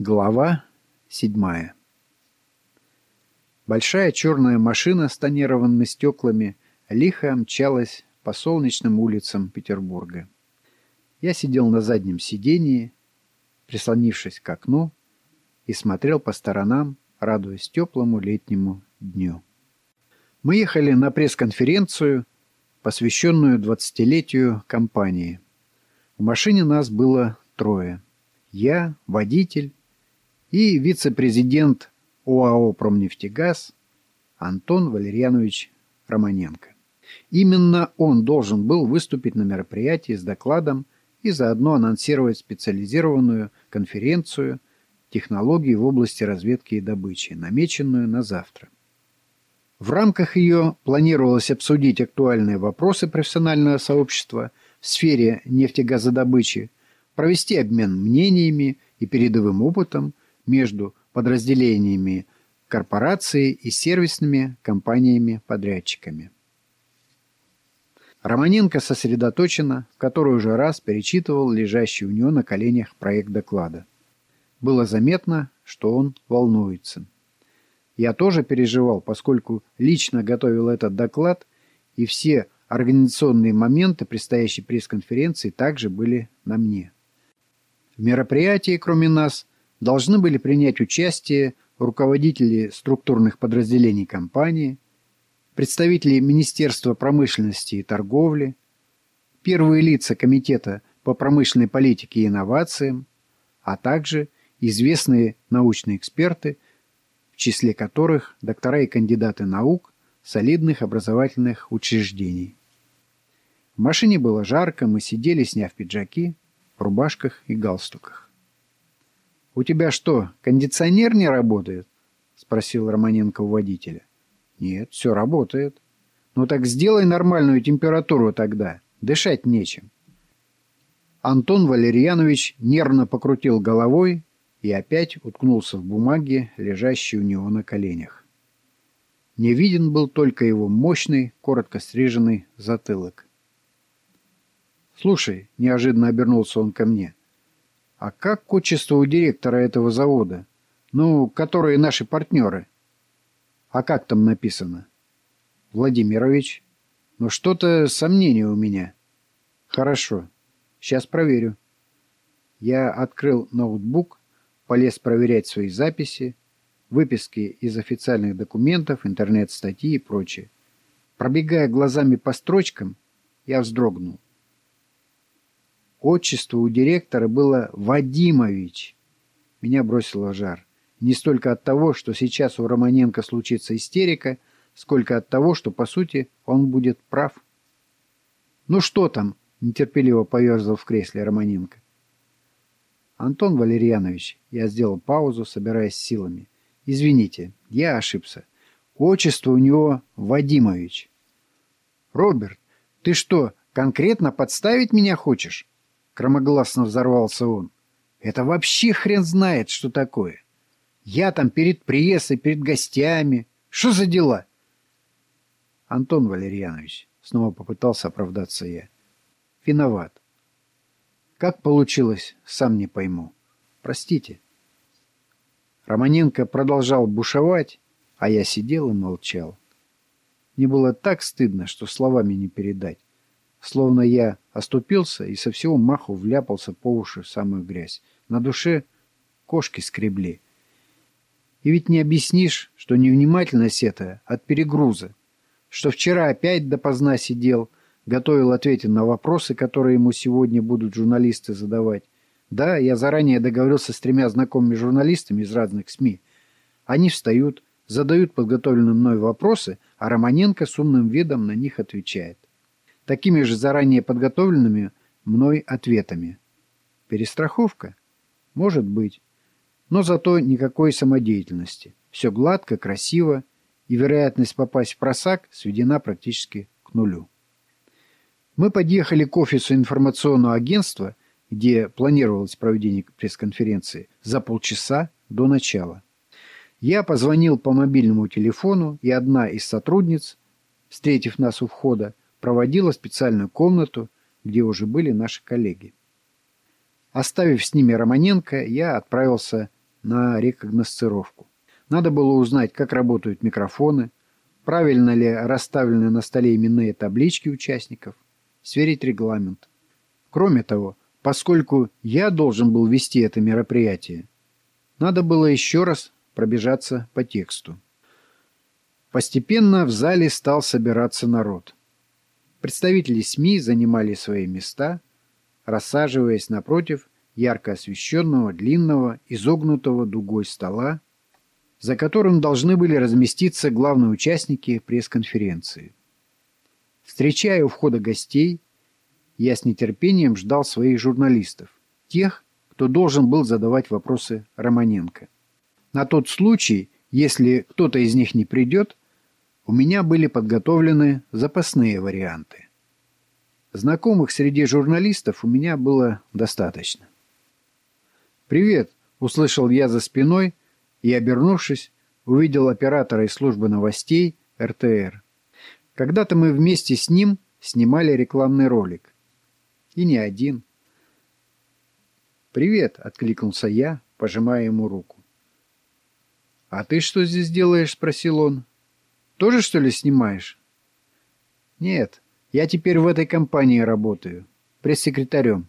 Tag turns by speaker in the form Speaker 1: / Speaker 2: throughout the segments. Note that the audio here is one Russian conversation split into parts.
Speaker 1: Глава седьмая Большая черная машина с тонированными стеклами лихо мчалась по солнечным улицам Петербурга. Я сидел на заднем сидении, прислонившись к окну, и смотрел по сторонам, радуясь теплому летнему дню. Мы ехали на пресс-конференцию, посвященную 20-летию компании. В машине нас было трое. Я, водитель и вице-президент ОАО «Промнефтегаз» Антон Валерьянович Романенко. Именно он должен был выступить на мероприятии с докладом и заодно анонсировать специализированную конференцию технологий в области разведки и добычи, намеченную на завтра. В рамках ее планировалось обсудить актуальные вопросы профессионального сообщества в сфере нефтегазодобычи, провести обмен мнениями и передовым опытом между подразделениями корпорации и сервисными компаниями-подрядчиками. Романенко сосредоточенно, в который уже раз перечитывал лежащий у него на коленях проект доклада. Было заметно, что он волнуется. Я тоже переживал, поскольку лично готовил этот доклад, и все организационные моменты предстоящей пресс-конференции также были на мне. В мероприятии, кроме нас, должны были принять участие руководители структурных подразделений компании, представители Министерства промышленности и торговли, первые лица Комитета по промышленной политике и инновациям, а также известные научные эксперты, в числе которых доктора и кандидаты наук солидных образовательных учреждений. В машине было жарко, мы сидели, сняв пиджаки, в рубашках и галстуках. «У тебя что, кондиционер не работает?» — спросил Романенко у водителя. Нет, все работает. Ну так сделай нормальную температуру тогда. Дышать нечем. Антон Валерьянович нервно покрутил головой и опять уткнулся в бумаге, лежащей у него на коленях. Не виден был только его мощный, коротко стриженный затылок. «Слушай», — неожиданно обернулся он ко мне, — «а как отчество у директора этого завода? Ну, которые наши партнеры?» А как там написано? Владимирович. Но что-то сомнение у меня. Хорошо. Сейчас проверю. Я открыл ноутбук, полез проверять свои записи, выписки из официальных документов, интернет-статьи и прочее. Пробегая глазами по строчкам, я вздрогнул. Отчество у директора было Вадимович. Меня бросило жар. Не столько от того, что сейчас у Романенко случится истерика, сколько от того, что, по сути, он будет прав. «Ну что там?» – нетерпеливо поерзал в кресле Романенко. «Антон Валерьянович», – я сделал паузу, собираясь силами. «Извините, я ошибся. Отчество у него Вадимович». «Роберт, ты что, конкретно подставить меня хочешь?» Кромогласно взорвался он. «Это вообще хрен знает, что такое. Я там перед прессой, перед гостями. Что за дела? Антон Валерьянович, снова попытался оправдаться я. Виноват. Как получилось, сам не пойму. Простите. Романенко продолжал бушевать, а я сидел и молчал. Мне было так стыдно, что словами не передать. Словно я оступился и со всего маху вляпался по уши в самую грязь. На душе кошки скребли. И ведь не объяснишь, что невнимательность это от перегруза, что вчера опять допоздна сидел, готовил ответы на вопросы, которые ему сегодня будут журналисты задавать. Да, я заранее договорился с тремя знакомыми журналистами из разных СМИ. Они встают, задают подготовленные мной вопросы, а Романенко с умным видом на них отвечает. Такими же заранее подготовленными мной ответами. Перестраховка? Может быть но зато никакой самодеятельности. Все гладко, красиво, и вероятность попасть в просак сведена практически к нулю. Мы подъехали к офису информационного агентства, где планировалось проведение пресс-конференции, за полчаса до начала. Я позвонил по мобильному телефону, и одна из сотрудниц, встретив нас у входа, проводила специальную комнату, где уже были наши коллеги. Оставив с ними Романенко, я отправился на рекогносцировку. Надо было узнать, как работают микрофоны, правильно ли расставлены на столе именные таблички участников, сверить регламент. Кроме того, поскольку я должен был вести это мероприятие, надо было еще раз пробежаться по тексту. Постепенно в зале стал собираться народ. Представители СМИ занимали свои места, рассаживаясь напротив ярко освещенного, длинного, изогнутого дугой стола, за которым должны были разместиться главные участники пресс-конференции. Встречая у входа гостей, я с нетерпением ждал своих журналистов, тех, кто должен был задавать вопросы Романенко. На тот случай, если кто-то из них не придет, у меня были подготовлены запасные варианты. Знакомых среди журналистов у меня было достаточно. «Привет!» — услышал я за спиной и, обернувшись, увидел оператора из службы новостей РТР. Когда-то мы вместе с ним снимали рекламный ролик. И не один. «Привет!» — откликнулся я, пожимая ему руку. «А ты что здесь делаешь?» — спросил он. «Тоже, что ли, снимаешь?» «Нет, я теперь в этой компании работаю. Пресс-секретарем».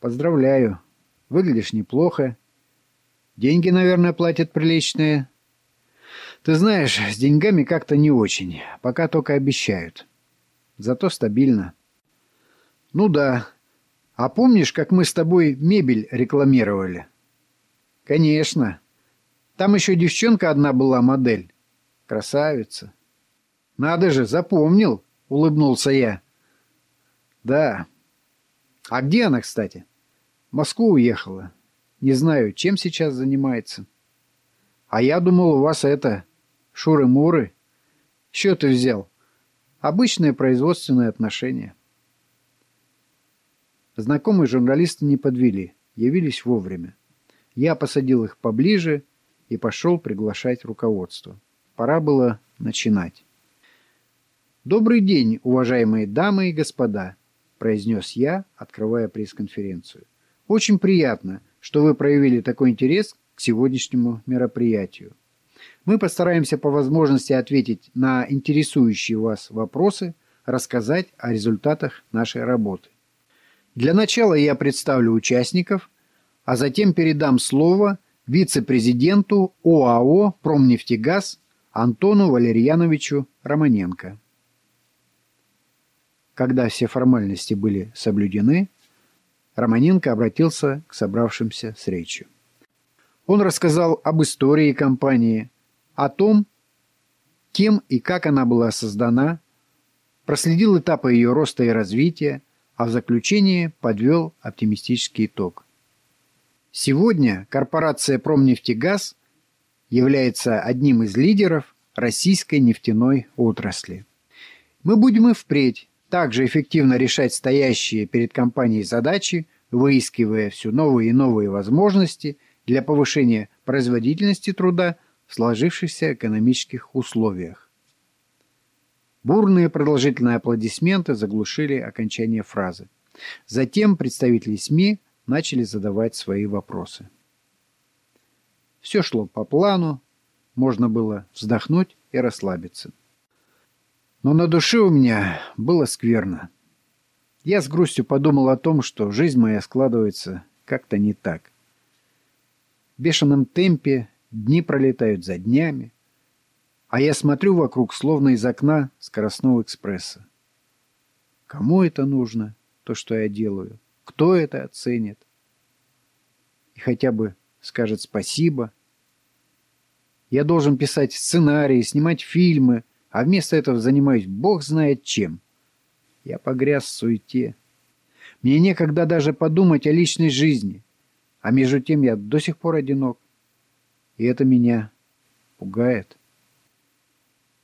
Speaker 1: «Поздравляю. Выглядишь неплохо. Деньги, наверное, платят приличные. Ты знаешь, с деньгами как-то не очень. Пока только обещают. Зато стабильно. Ну да. А помнишь, как мы с тобой мебель рекламировали? Конечно. Там еще девчонка одна была модель. Красавица. Надо же, запомнил, улыбнулся я. Да. А где она, кстати? В Москву уехала. Не знаю, чем сейчас занимается. А я думал, у вас это... Шуры-муры. Что ты взял? Обычные производственные отношения. Знакомые журналисты не подвели, явились вовремя. Я посадил их поближе и пошел приглашать руководство. Пора было начинать. «Добрый день, уважаемые дамы и господа», – произнес я, открывая пресс-конференцию. «Очень приятно, что вы проявили такой интерес к сегодняшнему мероприятию. Мы постараемся по возможности ответить на интересующие вас вопросы, рассказать о результатах нашей работы. Для начала я представлю участников, а затем передам слово вице-президенту ОАО «Промнефтегаз» Антону Валерьяновичу Романенко. Когда все формальности были соблюдены, Романенко обратился к собравшимся с речью. Он рассказал об истории компании, о том, кем и как она была создана, проследил этапы ее роста и развития, а в заключение подвел оптимистический итог. Сегодня корпорация «Промнефтегаз» является одним из лидеров российской нефтяной отрасли. Мы будем и впредь также эффективно решать стоящие перед компанией задачи, выискивая все новые и новые возможности для повышения производительности труда в сложившихся экономических условиях. Бурные продолжительные аплодисменты заглушили окончание фразы. Затем представители СМИ начали задавать свои вопросы. Все шло по плану, можно было вздохнуть и расслабиться. Но на душе у меня было скверно. Я с грустью подумал о том, что жизнь моя складывается как-то не так. В бешеном темпе дни пролетают за днями, а я смотрю вокруг, словно из окна скоростного экспресса. Кому это нужно, то, что я делаю? Кто это оценит? и хотя бы скажет спасибо. Я должен писать сценарии, снимать фильмы, а вместо этого занимаюсь бог знает чем. Я погряз в суете. Мне некогда даже подумать о личной жизни, а между тем я до сих пор одинок. И это меня пугает.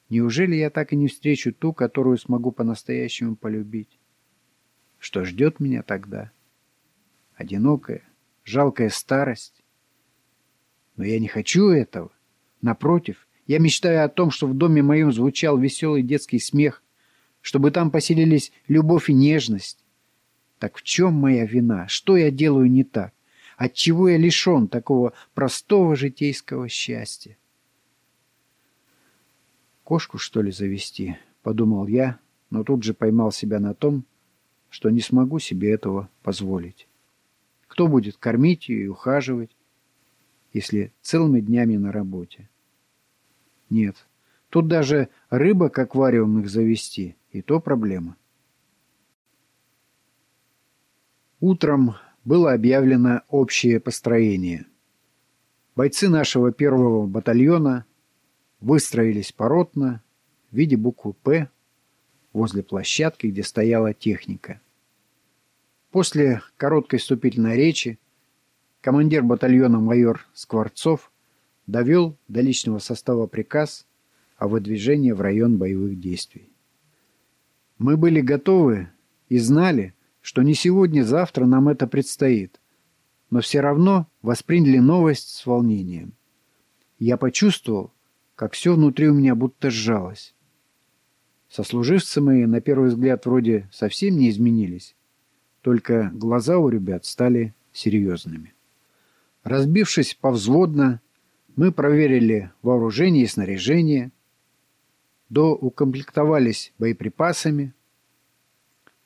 Speaker 1: Неужели я так и не встречу ту, которую смогу по-настоящему полюбить? Что ждет меня тогда? Одинокая, жалкая старость. Но я не хочу этого. Напротив, я мечтаю о том, что в доме моем звучал веселый детский смех, чтобы там поселились любовь и нежность. Так в чем моя вина? Что я делаю не так? Отчего я лишен такого простого житейского счастья? «Кошку, что ли, завести?» — подумал я, но тут же поймал себя на том, что не смогу себе этого позволить. Кто будет кормить ее и ухаживать, если целыми днями на работе? Нет, тут даже рыбок аквариумных завести, и то проблема. Утром было объявлено общее построение. Бойцы нашего первого батальона выстроились поротно в виде буквы «П» возле площадки, где стояла техника. После короткой вступительной речи командир батальона майор Скворцов довел до личного состава приказ о выдвижении в район боевых действий. Мы были готовы и знали, что не сегодня-завтра нам это предстоит, но все равно восприняли новость с волнением. Я почувствовал, как все внутри у меня будто сжалось. Сослуживцы мои, на первый взгляд, вроде совсем не изменились, только глаза у ребят стали серьезными. Разбившись повзводно, мы проверили вооружение и снаряжение, доукомплектовались боеприпасами.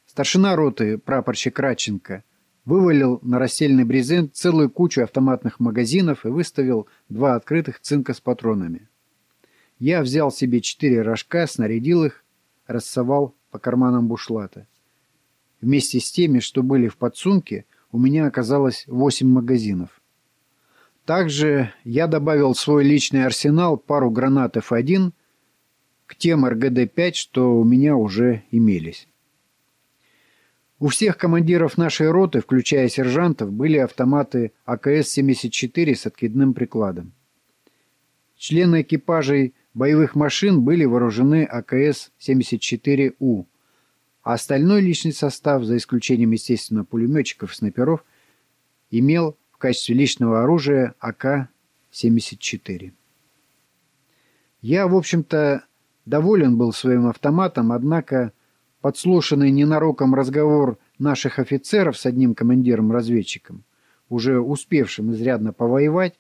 Speaker 1: Старшина роты, прапорщик Радченко, вывалил на расстеленный брезент целую кучу автоматных магазинов и выставил два открытых цинка с патронами. Я взял себе четыре рожка, снарядил их рассовал по карманам бушлата. Вместе с теми, что были в подсумке, у меня оказалось восемь магазинов. Также я добавил в свой личный арсенал пару гранат F1 к тем РГД-5, что у меня уже имелись. У всех командиров нашей роты, включая сержантов, были автоматы АКС-74 с откидным прикладом. Члены экипажей боевых машин были вооружены АКС-74У, а остальной личный состав, за исключением, естественно, пулеметчиков и снайперов, имел в качестве личного оружия АК-74. Я, в общем-то, доволен был своим автоматом, однако подслушанный ненароком разговор наших офицеров с одним командиром-разведчиком, уже успевшим изрядно повоевать,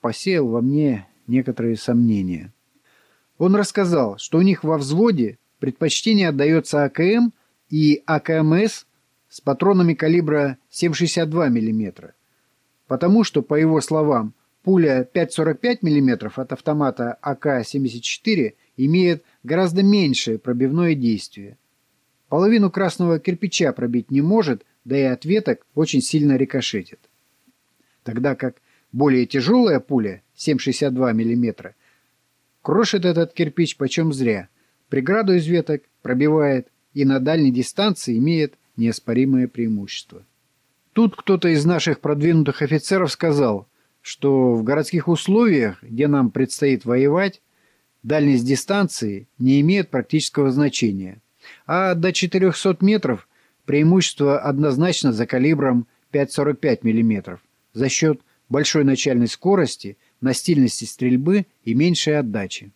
Speaker 1: посеял во мне некоторые сомнения. Он рассказал, что у них во взводе предпочтение отдается АКМ и АКМС с патронами калибра 7,62 мм, потому что, по его словам, пуля 5,45 мм от автомата АК-74 имеет гораздо меньшее пробивное действие. Половину красного кирпича пробить не может, да и ответок очень сильно рикошетит. Тогда как более тяжелая пуля 7,62 мм Крошит этот кирпич почем зря. Преграду из веток пробивает и на дальней дистанции имеет неоспоримое преимущество. Тут кто-то из наших продвинутых офицеров сказал, что в городских условиях, где нам предстоит воевать, дальность дистанции не имеет практического значения, а до 400 метров преимущество однозначно за калибром 5,45 мм за счет большой начальной скорости – на стильности стрельбы и меньшей отдачи.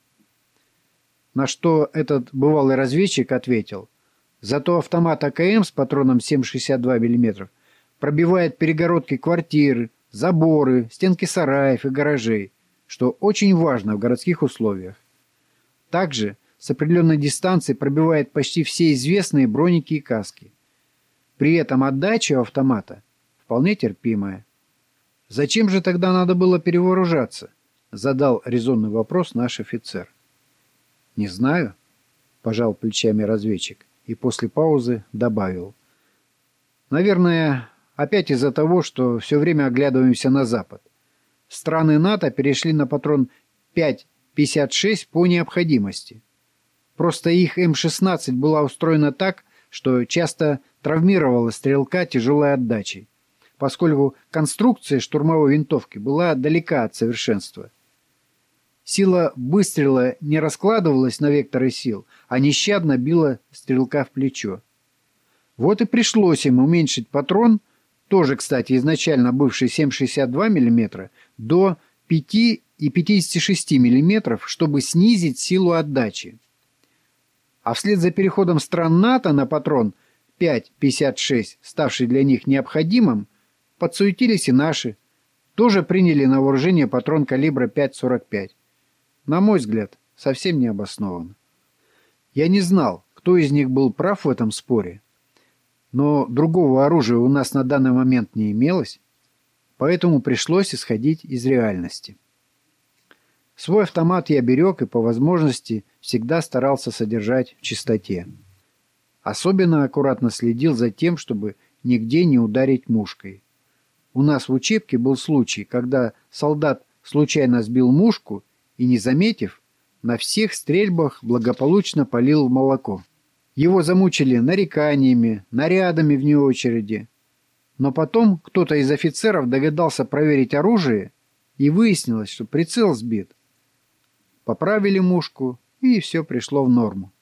Speaker 1: На что этот бывалый разведчик ответил, зато автомат АКМ с патроном 7,62 мм пробивает перегородки квартир, заборы, стенки сараев и гаражей, что очень важно в городских условиях. Также с определенной дистанции пробивает почти все известные броники и каски. При этом отдача автомата вполне терпимая. «Зачем же тогда надо было перевооружаться?» — задал резонный вопрос наш офицер. «Не знаю», — пожал плечами разведчик и после паузы добавил. «Наверное, опять из-за того, что все время оглядываемся на Запад. Страны НАТО перешли на патрон 5,56 по необходимости. Просто их М-16 была устроена так, что часто травмировала стрелка тяжелой отдачей поскольку конструкция штурмовой винтовки была далека от совершенства. Сила выстрела не раскладывалась на векторы сил, а нещадно била стрелка в плечо. Вот и пришлось им уменьшить патрон, тоже, кстати, изначально бывший 7,62 мм, до 5,56 мм, чтобы снизить силу отдачи. А вслед за переходом стран НАТО на патрон 5,56, ставший для них необходимым, подсуетились и наши. Тоже приняли на вооружение патрон калибра 5,45. На мой взгляд, совсем не обоснованно. Я не знал, кто из них был прав в этом споре, но другого оружия у нас на данный момент не имелось, поэтому пришлось исходить из реальности. Свой автомат я берег и по возможности всегда старался содержать в чистоте. Особенно аккуратно следил за тем, чтобы нигде не ударить мушкой. У нас в учебке был случай, когда солдат случайно сбил мушку и, не заметив, на всех стрельбах благополучно полил молоко. Его замучили нареканиями, нарядами вне очереди. Но потом кто-то из офицеров догадался проверить оружие, и выяснилось, что прицел сбит. Поправили мушку, и все пришло в норму.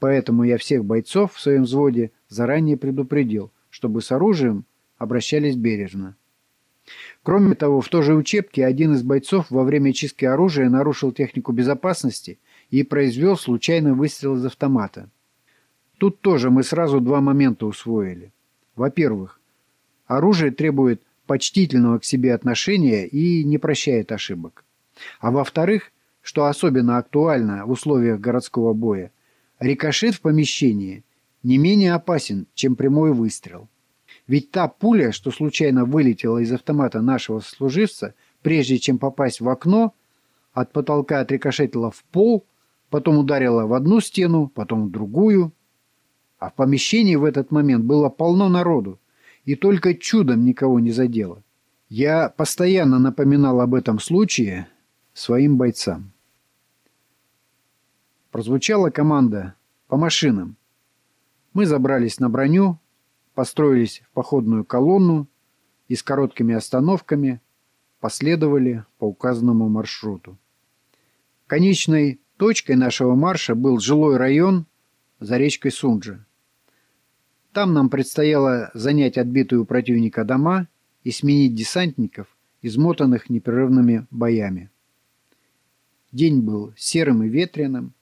Speaker 1: Поэтому я всех бойцов в своем взводе заранее предупредил, чтобы с оружием обращались бережно. Кроме того, в той же учебке один из бойцов во время чистки оружия нарушил технику безопасности и произвел случайный выстрел из автомата. Тут тоже мы сразу два момента усвоили. Во-первых, оружие требует почтительного к себе отношения и не прощает ошибок. А во-вторых, что особенно актуально в условиях городского боя, рикошет в помещении не менее опасен, чем прямой выстрел. Ведь та пуля, что случайно вылетела из автомата нашего служивца, прежде чем попасть в окно, от потолка отрикошетила в пол, потом ударила в одну стену, потом в другую. А в помещении в этот момент было полно народу, и только чудом никого не задело. Я постоянно напоминал об этом случае своим бойцам. Прозвучала команда «По машинам». Мы забрались на броню, построились в походную колонну и с короткими остановками последовали по указанному маршруту. Конечной точкой нашего марша был жилой район за речкой Сунджа. Там нам предстояло занять отбитые у противника дома и сменить десантников, измотанных непрерывными боями. День был серым и ветреным.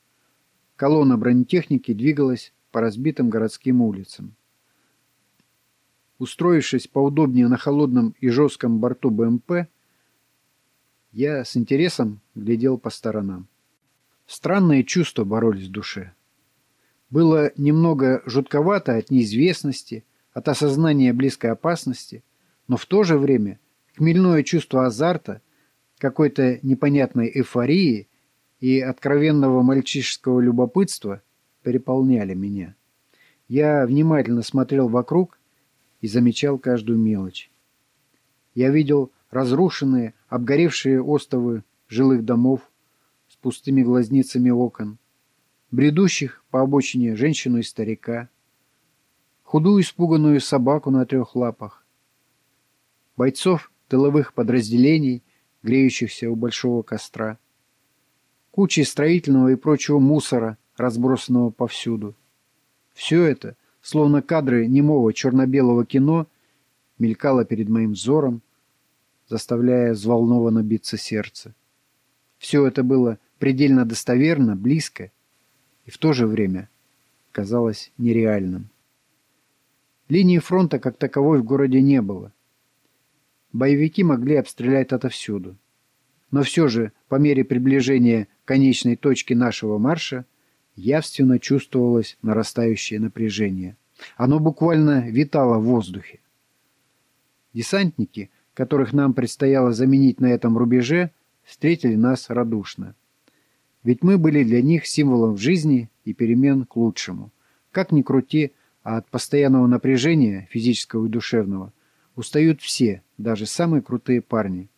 Speaker 1: Колонна бронетехники двигалась по разбитым городским улицам. Устроившись поудобнее на холодном и жестком борту БМП, я с интересом глядел по сторонам. Странные чувства боролись в душе. Было немного жутковато от неизвестности, от осознания близкой опасности, но в то же время хмельное чувство азарта, какой-то непонятной эйфории и откровенного мальчишеского любопытства переполняли меня. Я внимательно смотрел вокруг и замечал каждую мелочь. Я видел разрушенные, обгоревшие остовы жилых домов с пустыми глазницами окон, бредущих по обочине женщину и старика, худую испуганную собаку на трех лапах, бойцов тыловых подразделений, греющихся у большого костра, кучи строительного и прочего мусора, разбросанного повсюду. Все это словно кадры немого черно-белого кино, мелькало перед моим взором, заставляя взволнованно биться сердце. Все это было предельно достоверно, близко и в то же время казалось нереальным. Линии фронта как таковой в городе не было. Боевики могли обстрелять отовсюду. Но все же, по мере приближения конечной точки нашего марша, явственно чувствовалось нарастающее напряжение. Оно буквально витало в воздухе. Десантники, которых нам предстояло заменить на этом рубеже, встретили нас радушно. Ведь мы были для них символом жизни и перемен к лучшему. Как ни крути, а от постоянного напряжения, физического и душевного, устают все, даже самые крутые парни.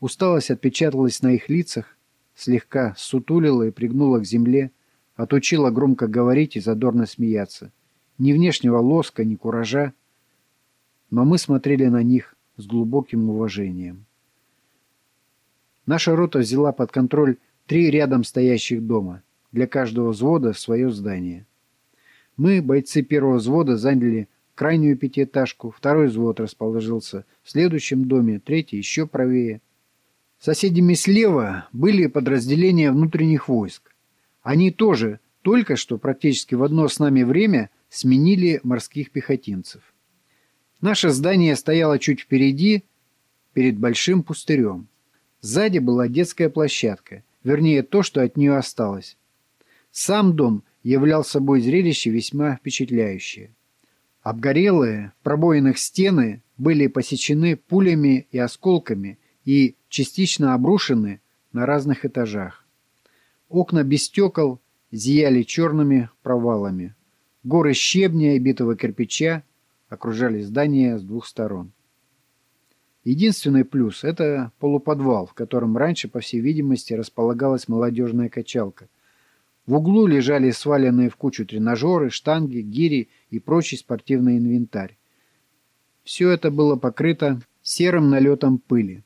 Speaker 1: Усталость отпечаталась на их лицах, слегка сутулила и пригнула к земле, отучила громко говорить и задорно смеяться. Ни внешнего лоска, ни куража. Но мы смотрели на них с глубоким уважением. Наша рота взяла под контроль три рядом стоящих дома. Для каждого взвода свое здание. Мы, бойцы первого взвода, заняли крайнюю пятиэтажку, второй взвод расположился в следующем доме, третий еще правее. Соседями слева были подразделения внутренних войск. Они тоже только что практически в одно с нами время сменили морских пехотинцев. Наше здание стояло чуть впереди, перед большим пустырем. Сзади была детская площадка, вернее то, что от нее осталось. Сам дом являл собой зрелище весьма впечатляющее. Обгорелые, в стены были посечены пулями и осколками и частично обрушены на разных этажах. Окна без стекол зияли черными провалами. Горы щебня и битого кирпича окружали здание с двух сторон. Единственный плюс – это полуподвал, в котором раньше, по всей видимости, располагалась молодежная качалка. В углу лежали сваленные в кучу тренажеры, штанги, гири и прочий спортивный инвентарь. Все это было покрыто серым налетом пыли.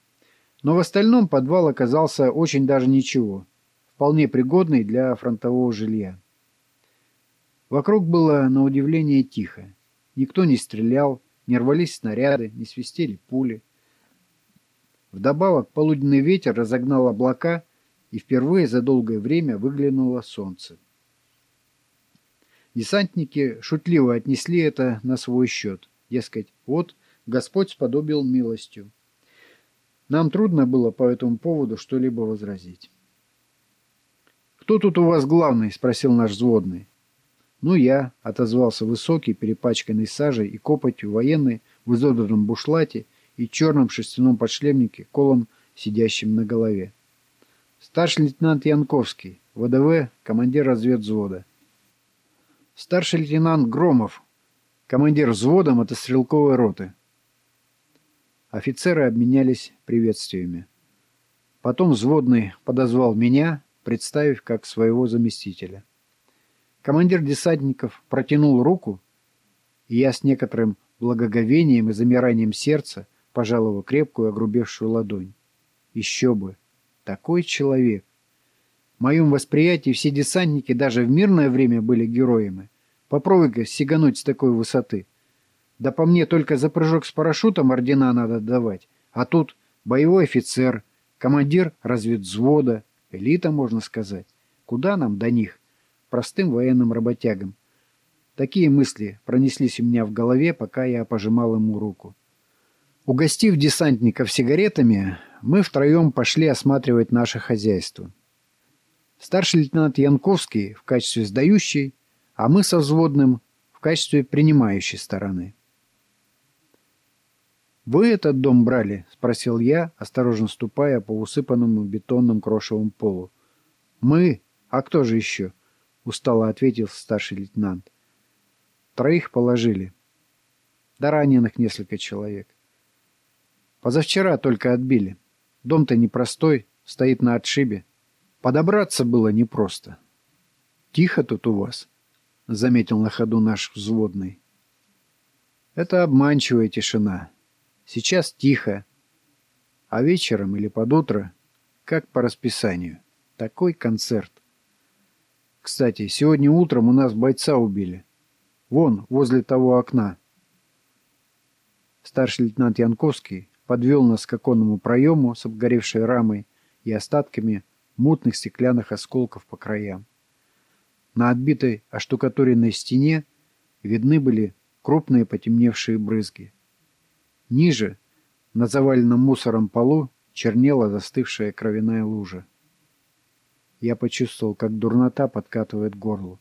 Speaker 1: Но в остальном подвал оказался очень даже ничего, вполне пригодный для фронтового жилья. Вокруг было, на удивление, тихо. Никто не стрелял, не рвались снаряды, не свистели пули. Вдобавок полуденный ветер разогнал облака, и впервые за долгое время выглянуло солнце. Десантники шутливо отнесли это на свой счет. Дескать, вот Господь сподобил милостью. Нам трудно было по этому поводу что-либо возразить. «Кто тут у вас главный?» — спросил наш взводный. «Ну, я», — отозвался высокий, перепачканный сажей и копотью военный в изодранном бушлате и черном шерстяном подшлемнике, колом сидящим на голове. Старший лейтенант Янковский, ВДВ, командир разведвзвода. Старший лейтенант Громов, командир взвода мотострелковой роты. Офицеры обменялись приветствиями. Потом взводный подозвал меня, представив как своего заместителя. Командир десантников протянул руку, и я с некоторым благоговением и замиранием сердца пожал его крепкую огрубевшую ладонь. Еще бы! Такой человек! В моем восприятии все десантники даже в мирное время были героями. Попробуй-ка сигануть с такой высоты. Да по мне только за прыжок с парашютом ордена надо давать. А тут боевой офицер, командир разведвзвода, элита, можно сказать. Куда нам до них, простым военным работягам? Такие мысли пронеслись у меня в голове, пока я пожимал ему руку. Угостив десантников сигаретами, мы втроем пошли осматривать наше хозяйство. Старший лейтенант Янковский в качестве сдающей, а мы со взводным в качестве принимающей стороны. «Вы этот дом брали?» — спросил я, осторожно ступая по усыпанному бетонным крошевому полу. «Мы? А кто же еще?» — устало ответил старший лейтенант. «Троих положили. Да раненых несколько человек. Позавчера только отбили. Дом-то непростой, стоит на отшибе. Подобраться было непросто. Тихо тут у вас, — заметил на ходу наш взводный. Это обманчивая тишина. Сейчас тихо, а вечером или под утро, как по расписанию. Такой концерт. Кстати, сегодня утром у нас бойца убили. Вон, возле того окна. Старший лейтенант Янковский подвел нас к оконному проему с обгоревшей рамой и остатками мутных стеклянных осколков по краям. На отбитой оштукатуренной стене видны были крупные потемневшие брызги. Ниже, на заваленном мусором полу, чернела застывшая кровяная лужа. Я почувствовал, как дурнота подкатывает горло.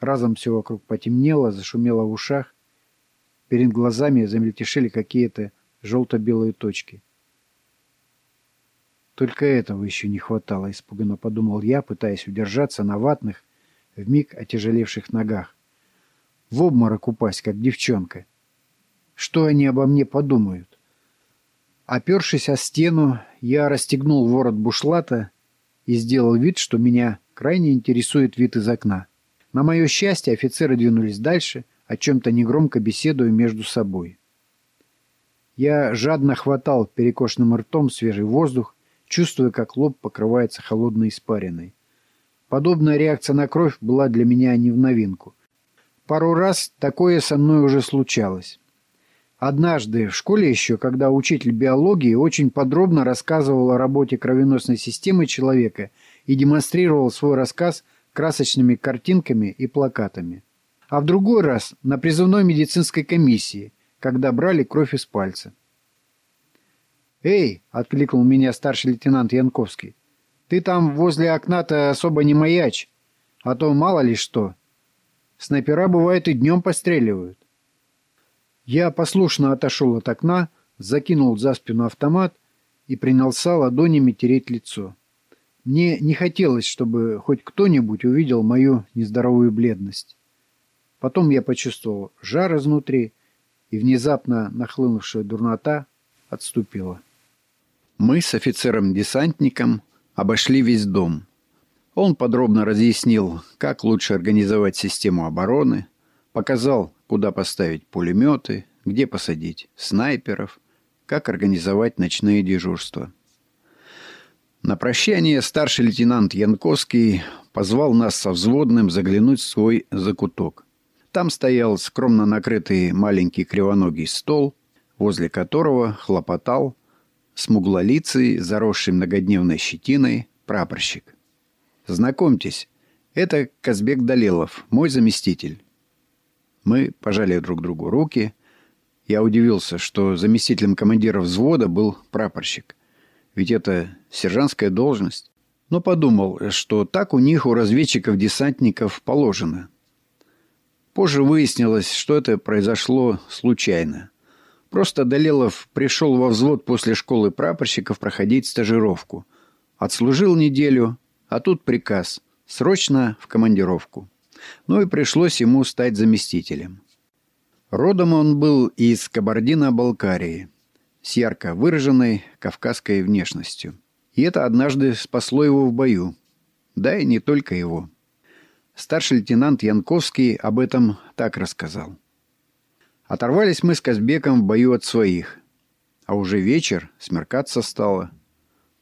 Speaker 1: Разом все вокруг потемнело, зашумело в ушах. Перед глазами замельтешили какие-то желто-белые точки. Только этого еще не хватало, испуганно подумал я, пытаясь удержаться на ватных, вмиг отяжелевших ногах. В обморок упасть, как девчонка. Что они обо мне подумают? Опершись о стену, я расстегнул ворот бушлата и сделал вид, что меня крайне интересует вид из окна. На мое счастье, офицеры двинулись дальше, о чем-то негромко беседуя между собой. Я жадно хватал перекошенным ртом свежий воздух, чувствуя, как лоб покрывается холодной испариной. Подобная реакция на кровь была для меня не в новинку. Пару раз такое со мной уже случалось. Однажды в школе еще, когда учитель биологии очень подробно рассказывал о работе кровеносной системы человека и демонстрировал свой рассказ красочными картинками и плакатами. А в другой раз на призывной медицинской комиссии – когда брали кровь из пальца. «Эй!» — откликнул меня старший лейтенант Янковский. «Ты там возле окна-то особо не маячь, а то мало ли что. Снайпера, бывает, и днем постреливают». Я послушно отошел от окна, закинул за спину автомат и принялся ладонями тереть лицо. Мне не хотелось, чтобы хоть кто-нибудь увидел мою нездоровую бледность. Потом я почувствовал жар изнутри, и внезапно нахлынувшая дурнота отступила. Мы с офицером-десантником обошли весь дом. Он подробно разъяснил, как лучше организовать систему обороны, показал, куда поставить пулеметы, где посадить снайперов, как организовать ночные дежурства. На прощание старший лейтенант Янковский позвал нас со взводным заглянуть в свой закуток. Там стоял скромно накрытый маленький кривоногий стол, возле которого хлопотал смуглолицый, заросший многодневной щетиной, прапорщик. «Знакомьтесь, это Казбек Далилов, мой заместитель». Мы пожали друг другу руки. Я удивился, что заместителем командира взвода был прапорщик. Ведь это сержантская должность. Но подумал, что так у них, у разведчиков-десантников, положено. Позже выяснилось, что это произошло случайно. Просто Далелов пришел во взвод после школы прапорщиков проходить стажировку. Отслужил неделю, а тут приказ – срочно в командировку. Ну и пришлось ему стать заместителем. Родом он был из Кабардино-Балкарии, с ярко выраженной кавказской внешностью. И это однажды спасло его в бою. Да и не только его. Старший лейтенант Янковский об этом так рассказал. Оторвались мы с Казбеком в бою от своих. А уже вечер, смеркаться стало.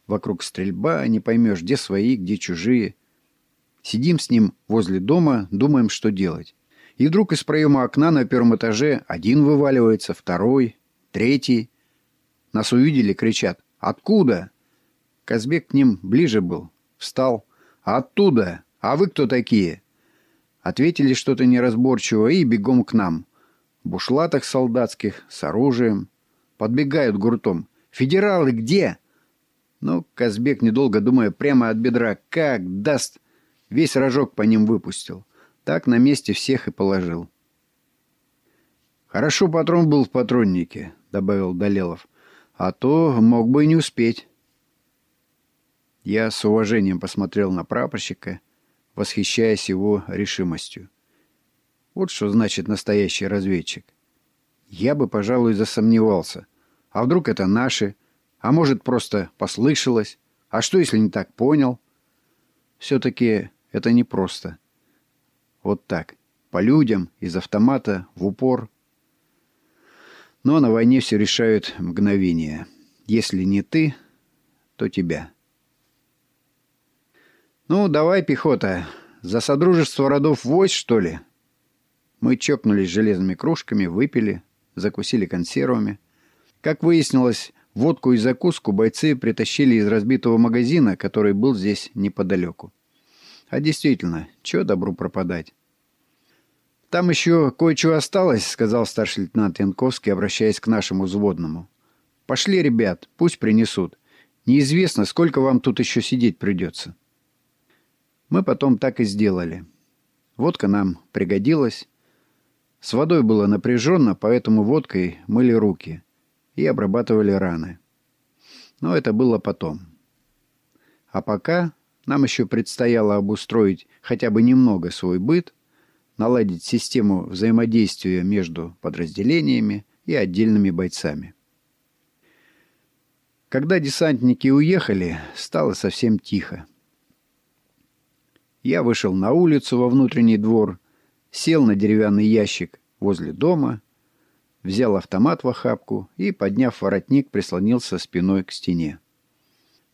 Speaker 1: Вокруг стрельба, не поймешь, где свои, где чужие. Сидим с ним возле дома, думаем, что делать. И вдруг из проема окна на первом этаже один вываливается, второй, третий. Нас увидели, кричат. «Откуда?» Казбек к ним ближе был. Встал. «Оттуда! А вы кто такие?» Ответили что-то неразборчиво и бегом к нам бушлатах солдатских, с оружием. Подбегают гуртом. «Федералы где?» Но Казбек, недолго думая, прямо от бедра, как даст, весь рожок по ним выпустил. Так на месте всех и положил. «Хорошо патрон был в патроннике», — добавил Долелов. «А то мог бы и не успеть». Я с уважением посмотрел на прапорщика, восхищаясь его решимостью. Вот что значит настоящий разведчик. Я бы, пожалуй, засомневался. А вдруг это наши? А может, просто послышалось? А что, если не так понял? Все-таки это непросто. Вот так. По людям, из автомата, в упор. Но на войне все решают мгновение. Если не ты, то тебя. «Ну, давай, пехота, за содружество родов войск, что ли?» Мы чокнулись железными кружками, выпили, закусили консервами. Как выяснилось, водку и закуску бойцы притащили из разбитого магазина, который был здесь неподалеку. А действительно, чего добру пропадать? «Там еще кое-что осталось», — сказал старший лейтенант Янковский, обращаясь к нашему взводному. «Пошли, ребят, пусть принесут. Неизвестно, сколько вам тут еще сидеть придется». Мы потом так и сделали. Водка нам пригодилась, с водой было напряженно, поэтому водкой мыли руки и обрабатывали раны. Но это было потом. А пока нам еще предстояло обустроить хотя бы немного свой быт, наладить систему взаимодействия между подразделениями и отдельными бойцами. Когда десантники уехали, стало совсем тихо. Я вышел на улицу во внутренний двор сел на деревянный ящик возле дома, взял автомат в охапку и, подняв воротник, прислонился спиной к стене.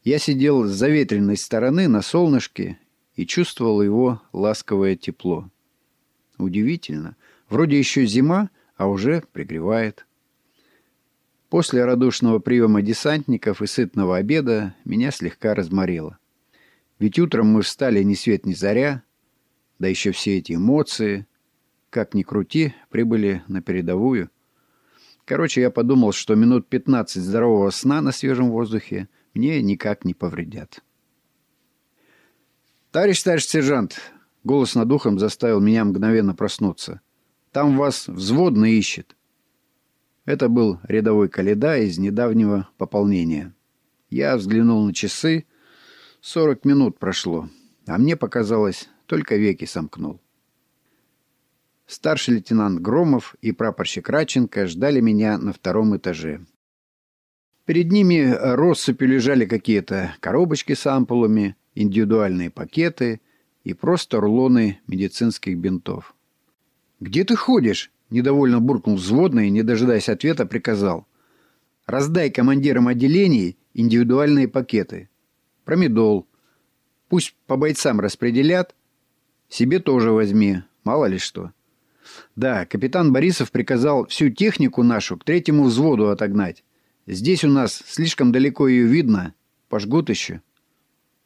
Speaker 1: Я сидел с заветренной стороны на солнышке и чувствовал его ласковое тепло. Удивительно. Вроде еще зима, а уже пригревает. После радушного приема десантников и сытного обеда меня слегка разморило. Ведь утром мы встали ни свет ни заря, да еще все эти эмоции, как ни крути, прибыли на передовую. Короче, я подумал, что минут 15 здорового сна на свежем воздухе мне никак не повредят. «Товарищ старший сержант!» Голос над ухом заставил меня мгновенно проснуться. «Там вас взводный ищет!» Это был рядовой Каледа из недавнего пополнения. Я взглянул на часы. Сорок минут прошло, а мне показалось, только веки сомкнул. Старший лейтенант Громов и прапорщик Радченко ждали меня на втором этаже. Перед ними россыпью лежали какие-то коробочки с ампулами, индивидуальные пакеты и просто рулоны медицинских бинтов. «Где ты ходишь?» – недовольно буркнул взводный не дожидаясь ответа, приказал. «Раздай командирам отделений индивидуальные пакеты. Промедол. Пусть по бойцам распределят. Себе тоже возьми, мало ли что». Да, капитан Борисов приказал всю технику нашу к третьему взводу отогнать. Здесь у нас слишком далеко ее видно. Пожгут еще.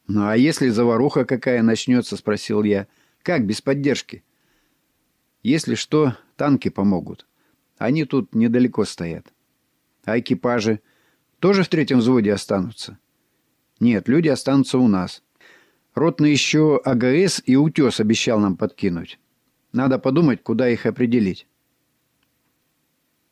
Speaker 1: «Ну а если заваруха какая начнется?» — спросил я. «Как без поддержки?» «Если что, танки помогут. Они тут недалеко стоят. А экипажи тоже в третьем взводе останутся?» «Нет, люди останутся у нас. Ротный еще АГС и «Утес» обещал нам подкинуть. Надо подумать, куда их определить.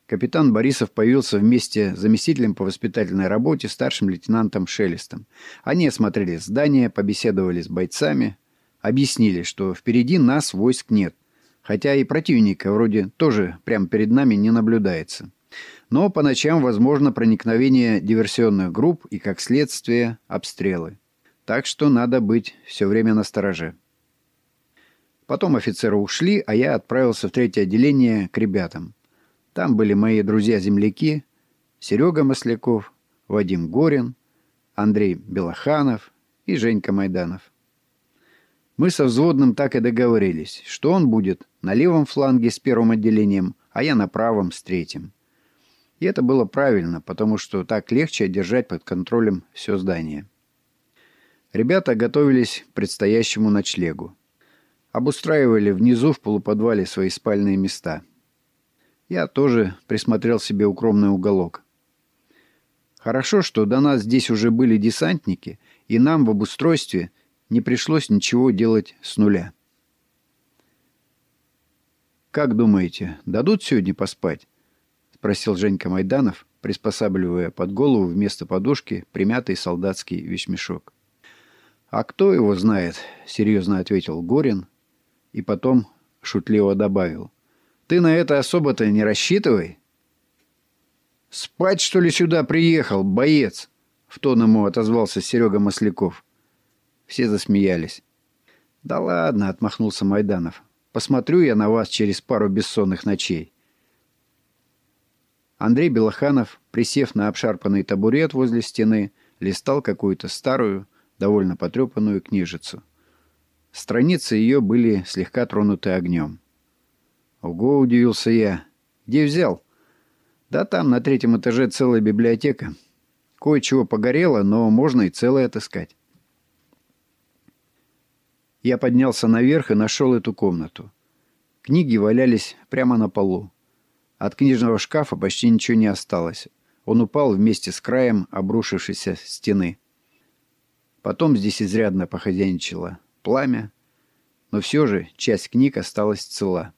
Speaker 1: Капитан Борисов появился вместе с заместителем по воспитательной работе старшим лейтенантом Шелестом. Они осмотрели здание, побеседовали с бойцами, объяснили, что впереди нас войск нет, хотя и противника вроде тоже прямо перед нами не наблюдается. Но по ночам возможно проникновение диверсионных групп и, как следствие, обстрелы. Так что надо быть все время на стороже. Потом офицеры ушли, а я отправился в третье отделение к ребятам. Там были мои друзья-земляки, Серега Масляков, Вадим Горин, Андрей Белоханов и Женька Майданов. Мы со взводным так и договорились, что он будет на левом фланге с первым отделением, а я на правом с третьим. Это было правильно, потому что так легче держать под контролем все здание. Ребята готовились к предстоящему ночлегу обустраивали внизу в полуподвале свои спальные места. Я тоже присмотрел себе укромный уголок. Хорошо, что до нас здесь уже были десантники, и нам в обустройстве не пришлось ничего делать с нуля. «Как думаете, дадут сегодня поспать?» — спросил Женька Майданов, приспосабливая под голову вместо подушки примятый солдатский вещмешок. «А кто его знает?» — серьезно ответил Горин, и потом шутливо добавил. «Ты на это особо-то не рассчитывай». «Спать, что ли, сюда приехал, боец?» В тон ему отозвался Серега Масляков. Все засмеялись. «Да ладно», — отмахнулся Майданов. «Посмотрю я на вас через пару бессонных ночей». Андрей Белоханов, присев на обшарпанный табурет возле стены, листал какую-то старую, довольно потрепанную книжицу. Страницы ее были слегка тронуты огнем. «Ого!» — удивился я. «Где взял?» «Да там, на третьем этаже, целая библиотека. Кое-чего погорело, но можно и целое отыскать». Я поднялся наверх и нашел эту комнату. Книги валялись прямо на полу. От книжного шкафа почти ничего не осталось. Он упал вместе с краем обрушившейся стены. Потом здесь изрядно похозяйничало пламя, но все же часть книг осталась цела.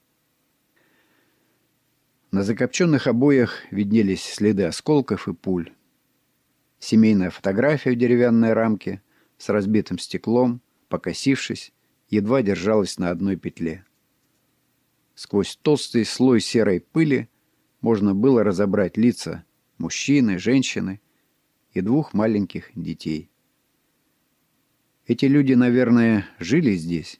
Speaker 1: На закопченных обоях виднелись следы осколков и пуль. Семейная фотография в деревянной рамке с разбитым стеклом, покосившись, едва держалась на одной петле. Сквозь толстый слой серой пыли можно было разобрать лица мужчины, женщины и двух маленьких детей. Эти люди, наверное, жили здесь.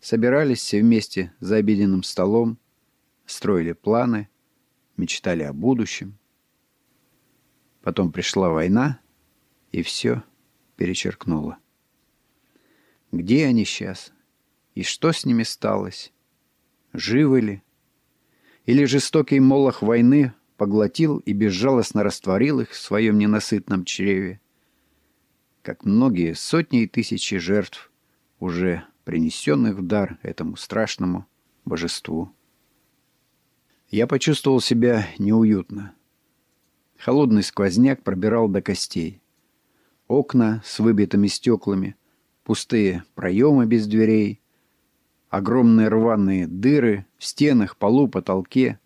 Speaker 1: Собирались все вместе за обеденным столом, строили планы, мечтали о будущем. Потом пришла война, и все перечеркнуло. Где они сейчас? И что с ними сталось? Живы ли? Или жестокий молох войны поглотил и безжалостно растворил их в своем ненасытном чреве? как многие сотни и тысячи жертв, уже принесенных в дар этому страшному божеству. Я почувствовал себя неуютно. Холодный сквозняк пробирал до костей. Окна с выбитыми стеклами, пустые проемы без дверей, огромные рваные дыры в стенах, полу, потолке.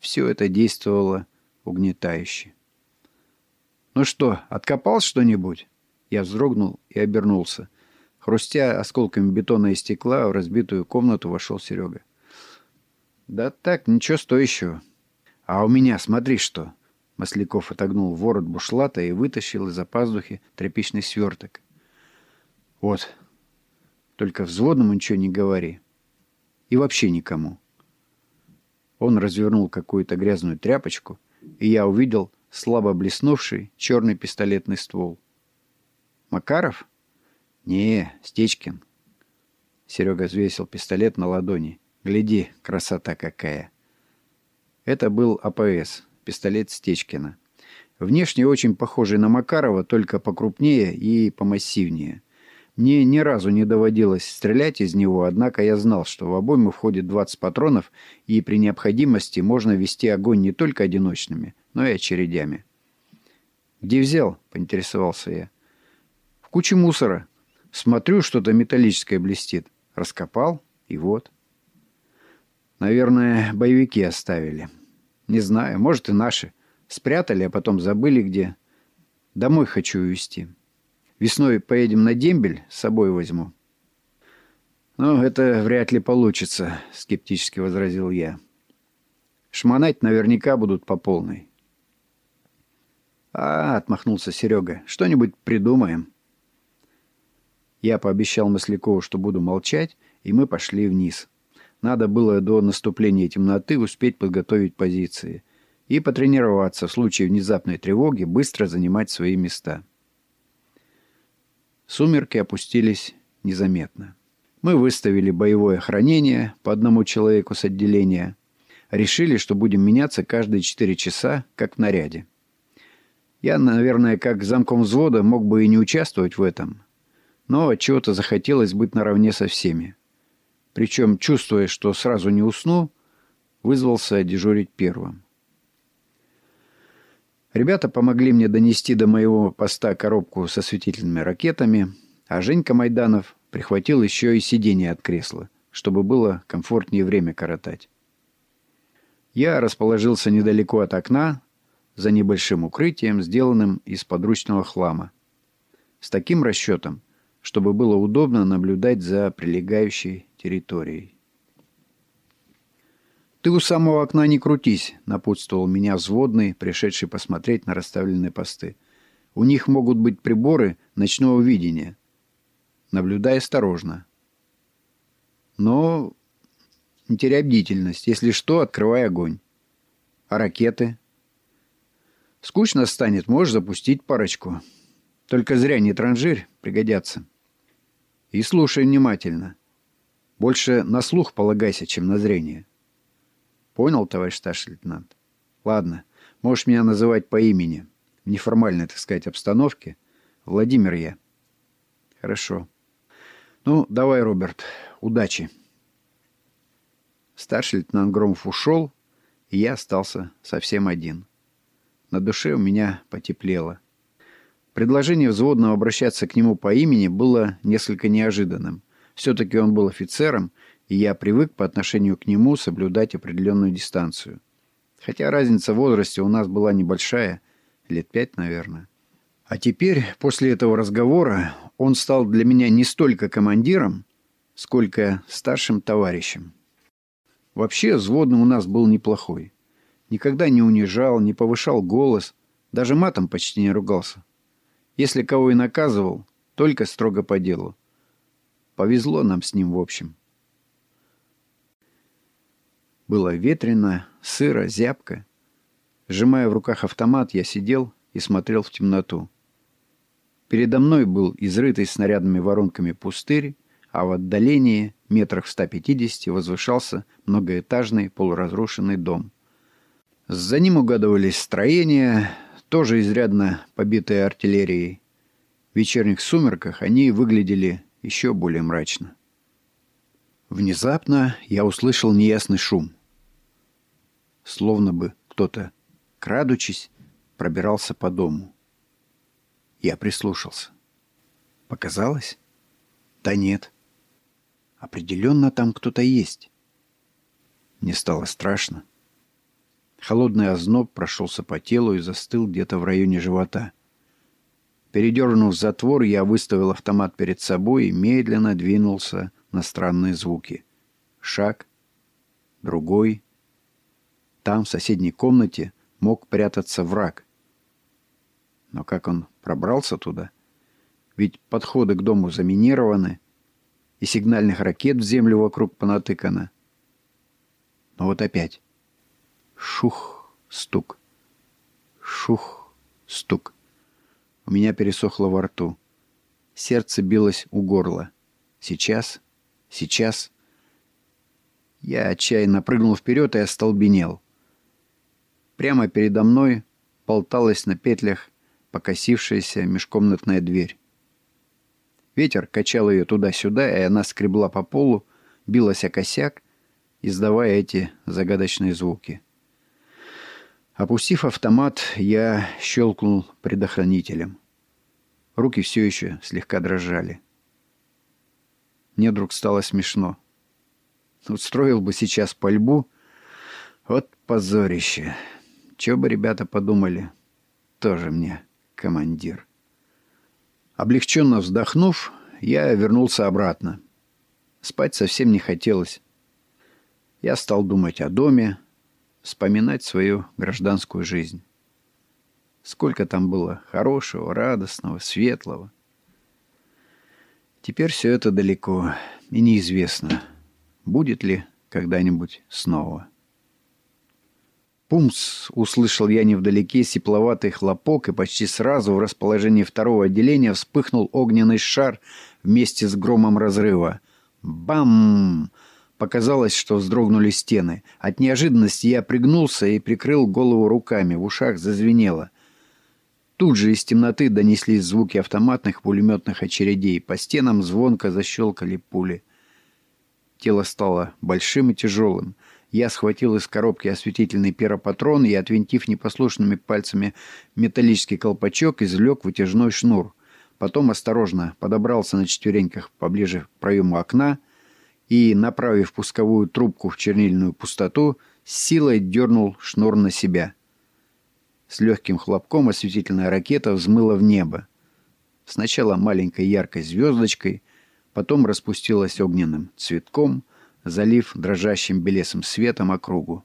Speaker 1: Все это действовало угнетающе. «Ну что, откопал что-нибудь?» Я вздрогнул и обернулся. Хрустя осколками бетона и стекла, в разбитую комнату вошел Серега. «Да так, ничего стоящего. А у меня, смотри что!» Масляков отогнул ворот бушлата и вытащил из-за пазухи тряпичный сверток. «Вот. Только взводному ничего не говори. И вообще никому». Он развернул какую-то грязную тряпочку, и я увидел слабо блеснувший черный пистолетный ствол. «Макаров?» «Не, Стечкин». Серега взвесил пистолет на ладони. «Гляди, красота какая!» Это был АПС, пистолет Стечкина. Внешне очень похожий на Макарова, только покрупнее и помассивнее. Мне ни разу не доводилось стрелять из него, однако я знал, что в обойму входит 20 патронов, и при необходимости можно вести огонь не только одиночными, но и очередями. «Где взял?» — поинтересовался я. «В куче мусора. Смотрю, что-то металлическое блестит. Раскопал, и вот». «Наверное, боевики оставили. Не знаю, может и наши. Спрятали, а потом забыли где. Домой хочу увезти». Весной поедем на дембель, с собой возьму». «Ну, это вряд ли получится», — скептически возразил я. «Шмонать наверняка будут по полной». «А, — отмахнулся Серега, — что-нибудь придумаем». Я пообещал Маслякову, что буду молчать, и мы пошли вниз. Надо было до наступления темноты успеть подготовить позиции и потренироваться в случае внезапной тревоги быстро занимать свои места. Сумерки опустились незаметно. Мы выставили боевое хранение по одному человеку с отделения. Решили, что будем меняться каждые четыре часа, как в наряде. Я, наверное, как замком взвода мог бы и не участвовать в этом. Но от чего-то захотелось быть наравне со всеми. Причем, чувствуя, что сразу не усну, вызвался дежурить первым. Ребята помогли мне донести до моего поста коробку со светительными ракетами, а Женька Майданов прихватил еще и сиденье от кресла, чтобы было комфортнее время коротать. Я расположился недалеко от окна, за небольшим укрытием, сделанным из подручного хлама. С таким расчетом, чтобы было удобно наблюдать за прилегающей территорией. «Ты у самого окна не крутись», — напутствовал меня взводный, пришедший посмотреть на расставленные посты. «У них могут быть приборы ночного видения. Наблюдай осторожно». «Но не теряй бдительность. Если что, открывай огонь». «А ракеты?» «Скучно станет, можешь запустить парочку. Только зря не транжирь, пригодятся». «И слушай внимательно. Больше на слух полагайся, чем на зрение». Понял, товарищ старший лейтенант? Ладно, можешь меня называть по имени. В неформальной, так сказать, обстановке. Владимир я. Хорошо. Ну, давай, Роберт, удачи. Старший лейтенант Громов ушел, и я остался совсем один. На душе у меня потеплело. Предложение взводного обращаться к нему по имени было несколько неожиданным. Все-таки он был офицером, и я привык по отношению к нему соблюдать определенную дистанцию. Хотя разница в возрасте у нас была небольшая, лет пять, наверное. А теперь, после этого разговора, он стал для меня не столько командиром, сколько старшим товарищем. Вообще, взводный у нас был неплохой. Никогда не унижал, не повышал голос, даже матом почти не ругался. Если кого и наказывал, только строго по делу. Повезло нам с ним в общем. Было ветрено, сыро, зябко. Сжимая в руках автомат, я сидел и смотрел в темноту. Передо мной был изрытый снарядными воронками пустырь, а в отдалении, метрах в 150, возвышался многоэтажный полуразрушенный дом. За ним угадывались строения, тоже изрядно побитые артиллерией. В вечерних сумерках они выглядели еще более мрачно. Внезапно я услышал неясный шум. Словно бы кто-то, крадучись, пробирался по дому. Я прислушался. Показалось? Да нет. Определенно там кто-то есть. Мне стало страшно. Холодный озноб прошелся по телу и застыл где-то в районе живота. Передернув затвор, я выставил автомат перед собой и медленно двинулся на странные звуки. Шаг, другой. Там, в соседней комнате, мог прятаться враг. Но как он пробрался туда? Ведь подходы к дому заминированы, и сигнальных ракет в землю вокруг понатыкано. Но вот опять. Шух, стук. Шух, стук. У меня пересохло во рту. Сердце билось у горла. Сейчас, сейчас. Я отчаянно прыгнул вперед и остолбенел. Прямо передо мной болталась на петлях покосившаяся межкомнатная дверь. Ветер качал ее туда-сюда, и она скребла по полу, билась о косяк, издавая эти загадочные звуки. Опустив автомат, я щелкнул предохранителем. Руки все еще слегка дрожали. Мне вдруг стало смешно. Устроил бы сейчас пальбу. Вот позорище. Че бы ребята подумали. Тоже мне командир. Облегченно вздохнув, я вернулся обратно. Спать совсем не хотелось. Я стал думать о доме, вспоминать свою гражданскую жизнь. Сколько там было хорошего, радостного, светлого. Теперь все это далеко и неизвестно, будет ли когда-нибудь снова. Пумс! Услышал я невдалеке сепловатый хлопок, и почти сразу в расположении второго отделения вспыхнул огненный шар вместе с громом разрыва. Бам! Показалось, что вздрогнули стены. От неожиданности я пригнулся и прикрыл голову руками. В ушах зазвенело. Тут же из темноты донеслись звуки автоматных пулеметных очередей. По стенам звонко защелкали пули. Тело стало большим и тяжелым. Я схватил из коробки осветительный перопатрон и, отвинтив непослушными пальцами металлический колпачок, извлек вытяжной шнур. Потом осторожно подобрался на четвереньках поближе к проему окна и, направив пусковую трубку в чернильную пустоту, с силой дернул шнур на себя. С легким хлопком осветительная ракета взмыла в небо. Сначала маленькой яркой звездочкой, потом распустилась огненным цветком — залив дрожащим белесым светом округу.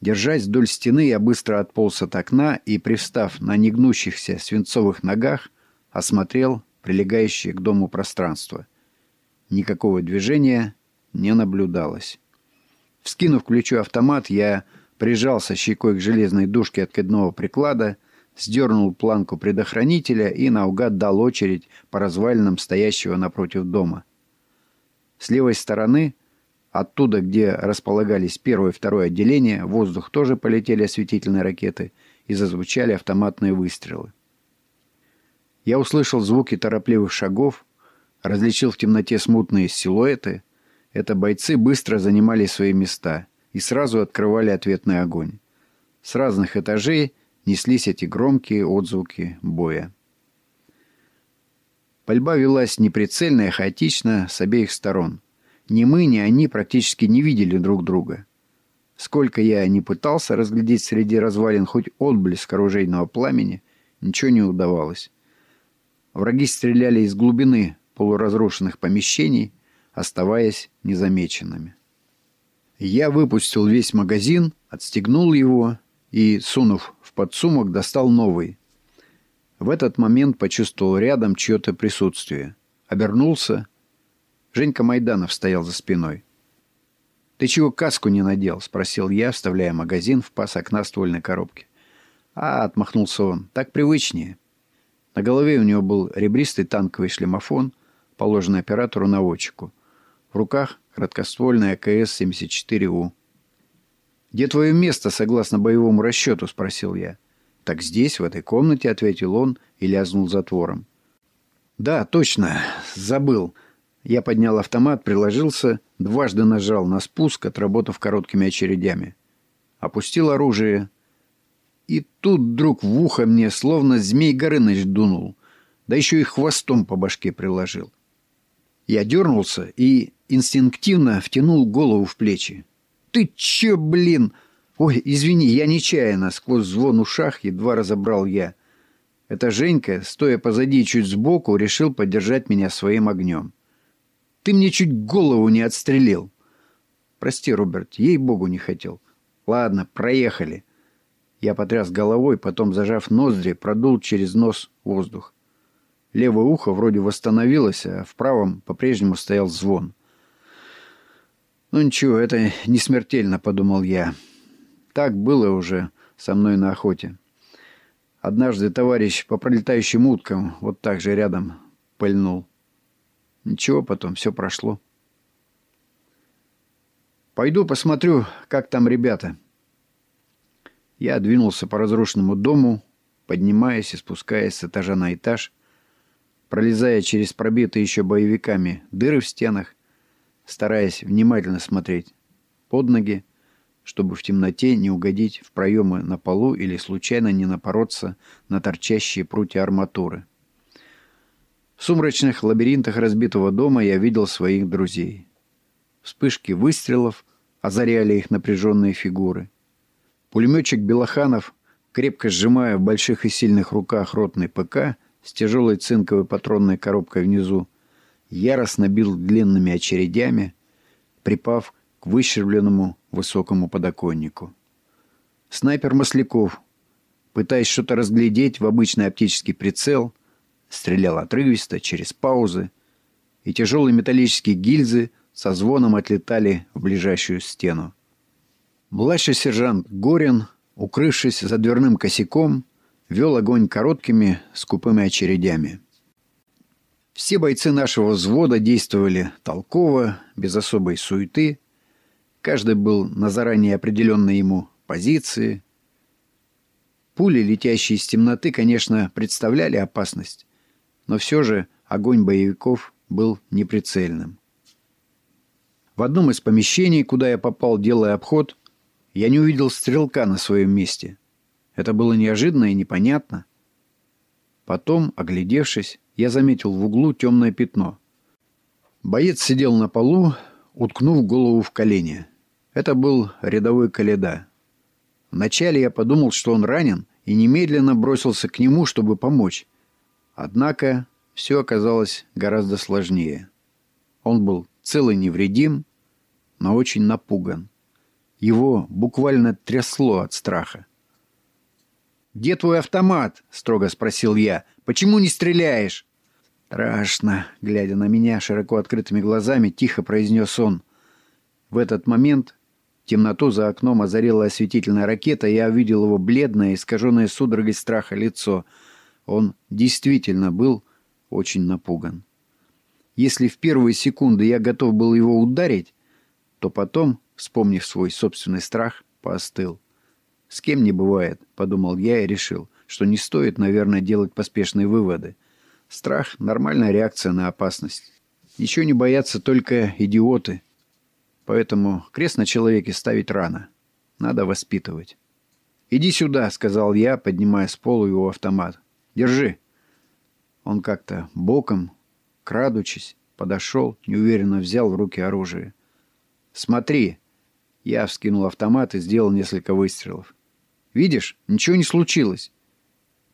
Speaker 1: Держась вдоль стены, я быстро отполз от окна и, пристав на негнущихся свинцовых ногах, осмотрел прилегающее к дому пространство. Никакого движения не наблюдалось. Вскинув ключу автомат, я прижался щекой к железной дужке откидного приклада, сдернул планку предохранителя и наугад дал очередь по развалинам стоящего напротив дома. С левой стороны Оттуда, где располагались первое и второе отделения, в воздух тоже полетели осветительные ракеты и зазвучали автоматные выстрелы. Я услышал звуки торопливых шагов, различил в темноте смутные силуэты. Это бойцы быстро занимали свои места и сразу открывали ответный огонь. С разных этажей неслись эти громкие отзвуки боя. Пальба велась неприцельно и хаотично с обеих сторон – ни мы, ни они практически не видели друг друга. Сколько я не пытался разглядеть среди развалин хоть отблеск оружейного пламени, ничего не удавалось. Враги стреляли из глубины полуразрушенных помещений, оставаясь незамеченными. Я выпустил весь магазин, отстегнул его и, сунув в подсумок, достал новый. В этот момент почувствовал рядом чье-то присутствие. Обернулся Женька Майданов стоял за спиной. «Ты чего каску не надел?» — спросил я, вставляя магазин в паз окна ствольной коробки. «А», — отмахнулся он, — «так привычнее». На голове у него был ребристый танковый шлемофон, положенный оператору-наводчику. В руках краткоствольная КС-74У. «Где твое место, согласно боевому расчету?» — спросил я. «Так здесь, в этой комнате», — ответил он и лязнул затвором. «Да, точно, забыл. Я поднял автомат, приложился, дважды нажал на спуск, отработав короткими очередями. опустил оружие. И тут вдруг в ухо мне словно змей Горыныч дунул, да еще и хвостом по башке приложил. Я дернулся и инстинктивно втянул голову в плечи. «Ты че, блин?» «Ой, извини, я нечаянно!» Сквозь звон ушах едва разобрал я. Это Женька, стоя позади чуть сбоку, решил поддержать меня своим огнем. «Ты мне чуть голову не отстрелил!» «Прости, Роберт, ей-богу не хотел». «Ладно, проехали». Я потряс головой, потом, зажав ноздри, продул через нос воздух. Левое ухо вроде восстановилось, а в правом по-прежнему стоял звон. «Ну ничего, это не смертельно», — подумал я. Так было уже со мной на охоте. Однажды товарищ по пролетающим уткам вот так же рядом пыльнул. Ничего, потом все прошло. «Пойду посмотрю, как там ребята». Я двинулся по разрушенному дому, поднимаясь и спускаясь с этажа на этаж, пролезая через пробитые еще боевиками дыры в стенах, стараясь внимательно смотреть под ноги, чтобы в темноте не угодить в проемы на полу или случайно не напороться на торчащие прутья арматуры. В сумрачных лабиринтах разбитого дома я видел своих друзей. Вспышки выстрелов озаряли их напряженные фигуры. Пулеметчик Белоханов, крепко сжимая в больших и сильных руках ротный ПК с тяжелой цинковой патронной коробкой внизу, яростно бил длинными очередями, припав к выщербленному высокому подоконнику. Снайпер Масляков, пытаясь что-то разглядеть в обычный оптический прицел, стрелял отрывисто, через паузы, и тяжелые металлические гильзы со звоном отлетали в ближайшую стену. Младший сержант Горин, укрывшись за дверным косяком, вел огонь короткими, скупыми очередями. Все бойцы нашего взвода действовали толково, без особой суеты. Каждый был на заранее определенной ему позиции. Пули, летящие из темноты, конечно, представляли опасность, но все же огонь боевиков был неприцельным. В одном из помещений, куда я попал, делая обход, я не увидел стрелка на своем месте. Это было неожиданно и непонятно. Потом, оглядевшись, я заметил в углу темное пятно. Боец сидел на полу, уткнув голову в колени. Это был рядовой Каледа. Вначале я подумал, что он ранен, и немедленно бросился к нему, чтобы помочь. Однако все оказалось гораздо сложнее. Он был целый невредим, но очень напуган. Его буквально трясло от страха. «Где твой автомат?» — строго спросил я. «Почему не стреляешь?» «Страшно», — глядя на меня широко открытыми глазами, тихо произнес он. В этот момент темноту за окном озарила осветительная ракета, и я увидел его бледное, искаженное судорогой страха лицо. Он действительно был очень напуган. Если в первые секунды я готов был его ударить, то потом, вспомнив свой собственный страх, поостыл. «С кем не бывает», — подумал я и решил, что не стоит, наверное, делать поспешные выводы. Страх — нормальная реакция на опасность. Еще не боятся только идиоты. Поэтому крест на человеке ставить рано. Надо воспитывать. «Иди сюда», — сказал я, поднимая с пола его автомат. «Держи». Он как-то боком, крадучись, подошел, неуверенно взял в руки оружие. «Смотри!» Я вскинул автомат и сделал несколько выстрелов. «Видишь, ничего не случилось.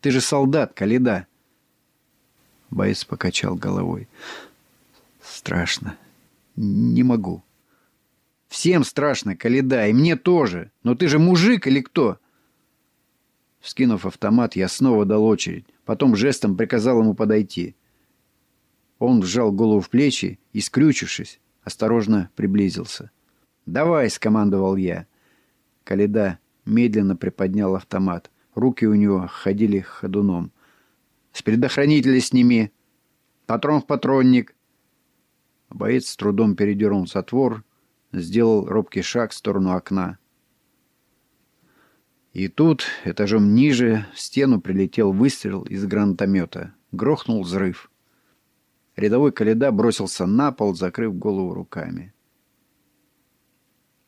Speaker 1: Ты же солдат, Каледа. Боец покачал головой. Страшно. Не могу. Всем страшно, Каледа, и мне тоже. Но ты же мужик или кто? Вскинув автомат, я снова дал очередь. Потом жестом приказал ему подойти. Он сжал голову в плечи и, скрючившись, осторожно приблизился. «Давай!» — скомандовал я. Каледа медленно приподнял автомат. Руки у него ходили ходуном. С предохранителя сними. Патрон в патронник. Боец с трудом передернул затвор, сделал робкий шаг в сторону окна. И тут, этажом ниже, в стену прилетел выстрел из гранатомета. Грохнул взрыв. Рядовой Каледа бросился на пол, закрыв голову руками.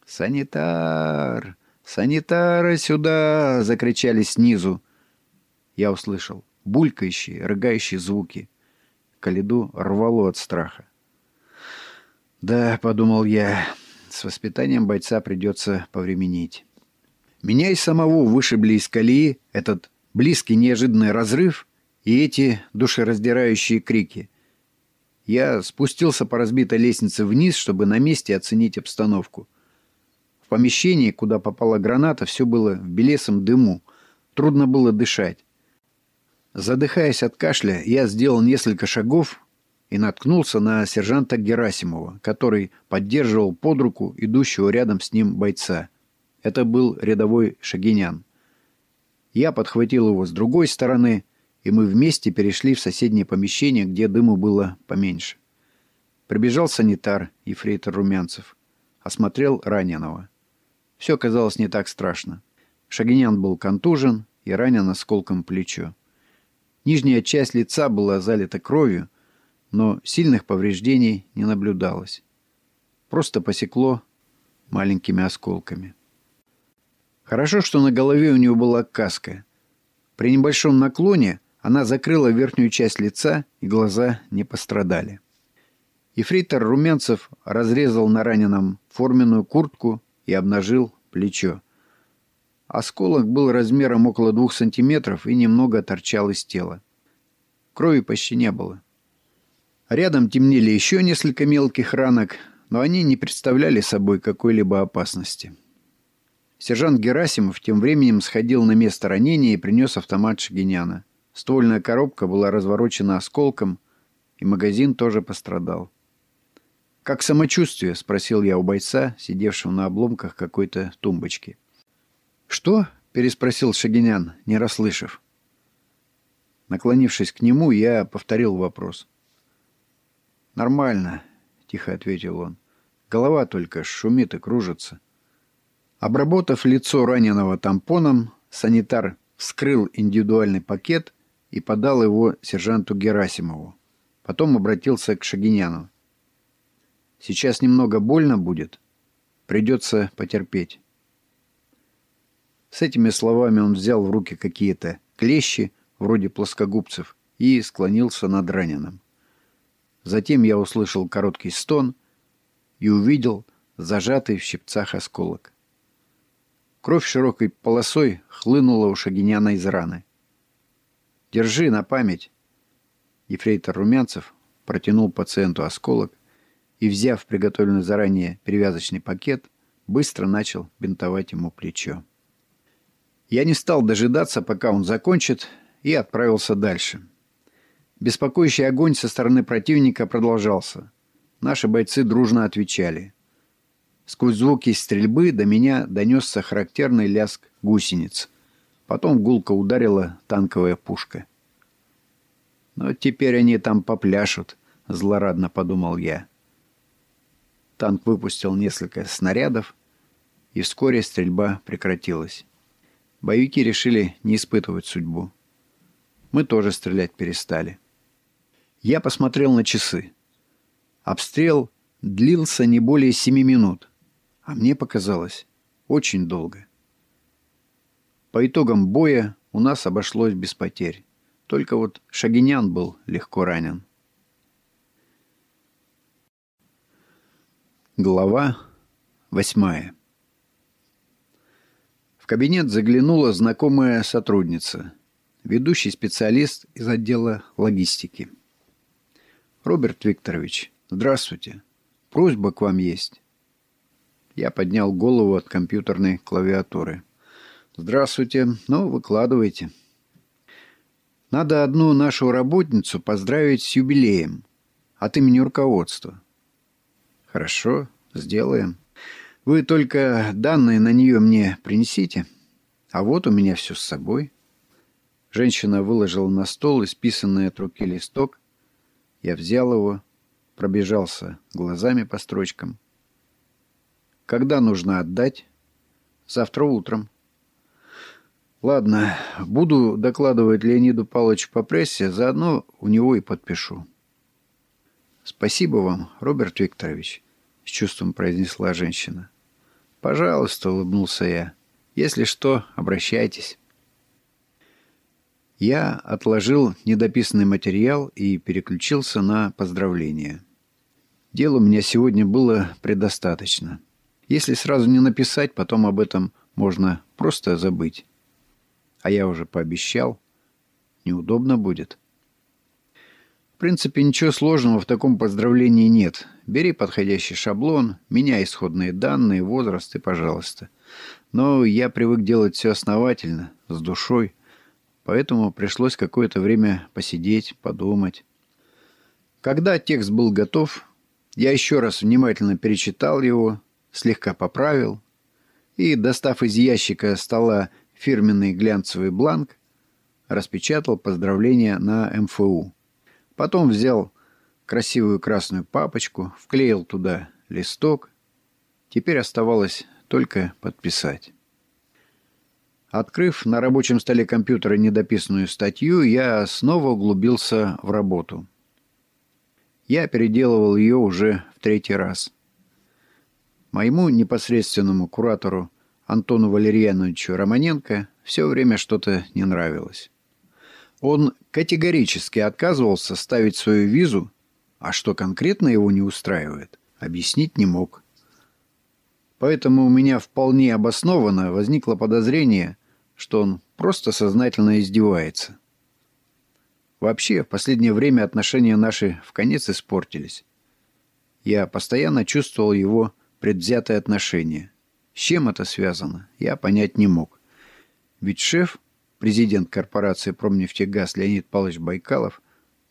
Speaker 1: «Санитар! «Санитары сюда!» — закричали снизу. Я услышал булькающие, рыгающие звуки. Калиду рвало от страха. «Да», — подумал я, — «с воспитанием бойца придется повременить». Меня и самого вышибли из колеи этот близкий неожиданный разрыв и эти душераздирающие крики. Я спустился по разбитой лестнице вниз, чтобы на месте оценить обстановку — в помещении, куда попала граната, все было в белесом дыму. Трудно было дышать. Задыхаясь от кашля, я сделал несколько шагов и наткнулся на сержанта Герасимова, который поддерживал под руку идущего рядом с ним бойца. Это был рядовой Шагинян. Я подхватил его с другой стороны, и мы вместе перешли в соседнее помещение, где дыму было поменьше. Прибежал санитар, ефрейтор Румянцев. Осмотрел раненого. Все казалось не так страшно. Шагинян был контужен и ранен осколком плечо. Нижняя часть лица была залита кровью, но сильных повреждений не наблюдалось. Просто посекло маленькими осколками. Хорошо, что на голове у него была каска. При небольшом наклоне она закрыла верхнюю часть лица, и глаза не пострадали. Ефрейтор Румянцев разрезал на раненом форменную куртку и обнажил плечо. Осколок был размером около двух сантиметров и немного торчал из тела. Крови почти не было. Рядом темнели еще несколько мелких ранок, но они не представляли собой какой-либо опасности. Сержант Герасимов тем временем сходил на место ранения и принес автомат Шагиняна. Ствольная коробка была разворочена осколком, и магазин тоже пострадал. «Как самочувствие?» — спросил я у бойца, сидевшего на обломках какой-то тумбочки. «Что?» — переспросил Шагинян, не расслышав. Наклонившись к нему, я повторил вопрос. «Нормально», — тихо ответил он. «Голова только шумит и кружится». Обработав лицо раненого тампоном, санитар вскрыл индивидуальный пакет и подал его сержанту Герасимову. Потом обратился к Шагиняну. Сейчас немного больно будет. Придется потерпеть. С этими словами он взял в руки какие-то клещи, вроде плоскогубцев, и склонился над раненым. Затем я услышал короткий стон и увидел зажатый в щипцах осколок. Кровь широкой полосой хлынула у Шагиняна из раны. «Держи на память!» Ефрейтор Румянцев протянул пациенту осколок, и, взяв приготовленный заранее перевязочный пакет, быстро начал бинтовать ему плечо. Я не стал дожидаться, пока он закончит, и отправился дальше. Беспокоящий огонь со стороны противника продолжался. Наши бойцы дружно отвечали. Сквозь звуки стрельбы до меня донесся характерный лязг гусениц. Потом гулко ударила танковая пушка. «Но теперь они там попляшут», — злорадно подумал я. Танк выпустил несколько снарядов, и вскоре стрельба прекратилась. Боевики решили не испытывать судьбу. Мы тоже стрелять перестали. Я посмотрел на часы. Обстрел длился не более семи минут, а мне показалось очень долго. По итогам боя у нас обошлось без потерь. Только вот Шагинян был легко ранен. Глава восьмая В кабинет заглянула знакомая сотрудница, ведущий специалист из отдела логистики. «Роберт Викторович, здравствуйте. Просьба к вам есть». Я поднял голову от компьютерной клавиатуры. «Здравствуйте. Ну, выкладывайте». «Надо одну нашу работницу поздравить с юбилеем от имени руководства». Хорошо, сделаем. Вы только данные на нее мне принесите. А вот у меня все с собой. Женщина выложила на стол исписанный от руки листок. Я взял его, пробежался глазами по строчкам. Когда нужно отдать? Завтра утром. Ладно, буду докладывать Леониду Павловичу по прессе, заодно у него и подпишу. «Спасибо вам, Роберт Викторович», — с чувством произнесла женщина. «Пожалуйста», — улыбнулся я. Если что, обращайтесь. Я отложил недописанный материал и переключился на поздравления. Дел у меня сегодня было предостаточно. Если сразу не написать, потом об этом можно просто забыть. А я уже пообещал. Неудобно будет. В принципе, ничего сложного в таком поздравлении нет. Бери подходящий шаблон, меняй исходные данные, возраст и пожалуйста. Но я привык делать все основательно, с душой. Поэтому пришлось какое-то время посидеть, подумать. Когда текст был готов, я еще раз внимательно перечитал его, слегка поправил и, достав из ящика стола фирменный глянцевый бланк, распечатал поздравления на МФУ. Потом взял красивую красную папочку, вклеил туда листок. Теперь оставалось только подписать. Открыв на рабочем столе компьютера недописанную статью, я снова углубился в работу. Я переделывал ее уже в третий раз. Моему непосредственному куратору Антону Валерьяновичу Романенко все время что-то не нравилось. Он категорически отказывался ставить свою визу, а что конкретно его не устраивает, объяснить не мог. Поэтому у меня вполне обоснованно возникло подозрение, что он просто сознательно издевается. Вообще, в последнее время отношения наши в конец испортились. Я постоянно чувствовал его предвзятое отношение. С чем это связано, я понять не мог. Ведь шеф президент корпорации «Промнефтегаз» Леонид Павлович Байкалов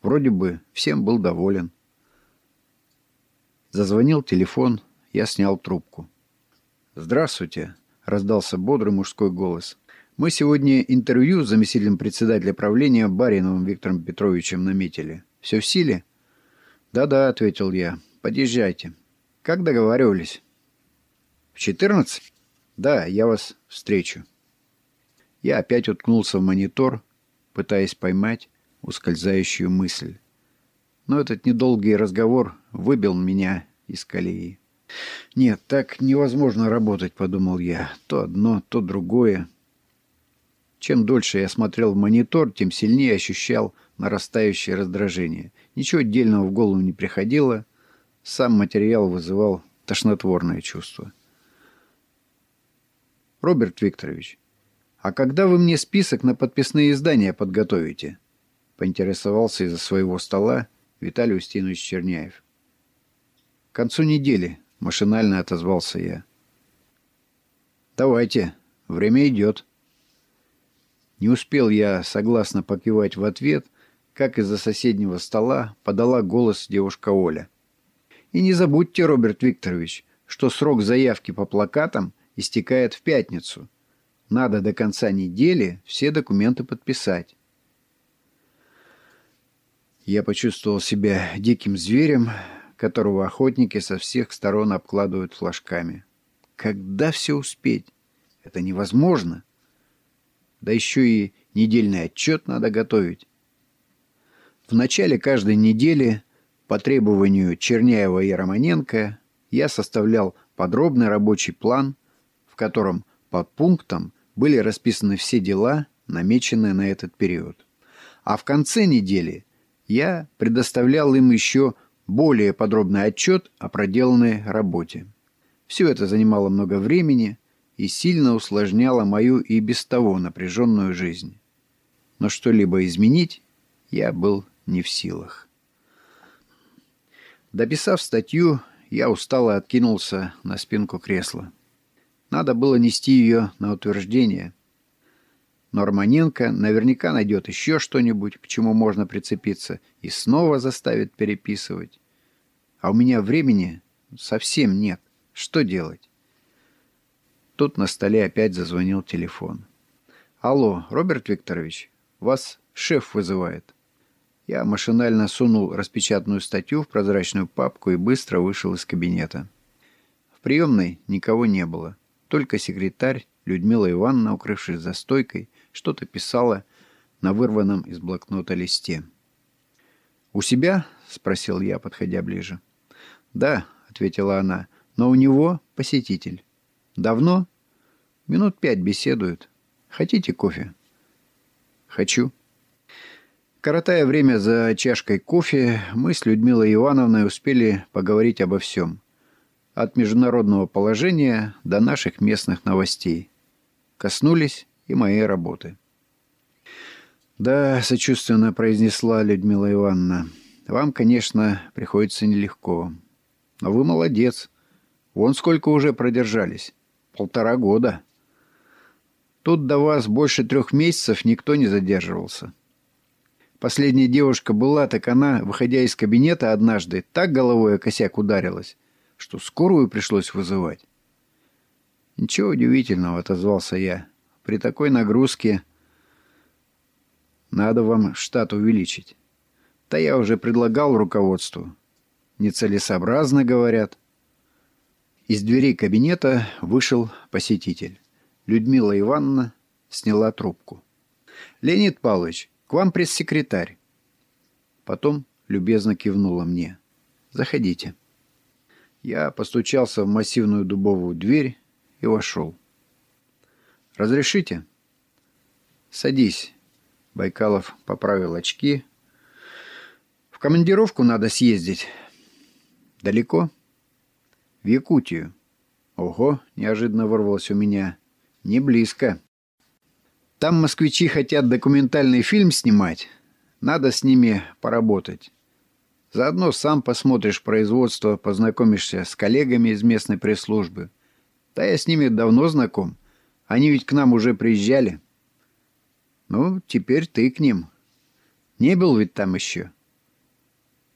Speaker 1: вроде бы всем был доволен. Зазвонил телефон, я снял трубку. «Здравствуйте», — раздался бодрый мужской голос. «Мы сегодня интервью с заместителем председателя правления Бариновым Виктором Петровичем наметили. Все в силе?» «Да-да», — ответил я. «Подъезжайте». «Как договаривались?» «В 14?» «Да, я вас встречу». Я опять уткнулся в монитор, пытаясь поймать ускользающую мысль. Но этот недолгий разговор выбил меня из колеи. «Нет, так невозможно работать», — подумал я. «То одно, то другое». Чем дольше я смотрел в монитор, тем сильнее ощущал нарастающее раздражение. Ничего отдельного в голову не приходило. Сам материал вызывал тошнотворное чувство. «Роберт Викторович, «А когда вы мне список на подписные издания подготовите?» — поинтересовался из-за своего стола Виталий Устинович Черняев. «К концу недели», — машинально отозвался я. «Давайте, время идет». Не успел я согласно покивать в ответ, как из-за соседнего стола подала голос девушка Оля. «И не забудьте, Роберт Викторович, что срок заявки по плакатам истекает в пятницу». Надо до конца недели все документы подписать. Я почувствовал себя диким зверем, которого охотники со всех сторон обкладывают флажками. Когда все успеть? Это невозможно. Да еще и недельный отчет надо готовить. В начале каждой недели по требованию Черняева и Романенко я составлял подробный рабочий план, в котором по пунктам были расписаны все дела, намеченные на этот период. А в конце недели я предоставлял им еще более подробный отчет о проделанной работе. Все это занимало много времени и сильно усложняло мою и без того напряженную жизнь. Но что-либо изменить я был не в силах. Дописав статью, я устало откинулся на спинку кресла. Надо было нести ее на утверждение. Но Романенко наверняка найдет еще что-нибудь, к чему можно прицепиться, и снова заставит переписывать. А у меня времени совсем нет. Что делать? Тут на столе опять зазвонил телефон. «Алло, Роберт Викторович, вас шеф вызывает». Я машинально сунул распечатанную статью в прозрачную папку и быстро вышел из кабинета. В приемной никого не было. Только секретарь Людмила Ивановна, укрывшись за стойкой, что-то писала на вырванном из блокнота листе. «У себя?» — спросил я, подходя ближе. «Да», — ответила она, — «но у него посетитель». «Давно?» Минут пять беседуют. Хотите кофе? Хочу. Коротая время за чашкой кофе, мы с Людмилой Ивановной успели поговорить обо всем. От международного положения до наших местных новостей. Коснулись и моей работы. «Да», — сочувственно произнесла Людмила Ивановна, — «вам, конечно, приходится нелегко. Но вы молодец. Вон сколько уже продержались. Полтора года. Тут до вас больше трех месяцев никто не задерживался. Последняя девушка была, так она, выходя из кабинета однажды, так головой о косяк ударилась, что скорую пришлось вызывать. «Ничего удивительного», — отозвался я. «При такой нагрузке надо вам штат увеличить». Да я уже предлагал руководству. Нецелесообразно, говорят. Из дверей кабинета вышел посетитель. Людмила Ивановна сняла трубку. «Леонид Павлович, к вам пресс-секретарь». Потом любезно кивнула мне. «Заходите». Я постучался в массивную дубовую дверь и вошел. «Разрешите?» «Садись». Байкалов поправил очки. «В командировку надо съездить». «Далеко?» «В Якутию». «Ого!» — неожиданно вырвалось у меня. «Не близко». Там москвичи хотят документальный фильм снимать. Надо с ними поработать. Заодно сам посмотришь производство, познакомишься с коллегами из местной пресс-службы. Да я с ними давно знаком. Они ведь к нам уже приезжали. Ну, теперь ты к ним. Не был ведь там еще?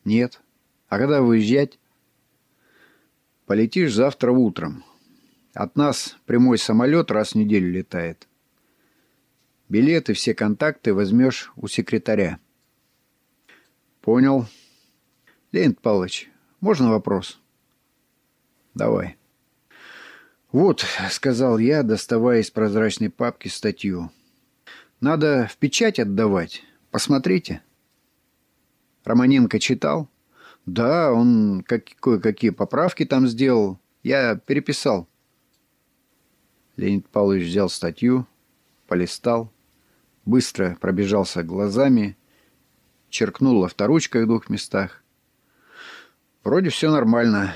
Speaker 1: Нет. А когда выезжать? Полетишь завтра утром. От нас прямой самолет раз в неделю летает. Билеты, все контакты возьмешь у секретаря. Понял. Леонид Павлович, можно вопрос? Давай. Вот, сказал я, доставая из прозрачной папки статью. Надо в печать отдавать. Посмотрите. Романенко читал? Да, он кое-какие поправки там сделал. Я переписал. Леонид Павлович взял статью, полистал, быстро пробежался глазами, черкнул авторучкой в двух местах. «Вроде все нормально.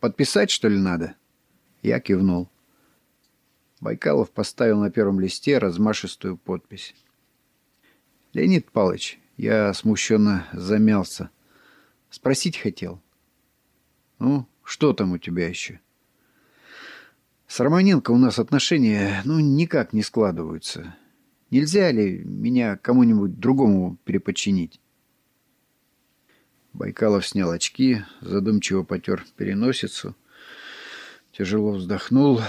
Speaker 1: Подписать, что ли, надо?» Я кивнул. Байкалов поставил на первом листе размашистую подпись. «Леонид Павлович, я смущенно замялся. Спросить хотел. Ну, что там у тебя еще?» «С Романенко у нас отношения, ну, никак не складываются. Нельзя ли меня кому-нибудь другому переподчинить? Байкалов снял очки, задумчиво потер переносицу, тяжело вздохнул.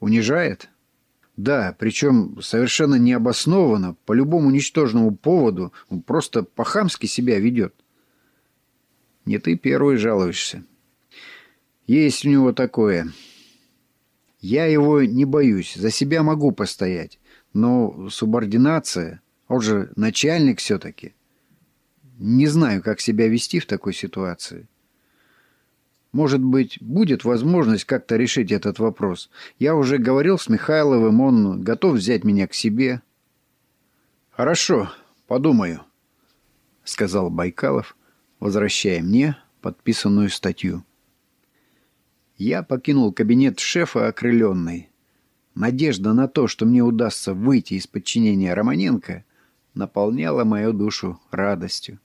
Speaker 1: Унижает? Да, причем совершенно необоснованно, по любому ничтожному поводу, он просто по-хамски себя ведет. Не ты первый жалуешься. Есть у него такое. Я его не боюсь, за себя могу постоять. Но субординация, он же начальник все-таки. Не знаю, как себя вести в такой ситуации. Может быть, будет возможность как-то решить этот вопрос. Я уже говорил с Михайловым, он готов взять меня к себе. Хорошо, подумаю, сказал Байкалов, возвращая мне подписанную статью. Я покинул кабинет шефа окрыленный. Надежда на то, что мне удастся выйти из подчинения Романенко, наполняла мою душу радостью.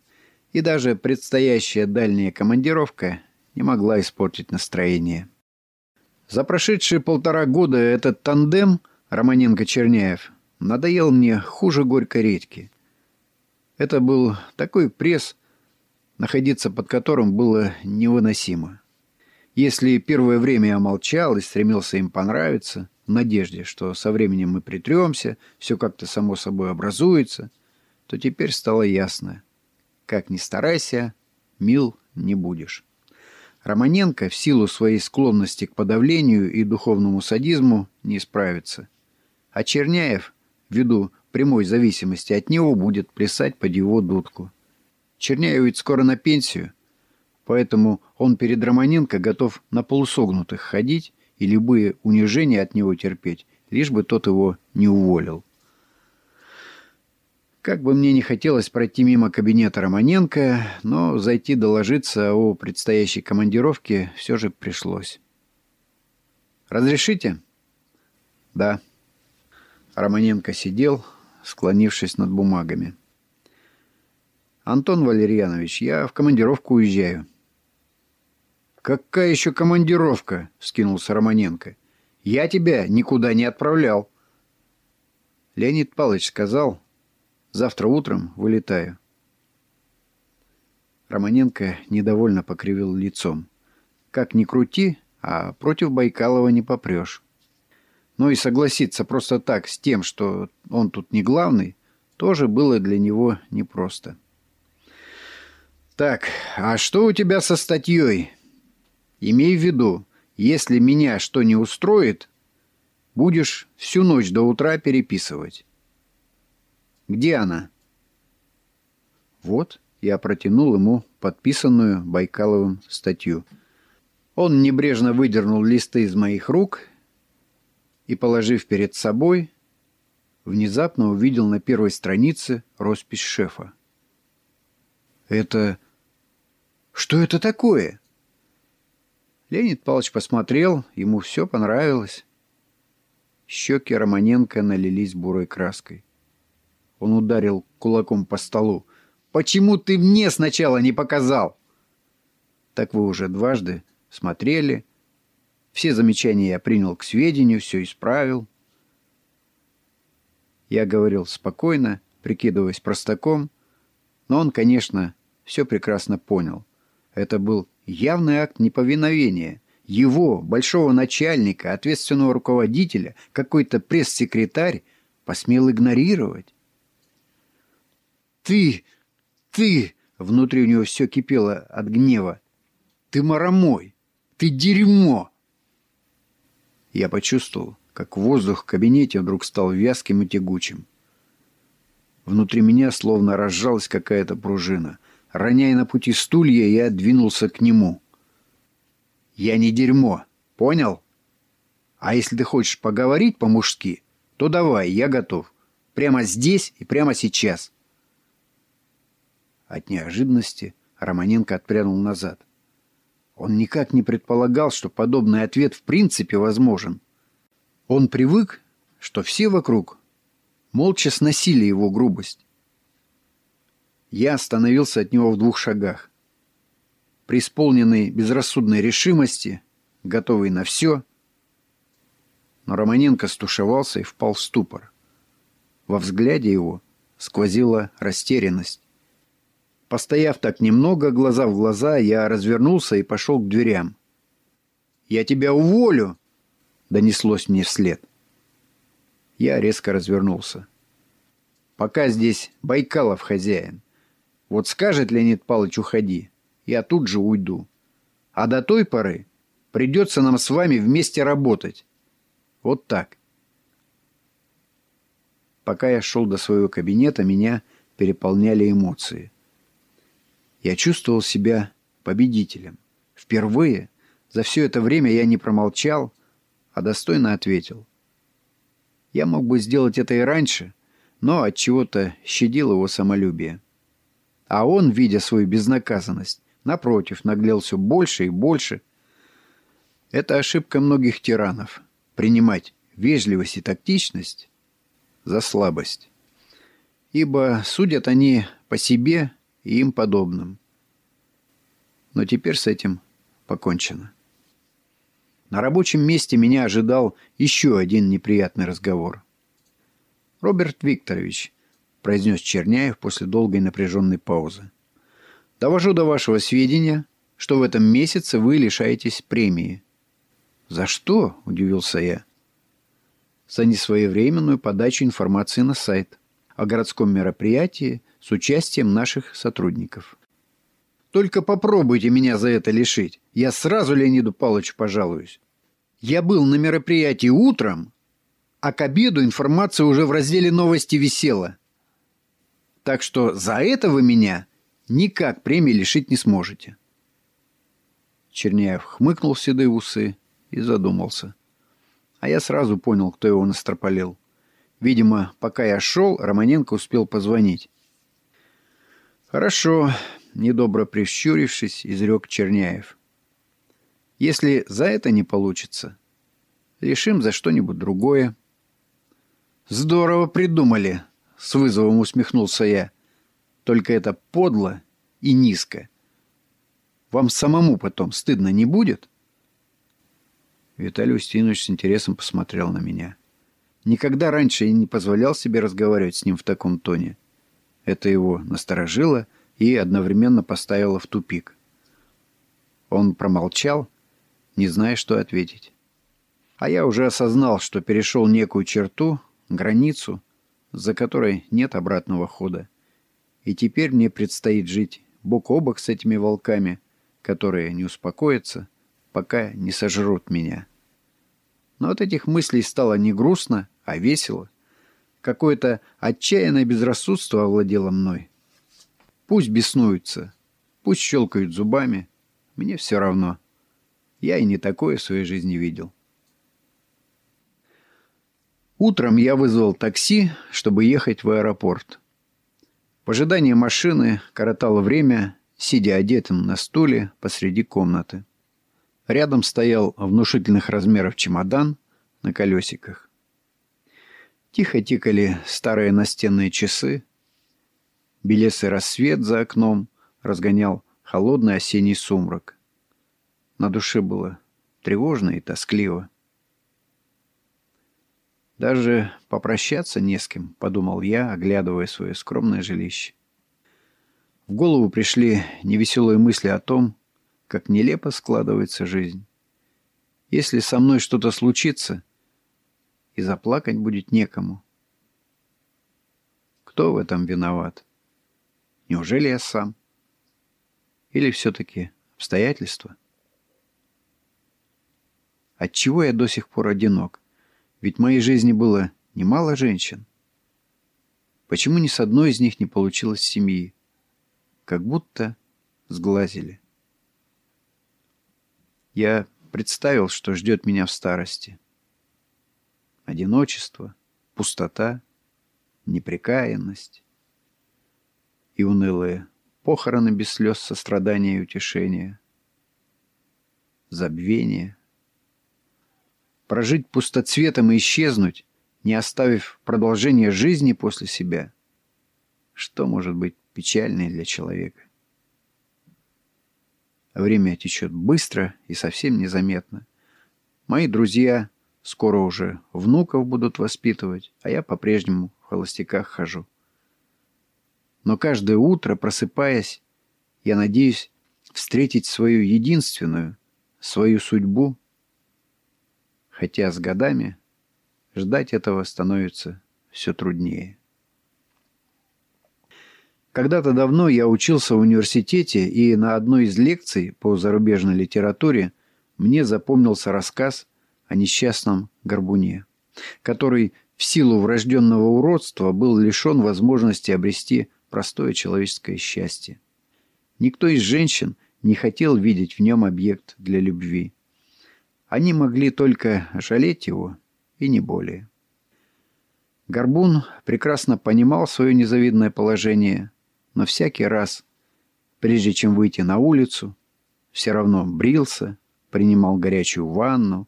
Speaker 1: И даже предстоящая дальняя командировка не могла испортить настроение. За прошедшие полтора года этот тандем Романенко-Черняев надоел мне хуже горькой редьки. Это был такой пресс, находиться под которым было невыносимо. Если первое время я молчал и стремился им понравиться, надежде, что со временем мы притремся, все как-то само собой образуется, то теперь стало ясно. Как ни старайся, мил не будешь. Романенко в силу своей склонности к подавлению и духовному садизму не справится. А Черняев, ввиду прямой зависимости от него, будет плясать под его дудку. Черняев ведь скоро на пенсию, поэтому он перед Романенко готов на полусогнутых ходить и любые унижения от него терпеть, лишь бы тот его не уволил. Как бы мне не хотелось пройти мимо кабинета Романенко, но зайти доложиться о предстоящей командировке все же пришлось. «Разрешите?» «Да». Романенко сидел, склонившись над бумагами. «Антон Валерьянович, я в командировку уезжаю». «Какая еще командировка?» — вскинулся Романенко. «Я тебя никуда не отправлял». Леонид Павлович сказал, «Завтра утром вылетаю». Романенко недовольно покривил лицом. «Как ни крути, а против Байкалова не попрешь». Но и согласиться просто так с тем, что он тут не главный, тоже было для него непросто. «Так, а что у тебя со статьей?» Имей в виду, если меня что не устроит, будешь всю ночь до утра переписывать. Где она? Вот, я протянул ему подписанную Байкаловым статью. Он небрежно выдернул листы из моих рук и, положив перед собой, внезапно увидел на первой странице роспись шефа. «Это... что это такое?» Леонид Павлович посмотрел, ему все понравилось. Щеки Романенко налились бурой краской. Он ударил кулаком по столу. «Почему ты мне сначала не показал?» «Так вы уже дважды смотрели. Все замечания я принял к сведению, все исправил». Я говорил спокойно, прикидываясь простаком, но он, конечно, все прекрасно понял. Это был явный акт неповиновения. Его, большого начальника, ответственного руководителя, какой-то пресс-секретарь посмел игнорировать. «Ты! Ты!» — внутри у него все кипело от гнева. «Ты маромой! Ты дерьмо!» Я почувствовал, как воздух в кабинете вдруг стал вязким и тягучим. Внутри меня словно разжалась какая-то пружина — Роняя на пути стулья, я двинулся к нему. «Я не дерьмо, понял? А если ты хочешь поговорить по-мужски, то давай, я готов. Прямо здесь и прямо сейчас». От неожиданности Романенко отпрянул назад. Он никак не предполагал, что подобный ответ в принципе возможен. Он привык, что все вокруг молча сносили его грубость. Я остановился от него в двух шагах. Преисполненный безрассудной решимости, готовый на все. Но Романенко стушевался и впал в ступор. Во взгляде его сквозила растерянность. Постояв так немного, глаза в глаза, я развернулся и пошел к дверям. «Я тебя уволю!» — донеслось мне вслед. Я резко развернулся. «Пока здесь Байкалов хозяин. Вот скажет Леонид Павлович «уходи», я тут же уйду. А до той поры придется нам с вами вместе работать. Вот так. Пока я шел до своего кабинета, меня переполняли эмоции. Я чувствовал себя победителем. Впервые за все это время я не промолчал, а достойно ответил. Я мог бы сделать это и раньше, но от чего-то щадил его самолюбие. А он, видя свою безнаказанность, напротив, наглел все больше и больше. Это ошибка многих тиранов – принимать вежливость и тактичность за слабость. Ибо судят они по себе и им подобным. Но теперь с этим покончено. На рабочем месте меня ожидал еще один неприятный разговор. «Роберт Викторович, — произнес Черняев после долгой напряженной паузы. «Довожу до вашего сведения, что в этом месяце вы лишаетесь премии». «За что?» — удивился я. «За несвоевременную подачу информации на сайт о городском мероприятии с участием наших сотрудников». «Только попробуйте меня за это лишить. Я сразу Леониду Павловичу пожалуюсь. Я был на мероприятии утром, а к обеду информация уже в разделе «Новости» висела. Так что за это вы меня никак премии лишить не сможете. Черняев хмыкнул в седые усы и задумался. А я сразу понял, кто его настропалил. Видимо, пока я шел, Романенко успел позвонить. «Хорошо», — недобро прищурившись, изрек Черняев. «Если за это не получится, решим за что-нибудь другое». «Здорово придумали», — с вызовом усмехнулся я. «Только это подло и низко. Вам самому потом стыдно не будет?» Виталий Устинович с интересом посмотрел на меня. Никогда раньше я не позволял себе разговаривать с ним в таком тоне. Это его насторожило и одновременно поставило в тупик. Он промолчал, не зная, что ответить. А я уже осознал, что перешел некую черту, границу, за которой нет обратного хода. И теперь мне предстоит жить бок о бок с этими волками, которые не успокоятся, пока не сожрут меня. Но от этих мыслей стало не грустно, а весело. Какое-то отчаянное безрассудство овладело мной. Пусть беснуются, пусть щелкают зубами. Мне все равно. Я и не такое в своей жизни видел. Утром я вызвал такси, чтобы ехать в аэропорт. В ожидании машины коротало время, сидя одетым на стуле посреди комнаты. Рядом стоял внушительных размеров чемодан на колесиках. Тихо тикали старые настенные часы. Белесый рассвет за окном разгонял холодный осенний сумрак. На душе было тревожно и тоскливо. Даже попрощаться не с кем, подумал я, оглядывая свое скромное жилище. В голову пришли невеселые мысли о том, как нелепо складывается жизнь. Если со мной что-то случится, и заплакать будет некому. Кто в этом виноват? Неужели я сам? Или все-таки обстоятельства? Отчего я до сих пор одинок? Ведь в моей жизни было немало женщин. Почему ни с одной из них не получилось семьи? Как будто сглазили. Я представил, что ждет меня в старости одиночество, пустота, неприкаянность и унылые похороны без слез сострадания и утешения, забвение. Прожить пустоцветом и исчезнуть, не оставив продолжение жизни после себя, что может быть печальнее для человека? Время течет быстро и совсем незаметно. Мои друзья Скоро уже внуков будут воспитывать, а я по-прежнему в холостяках хожу. Но каждое утро, просыпаясь, я надеюсь встретить свою единственную, свою судьбу. Хотя с годами ждать этого становится все труднее. Когда-то давно я учился в университете, и на одной из лекций по зарубежной литературе мне запомнился рассказ о несчастном горбуне, который в силу врожденного уродства был лишен возможности обрести простое человеческое счастье. Никто из женщин не хотел видеть в нем объект для любви. Они могли только жалеть его, и не более. Горбун прекрасно понимал свое незавидное положение, но всякий раз, прежде чем выйти на улицу, все равно брился, принимал горячую ванну,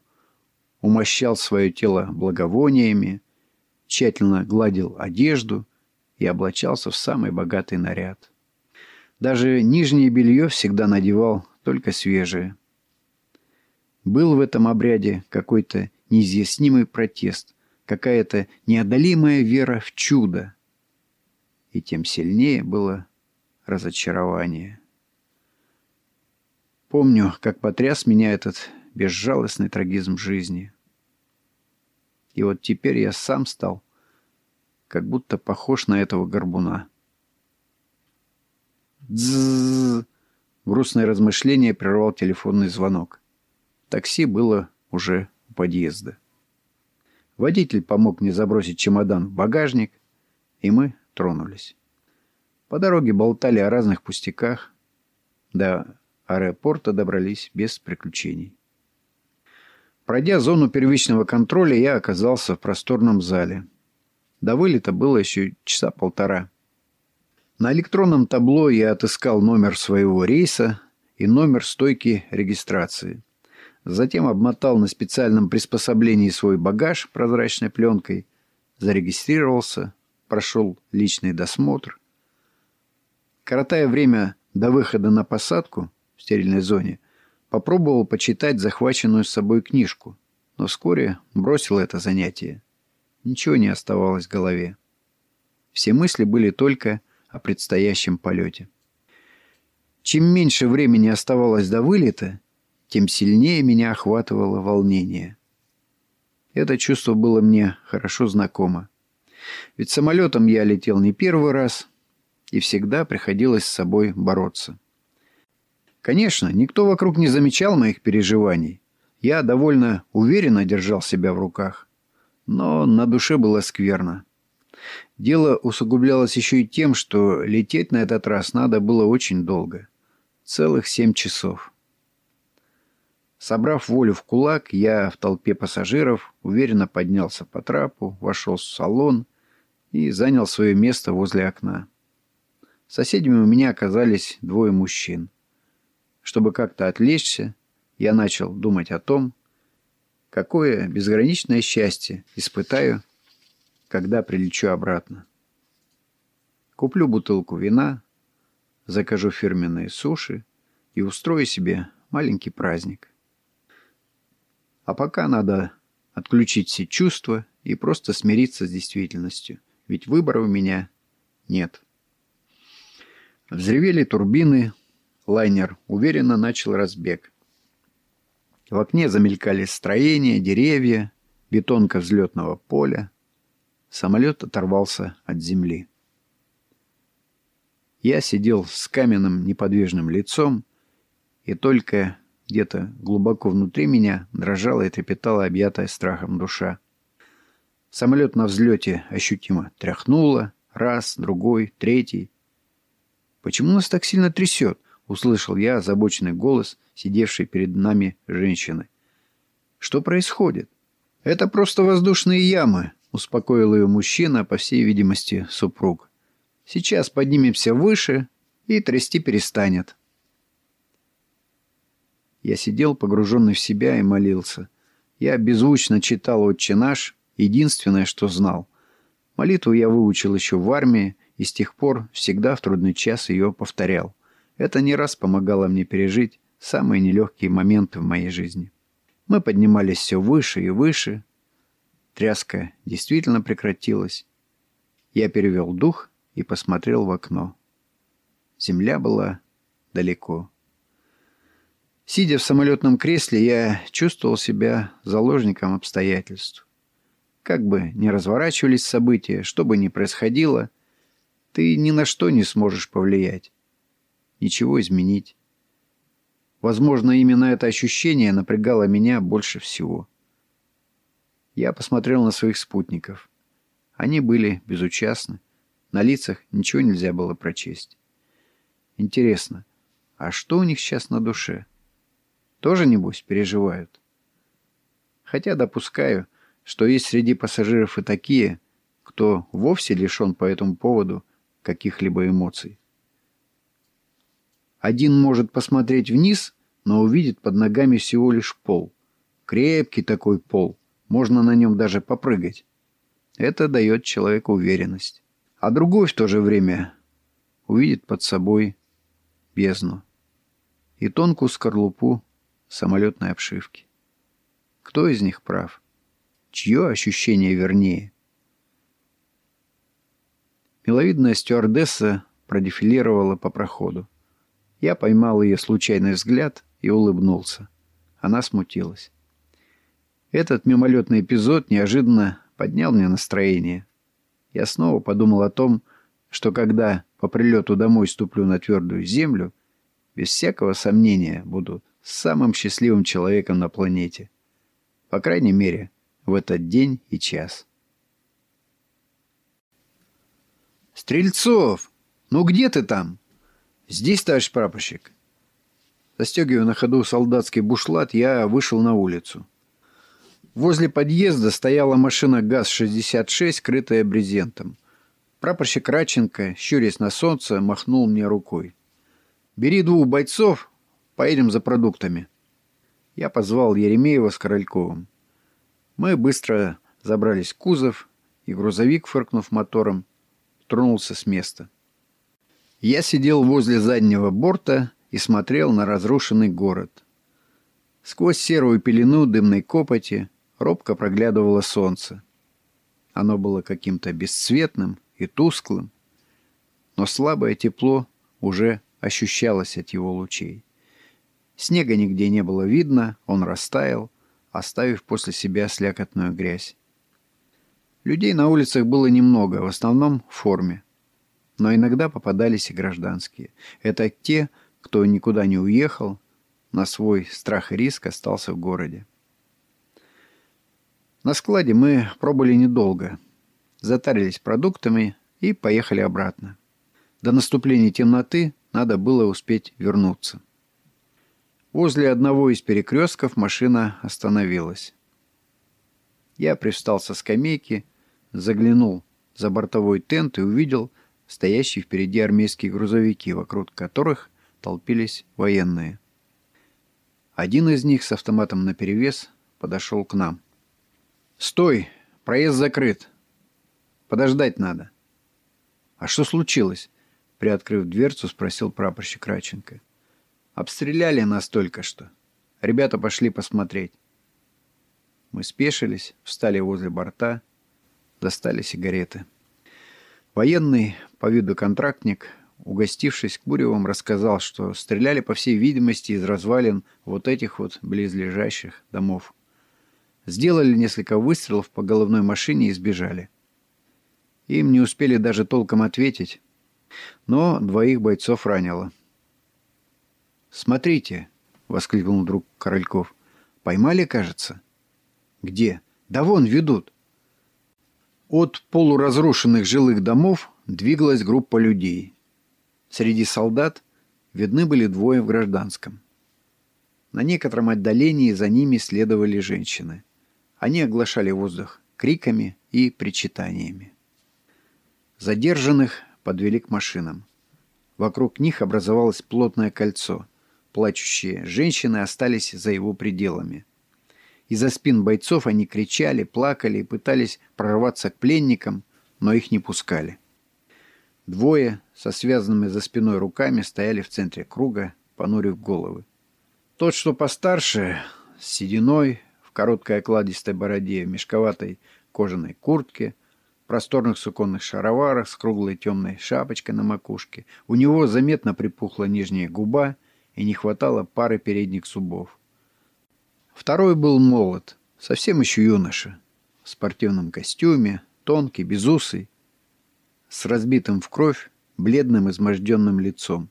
Speaker 1: умощал свое тело благовониями, тщательно гладил одежду и облачался в самый богатый наряд. Даже нижнее белье всегда надевал только свежее. Был в этом обряде какой-то неизъяснимый протест, какая-то неодолимая вера в чудо. И тем сильнее было разочарование. Помню, как потряс меня этот безжалостный трагизм жизни. И вот теперь я сам стал как будто похож на этого горбуна. Дзззз! Грустное размышление прервал телефонный звонок. Такси было уже у подъезда. Водитель помог мне забросить чемодан в багажник, и мы тронулись. По дороге болтали о разных пустяках. До аэропорта добрались без приключений. Пройдя зону первичного контроля, я оказался в просторном зале. До вылета было еще часа полтора. На электронном табло я отыскал номер своего рейса и номер стойки регистрации. Затем обмотал на специальном приспособлении свой багаж прозрачной пленкой, зарегистрировался, прошел личный досмотр. Коротая время до выхода на посадку в стерильной зоне, попробовал почитать захваченную с собой книжку, но вскоре бросил это занятие. Ничего не оставалось в голове. Все мысли были только о предстоящем полете. Чем меньше времени оставалось до вылета, тем сильнее меня охватывало волнение. Это чувство было мне хорошо знакомо. Ведь самолетом я летел не первый раз, и всегда приходилось с собой бороться. Конечно, никто вокруг не замечал моих переживаний. Я довольно уверенно держал себя в руках. Но на душе было скверно. Дело усугублялось еще и тем, что лететь на этот раз надо было очень долго. Целых семь часов. Собрав волю в кулак, я в толпе пассажиров уверенно поднялся по трапу, вошел в салон и занял свое место возле окна. Соседями у меня оказались двое мужчин. Чтобы как-то отвлечься, я начал думать о том, какое безграничное счастье испытаю, когда прилечу обратно. Куплю бутылку вина, закажу фирменные суши и устрою себе маленький праздник. А пока надо отключить все чувства и просто смириться с действительностью, ведь выбора у меня нет. Взревели турбины, лайнер уверенно начал разбег. В окне замелькали строения, деревья, бетонка взлетного поля. Самолет оторвался от земли. Я сидел с каменным неподвижным лицом, и только где-то глубоко внутри меня дрожала и трепетала объятая страхом душа. Самолет на взлете ощутимо тряхнуло. Раз, другой, третий. «Почему нас так сильно трясет?» — услышал я озабоченный голос, сидевшей перед нами женщины. «Что происходит?» «Это просто воздушные ямы», — успокоил ее мужчина, по всей видимости, супруг. «Сейчас поднимемся выше, и трясти перестанет». Я сидел, погруженный в себя, и молился. Я беззвучно читал «Отче наш», единственное, что знал. Молитву я выучил еще в армии, и с тех пор всегда в трудный час ее повторял. Это не раз помогало мне пережить самые нелегкие моменты в моей жизни. Мы поднимались все выше и выше. Тряска действительно прекратилась. Я перевел дух и посмотрел в окно. Земля была далеко. Сидя в самолетном кресле, я чувствовал себя заложником обстоятельств. Как бы ни разворачивались события, что бы ни происходило, ты ни на что не сможешь повлиять ничего изменить. Возможно, именно это ощущение напрягало меня больше всего. Я посмотрел на своих спутников. Они были безучастны. На лицах ничего нельзя было прочесть. Интересно, а что у них сейчас на душе? Тоже, небось, переживают? Хотя допускаю, что есть среди пассажиров и такие, кто вовсе лишен по этому поводу каких-либо эмоций. Один может посмотреть вниз, но увидит под ногами всего лишь пол. Крепкий такой пол. Можно на нем даже попрыгать. Это дает человеку уверенность. А другой в то же время увидит под собой бездну и тонкую скорлупу самолетной обшивки. Кто из них прав? Чье ощущение вернее? Миловидная стюардесса продефилировала по проходу. Я поймал ее случайный взгляд и улыбнулся. Она смутилась. Этот мимолетный эпизод неожиданно поднял мне настроение. Я снова подумал о том, что когда по прилету домой ступлю на твердую землю, без всякого сомнения буду самым счастливым человеком на планете. По крайней мере, в этот день и час. «Стрельцов! Ну где ты там?» «Здесь, товарищ прапорщик». Застегивая на ходу солдатский бушлат, я вышел на улицу. Возле подъезда стояла машина ГАЗ-66, крытая брезентом. Прапорщик Радченко, щурясь на солнце, махнул мне рукой. «Бери двух бойцов, поедем за продуктами». Я позвал Еремеева с Корольковым. Мы быстро забрались в кузов, и грузовик, фыркнув мотором, тронулся с места. Я сидел возле заднего борта и смотрел на разрушенный город. Сквозь серую пелену дымной копоти робко проглядывало солнце. Оно было каким-то бесцветным и тусклым, но слабое тепло уже ощущалось от его лучей. Снега нигде не было видно, он растаял, оставив после себя слякотную грязь. Людей на улицах было немного, в основном в форме. Но иногда попадались и гражданские. Это те, кто никуда не уехал, на свой страх и риск остался в городе. На складе мы пробыли недолго. Затарились продуктами и поехали обратно. До наступления темноты надо было успеть вернуться. Возле одного из перекрестков машина остановилась. Я привстал со скамейки, заглянул за бортовой тент и увидел стоящие впереди армейские грузовики, вокруг которых толпились военные. Один из них с автоматом наперевес подошел к нам. «Стой! Проезд закрыт. Подождать надо». «А что случилось?» Приоткрыв дверцу, спросил прапорщик Раченко. «Обстреляли нас только что. Ребята пошли посмотреть». Мы спешились, встали возле борта, достали сигареты. Военный, по виду контрактник, угостившись Куревым, рассказал, что стреляли, по всей видимости, из развалин вот этих вот близлежащих домов. Сделали несколько выстрелов по головной машине и сбежали. Им не успели даже толком ответить, но двоих бойцов ранило. «Смотрите!» — воскликнул друг Корольков. «Поймали, кажется?» «Где?» «Да вон ведут!» От полуразрушенных жилых домов двигалась группа людей. Среди солдат видны были двое в гражданском. На некотором отдалении за ними следовали женщины. Они оглашали воздух криками и причитаниями. Задержанных подвели к машинам. Вокруг них образовалось плотное кольцо. Плачущие женщины остались за его пределами. Из-за спин бойцов они кричали, плакали и пытались прорваться к пленникам, но их не пускали. Двое со связанными за спиной руками стояли в центре круга, понурив головы. Тот, что постарше, с сединой, короткой окладистой бороде, в мешковатой кожаной куртке, просторных суконных шароварах с круглой темной шапочкой на макушке. У него заметно припухла нижняя губа и не хватало пары передних зубов. Второй был молод, совсем еще юноша, в спортивном костюме, тонкий, безусый, с разбитым в кровь, бледным изможденным лицом.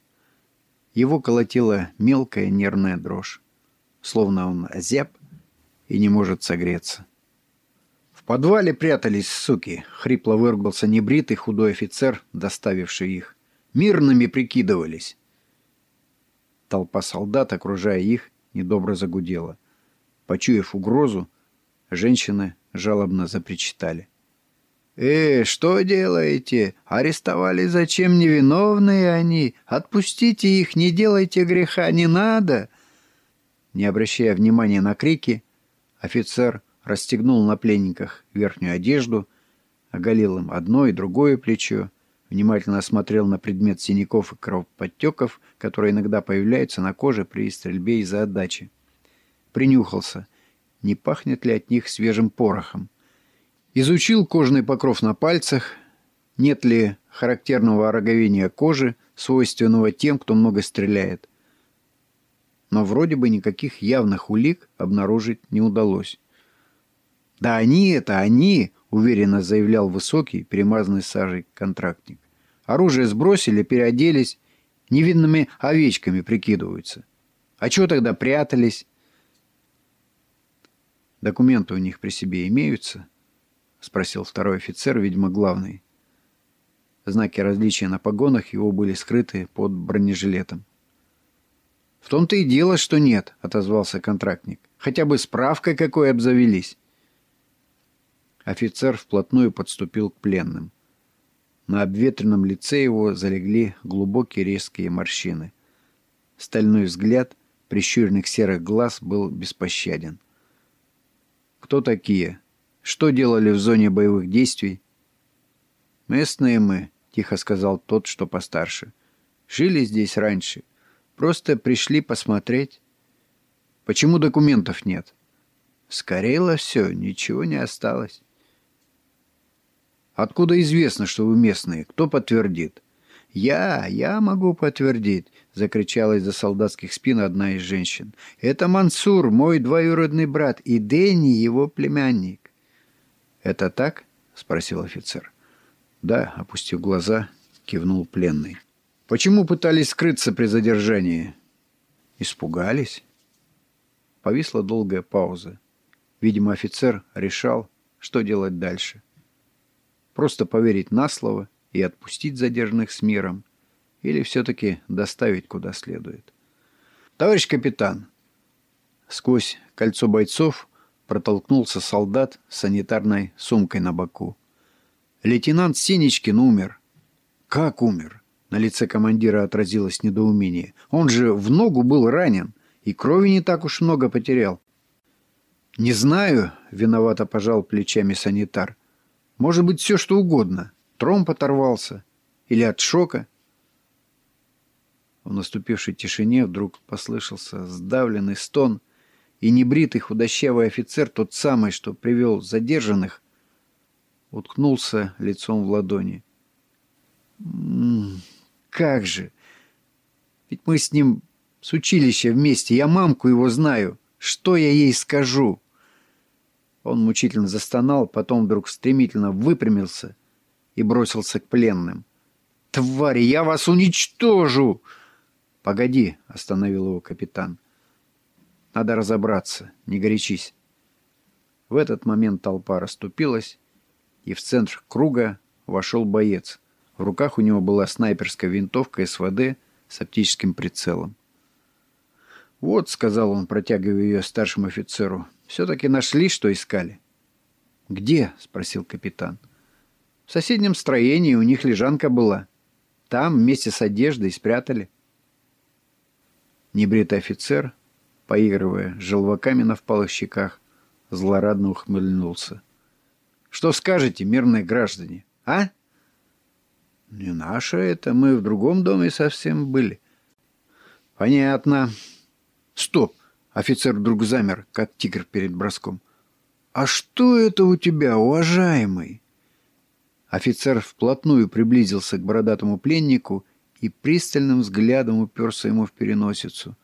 Speaker 1: Его колотила мелкая нервная дрожь. Словно он озяб и не может согреться. В подвале прятались суки, хрипло выругался небритый худой офицер, доставивший их. Мирными прикидывались. Толпа солдат, окружая их, недобро загудела. Почуяв угрозу, женщины жалобно запричитали. «Э, что делаете? Арестовали зачем невиновные они? Отпустите их, не делайте греха, не надо!» Не обращая внимания на крики, Офицер расстегнул на пленниках верхнюю одежду, оголил им одно и другое плечо, внимательно осмотрел на предмет синяков и кровоподтеков, которые иногда появляются на коже при стрельбе из-за отдачи. Принюхался, не пахнет ли от них свежим порохом. Изучил кожный покров на пальцах, нет ли характерного ороговения кожи, свойственного тем, кто много стреляет но вроде бы никаких явных улик обнаружить не удалось. «Да они это, они!» — уверенно заявлял высокий, перемазанный сажей контрактник. «Оружие сбросили, переоделись, невидными овечками прикидываются. А чего тогда прятались?» «Документы у них при себе имеются?» — спросил второй офицер, видимо, главный. Знаки различия на погонах его были скрыты под бронежилетом. «В том-то и дело, что нет», — отозвался контрактник. «Хотя бы справкой какой обзавелись». Офицер вплотную подступил к пленным. На обветренном лице его залегли глубокие резкие морщины. Стальной взгляд прищуренных серых глаз был беспощаден. «Кто такие? Что делали в зоне боевых действий?» «Местные мы», — тихо сказал тот, что постарше. «Жили здесь раньше. Просто пришли посмотреть». «Почему документов нет?» «Скорело все, ничего не осталось». Откуда известно, что вы местные? Кто подтвердит? «Я, я могу подтвердить!» — закричала из-за солдатских спин одна из женщин. «Это Мансур, мой двоюродный брат, и Дэнни его племянник». «Это так?» — спросил офицер. «Да», — опустив глаза, кивнул пленный. «Почему пытались скрыться при задержании?» «Испугались?» Повисла долгая пауза. Видимо, офицер решал, что делать дальше. Просто поверить на слово и отпустить задержанных с миром, или все-таки доставить куда следует. «Товарищ капитан!» Сквозь кольцо бойцов протолкнулся солдат с санитарной сумкой на боку. «Лейтенант Синичкин умер». «Как умер?» На лице командира отразилось недоумение. «Он же в ногу был ранен, и крови не так уж много потерял». «Не знаю», — виновато пожал плечами санитар. Может быть, все что угодно. Тромб оторвался. Или от шока. В наступившей тишине вдруг послышался сдавленный стон, и небритый худощавый офицер, тот самый, что привел задержанных, уткнулся лицом в ладони. «М -м, «Как же! Ведь мы с ним с училища вместе, я мамку его знаю. Что я ей скажу?» Он мучительно застонал, потом вдруг стремительно выпрямился и бросился к пленным. «Твари, я вас уничтожу!» «Погоди», — остановил его капитан. «Надо разобраться, не горячись». В этот момент толпа расступилась, и в центр круга вошел боец. В руках у него была снайперская винтовка СВД с оптическим прицелом. «Вот», — сказал он, протягивая ее старшему офицеру, все-таки нашли, что искали. «Где?» — спросил капитан. «В соседнем строении у них лежанка была. Там вместе с одеждой спрятали». Небритый офицер, поигрывая желваками на впалых щеках, злорадно ухмыльнулся. «Что скажете, мирные граждане, а?» «Не наше это, мы в другом доме совсем были». «Понятно. Стоп! Офицер вдруг замер, как тигр перед броском. «А что это у тебя, уважаемый?» Офицер вплотную приблизился к бородатому пленнику и пристальным взглядом уперся ему в переносицу.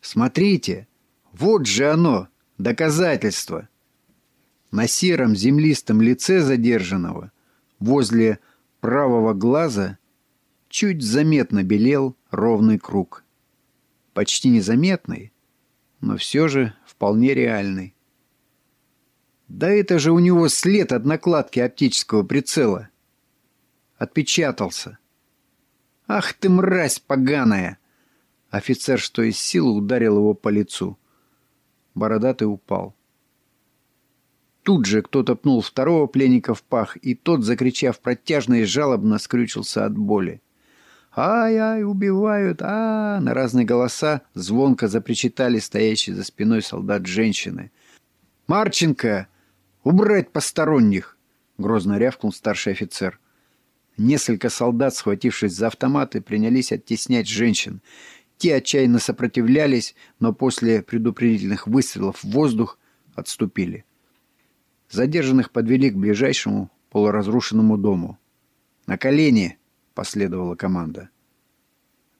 Speaker 1: «Смотрите! Вот же оно! Доказательство!» На сером землистом лице задержанного, возле правого глаза, чуть заметно белел ровный круг. Почти незаметный, но все же вполне реальный. Да это же у него след от накладки оптического прицела. Отпечатался. Ах ты мразь поганая! Офицер, что из силы, ударил его по лицу. Бородатый упал. Тут же кто-то пнул второго пленника в пах, и тот, закричав протяжно и жалобно, скрючился от боли. «Ай-ай, убивают! а, На разные голоса звонко запричитали стоящие за спиной солдат-женщины. «Марченко! Убрать посторонних!» — грозно рявкнул старший офицер. Несколько солдат, схватившись за автоматы, принялись оттеснять женщин. Те отчаянно сопротивлялись, но после предупредительных выстрелов в воздух отступили. Задержанных подвели к ближайшему полуразрушенному дому. «На колени!» Последовала команда.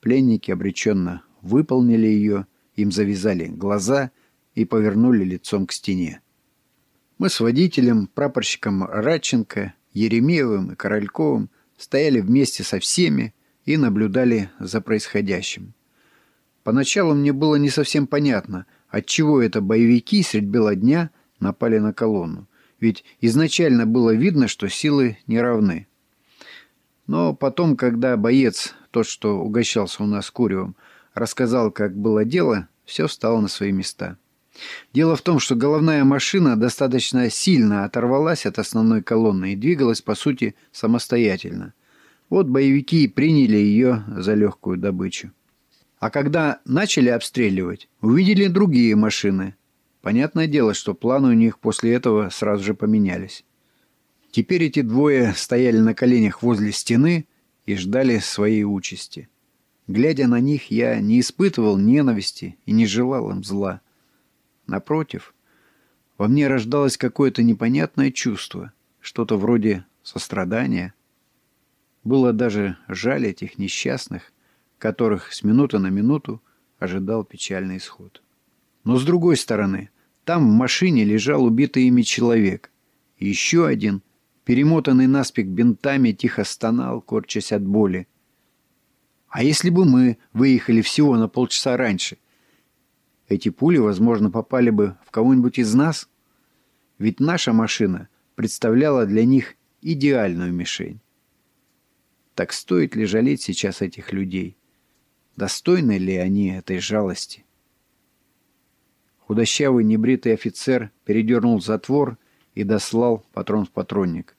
Speaker 1: Пленники обреченно выполнили ее, им завязали глаза и повернули лицом к стене. Мы с водителем, прапорщиком Радченко, Еремеевым и Корольковым стояли вместе со всеми и наблюдали за происходящим. Поначалу мне было не совсем понятно, отчего это боевики средь бела дня напали на колонну, ведь изначально было видно, что силы не равны. Но потом, когда боец, тот, что угощался у нас куревом, рассказал, как было дело, все встало на свои места. Дело в том, что головная машина достаточно сильно оторвалась от основной колонны и двигалась, по сути, самостоятельно. Вот боевики и приняли ее за легкую добычу. А когда начали обстреливать, увидели другие машины. Понятное дело, что планы у них после этого сразу же поменялись. Теперь эти двое стояли на коленях возле стены и ждали своей участи. Глядя на них, я не испытывал ненависти и не желал им зла. Напротив, во мне рождалось какое-то непонятное чувство, что-то вроде сострадания. Было даже жаль этих несчастных, которых с минуты на минуту ожидал печальный исход. Но с другой стороны, там в машине лежал убитый ими человек. И еще один, перемотанный наспех бинтами, тихо стонал, корчась от боли. А если бы мы выехали всего на полчаса раньше – эти пули, возможно, попали бы в кого-нибудь из нас. Ведь наша машина представляла для них идеальную мишень. Так стоит ли жалеть сейчас этих людей? Достойны ли они этой жалости? Худощавый небритый офицер передернул затвор и дослал патрон в патронник.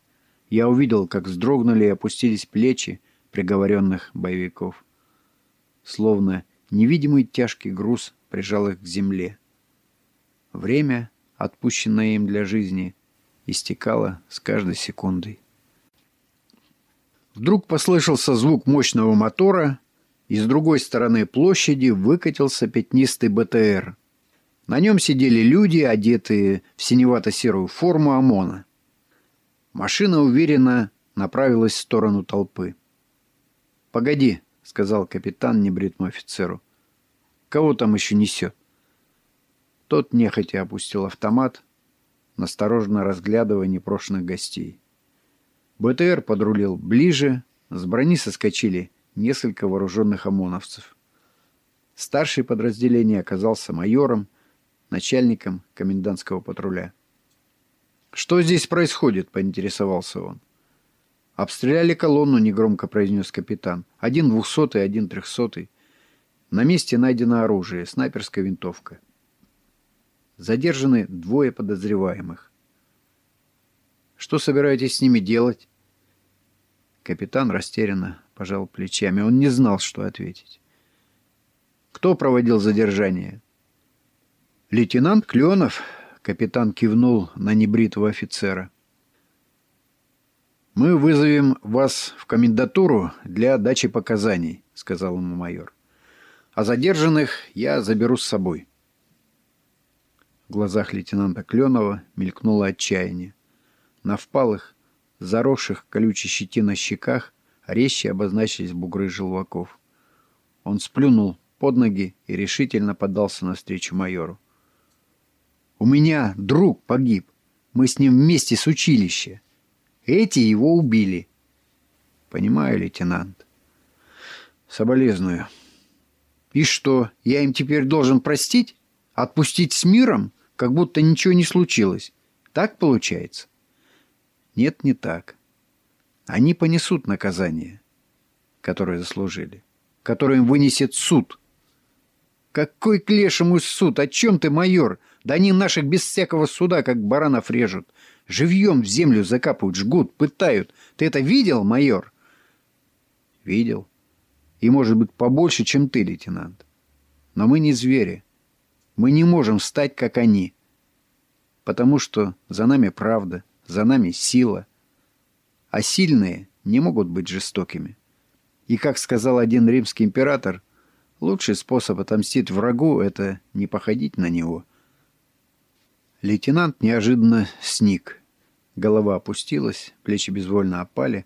Speaker 1: Я увидел, как вздрогнули и опустились плечи приговоренных боевиков. Словно невидимый тяжкий груз прижал их к земле. Время, отпущенное им для жизни, истекало с каждой секундой. Вдруг послышался звук мощного мотора, и с другой стороны площади выкатился пятнистый БТР. На нем сидели люди, одетые в синевато-серую форму ОМОНа. Машина уверенно направилась в сторону толпы. «Погоди», — сказал капитан небритому офицеру. Кого там еще несет? Тот нехотя опустил автомат, настороженно разглядывая непрошенных гостей. БТР подрулил ближе, с брони соскочили несколько вооруженных ОМОНовцев. Старший подразделение оказался майором, начальником комендантского патруля. «Что здесь происходит?» — поинтересовался он. «Обстреляли колонну», — негромко произнес капитан. «Один двухсотый, один трехсотый. На месте найдено оружие, снайперская винтовка. Задержаны двое подозреваемых. Что собираетесь с ними делать? Капитан растерянно пожал плечами. Он не знал, что ответить. Кто проводил задержание? Лейтенант Кленов, капитан кивнул на небритого офицера. «Мы вызовем вас в комендатуру для дачи показаний», — сказал ему майор а задержанных я заберу с собой. В глазах лейтенанта Кленова мелькнуло отчаяние. На впалых, заросших колючей щетиной щеках резче обозначились бугры желваков. Он сплюнул под ноги и решительно подался навстречу майору. «У меня друг погиб. Мы с ним вместе с училища. Эти его убили». «Понимаю, лейтенант». «Соболезную». И что, я им теперь должен простить? Отпустить с миром, как будто ничего не случилось? Так получается? Нет, не так. Они понесут наказание, которое заслужили, которое им вынесет суд. Какой к лешему суд? О чем ты, майор? Да они наших без всякого суда, как баранов режут. Живьем в землю закапывают, жгут, пытают. Ты это видел, майор? Видел и, может быть, побольше, чем ты, лейтенант. Но мы не звери. Мы не можем стать, как они. Потому что за нами правда, за нами сила. А сильные не могут быть жестокими. И, как сказал один римский император, лучший способ отомстить врагу — это не походить на него. Лейтенант неожиданно сник. Голова опустилась, плечи безвольно опали.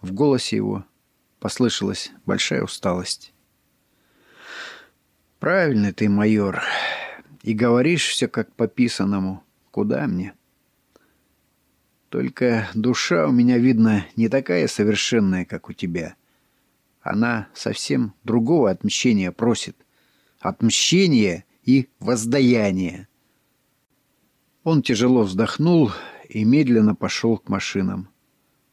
Speaker 1: В голосе его Послышалась большая усталость. «Правильно ты, майор. И говоришь все как по писанному. Куда мне?» Только душа у меня, видно, не такая совершенная, как у тебя. Она совсем другого отмщения просит. Отмщения и воздаяния. Он тяжело вздохнул и медленно пошел к машинам.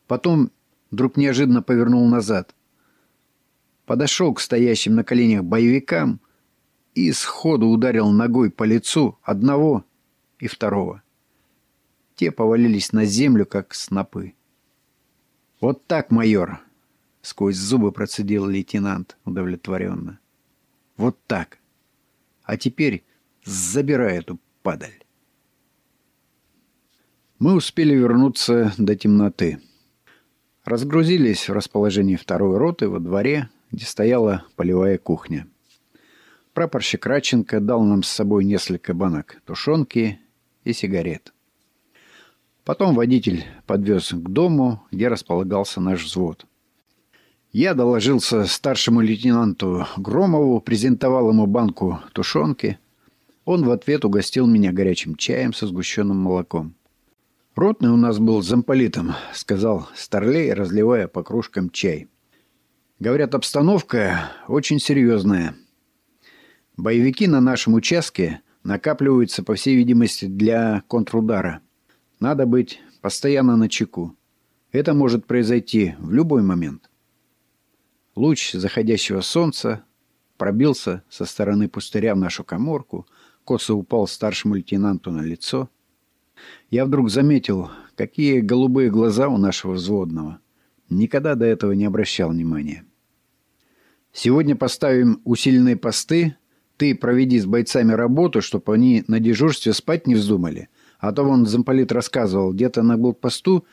Speaker 1: Потом вдруг неожиданно повернул назад. Подошел к стоящим на коленях боевикам и сходу ударил ногой по лицу одного и второго. Те повалились на землю, как снопы. «Вот так, майор!» — сквозь зубы процедил лейтенант удовлетворенно. «Вот так! А теперь забирай эту падаль!» Мы успели вернуться до темноты. Разгрузились в расположении второй роты во дворе, где стояла полевая кухня. Прапорщик Радченко дал нам с собой несколько банок тушенки и сигарет. Потом водитель подвез к дому, где располагался наш взвод. Я доложился старшему лейтенанту Громову, презентовал ему банку тушенки. Он в ответ угостил меня горячим чаем со сгущенным молоком. «Ротный у нас был замполитом», — сказал Старлей, разливая по кружкам чай. «Говорят, обстановка очень серьезная. Боевики на нашем участке накапливаются, по всей видимости, для контрудара. Надо быть постоянно на чеку. Это может произойти в любой момент. Луч заходящего солнца пробился со стороны пустыря в нашу коморку, косо упал старшему лейтенанту на лицо. Я вдруг заметил, какие голубые глаза у нашего взводного. Никогда до этого не обращал внимания. Сегодня поставим усиленные посты ты проведи с бойцами работу, чтобы они на дежурстве спать не вздумали. А то вон замполит рассказывал, где-то на блокпосту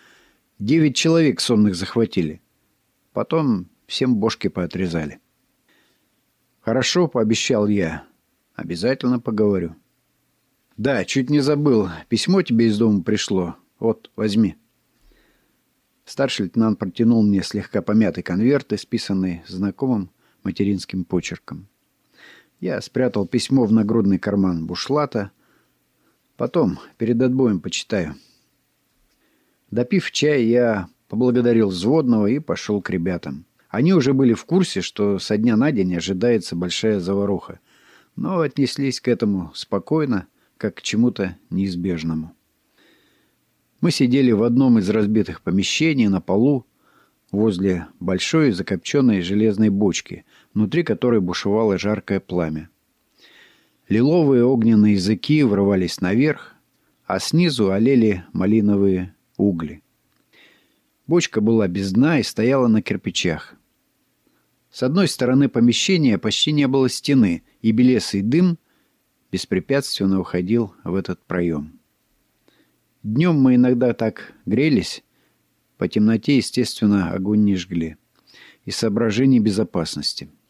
Speaker 1: девять человек сонных захватили. Потом всем бошки поотрезали. «Хорошо», — пообещал я. «Обязательно поговорю». «Да, чуть не забыл. Письмо тебе из дома пришло. Вот, возьми». Старший лейтенант протянул мне слегка помятый конверт, исписанный знакомым материнским почерком. Я спрятал письмо в нагрудный карман бушлата. Потом, перед отбоем, почитаю. Допив чай, я поблагодарил взводного и пошел к ребятам. Они уже были в курсе, что со дня на день ожидается большая заваруха, но отнеслись к этому спокойно, как к чему-то неизбежному. Мы сидели в одном из разбитых помещений на полу возле большой закопченной железной бочки – внутри которой бушевало жаркое пламя. Лиловые огненные языки врывались наверх, а снизу олели малиновые угли. Бочка была без дна и стояла на кирпичах. С одной стороны помещения почти не было стены, и белесый дым беспрепятственно уходил в этот проем. Днем мы иногда так грелись, по темноте, естественно, огонь не жгли. Из соображений безопасности –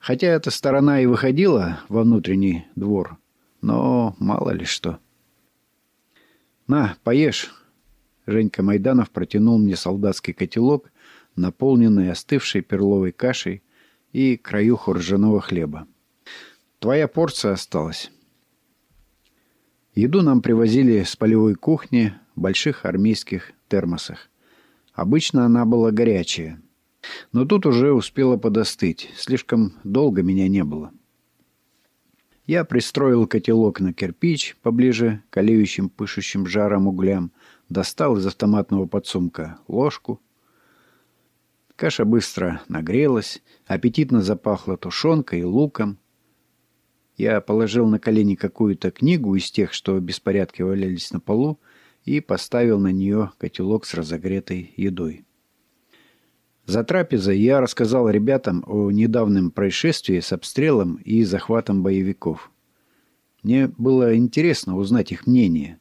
Speaker 1: Хотя эта сторона и выходила во внутренний двор, но мало ли что. «На, поешь!» Женька Майданов протянул мне солдатский котелок, наполненный остывшей перловой кашей и краюху ржаного хлеба. «Твоя порция осталась». Еду нам привозили с полевой кухни в больших армейских термосах. Обычно она была горячая – но тут уже успела подостыть. Слишком долго меня не было. Я пристроил котелок на кирпич поближе к олеющим пышущим жаром углям, достал из автоматного подсумка ложку. Каша быстро нагрелась, аппетитно запахла тушенкой и луком. Я положил на колени какую-то книгу из тех, что в беспорядке валялись на полу, и поставил на нее котелок с разогретой едой. За трапезой я рассказал ребятам о недавнем происшествии с обстрелом и захватом боевиков. Мне было интересно узнать их мнение.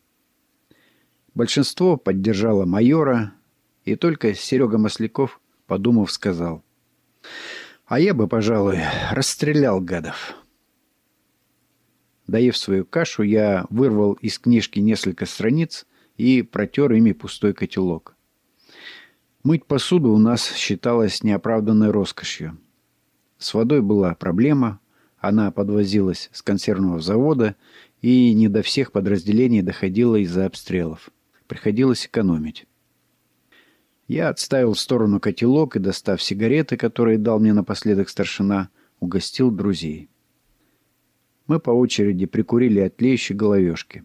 Speaker 1: Большинство поддержало майора, и только Серега Масляков, подумав, сказал. «А я бы, пожалуй, расстрелял гадов». Доев свою кашу, я вырвал из книжки несколько страниц и протер ими пустой котелок. Мыть посуду у нас считалось неоправданной роскошью. С водой была проблема, она подвозилась с консервного завода и не до всех подразделений доходила из-за обстрелов. Приходилось экономить. Я отставил в сторону котелок и, достав сигареты, которые дал мне напоследок старшина, угостил друзей. Мы по очереди прикурили от тлеющей головешки.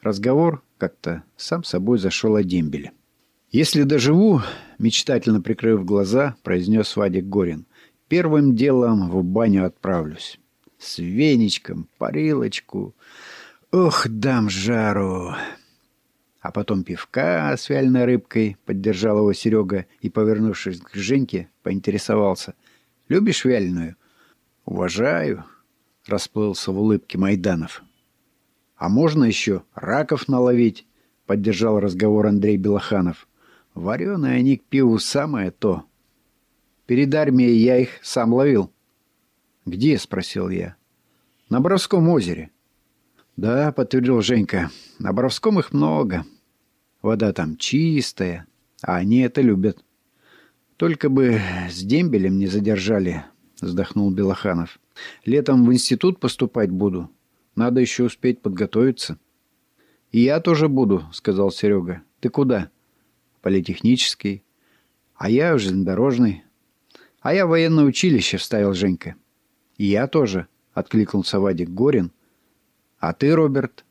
Speaker 1: Разговор как-то сам собой зашел о дембеле. «Если доживу», — мечтательно прикрыв глаза, произнес Вадик Горин, «первым делом в баню отправлюсь. с веничком, парилочку. Ох, дам жару! А потом пивка с вяленой рыбкой, поддержал его Серега и, повернувшись к Женьке, поинтересовался. «Любишь вяленую?» «Уважаю», — расплылся в улыбке Майданов. «А можно еще раков наловить?» — поддержал разговор Андрей Белоханов. «Вареные они к пиву самое то». «Перед армией я их сам ловил». «Где?» — спросил я. «На Боровском озере». «Да», — подтвердил Женька, — «на Боровском их много. Вода там чистая, а они это любят». «Только бы с дембелем не задержали», — вздохнул Белоханов. «Летом в институт поступать буду. Надо еще успеть подготовиться». «И я тоже буду», — сказал Серега. «Ты куда?» «Политехнический». «А я в железнодорожный». «А я в военное училище», — вставил Женька. «И я тоже», — откликнулся Вадик Горин. «А ты, Роберт?»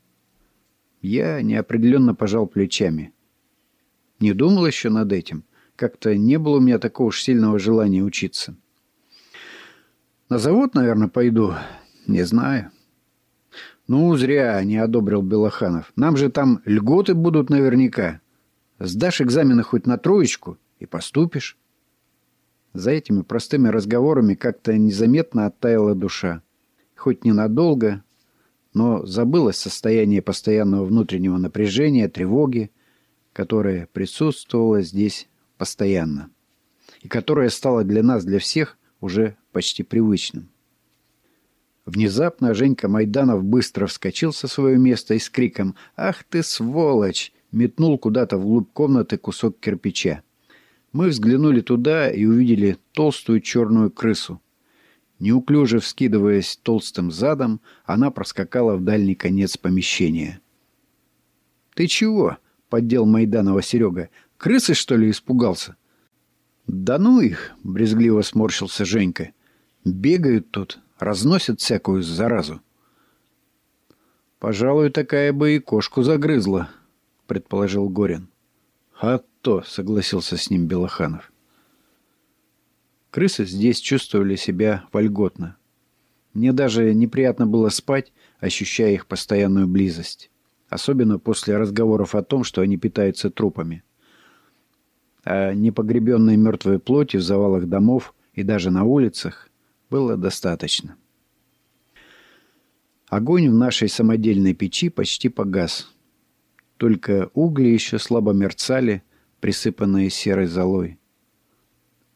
Speaker 1: Я неопределенно пожал плечами. Не думал еще над этим. Как-то не было у меня такого уж сильного желания учиться. На завод, наверное, пойду. Не знаю. Ну, зря не одобрил Белоханов. Нам же там льготы будут наверняка. Сдашь экзамены хоть на троечку и поступишь. За этими простыми разговорами как-то незаметно оттаяла душа. Хоть ненадолго, но забылось состояние постоянного внутреннего напряжения, тревоги, которое присутствовало здесь постоянно и которое стало для нас, для всех, уже почти привычным. Внезапно Женька Майданов быстро вскочил со своего места и с криком «Ах ты, сволочь!» метнул куда-то вглубь комнаты кусок кирпича. Мы взглянули туда и увидели толстую черную крысу, Неуклюже вскидываясь толстым задом, она проскакала в дальний конец помещения. «Ты чего?» — поддел Майданова Серега. «Крысы, что ли, испугался?» «Да ну их!» — брезгливо сморщился Женька. «Бегают тут, разносят всякую заразу». «Пожалуй, такая бы и кошку загрызла», — предположил Горин. «А то», — согласился с ним Белоханов. Крысы здесь чувствовали себя вольготно. Мне даже неприятно было спать, ощущая их постоянную близость. Особенно после разговоров о том, что они питаются трупами. А непогребенной мертвой плоти в завалах домов и даже на улицах было достаточно. Огонь в нашей самодельной печи почти погас. Только угли еще слабо мерцали, присыпанные серой золой.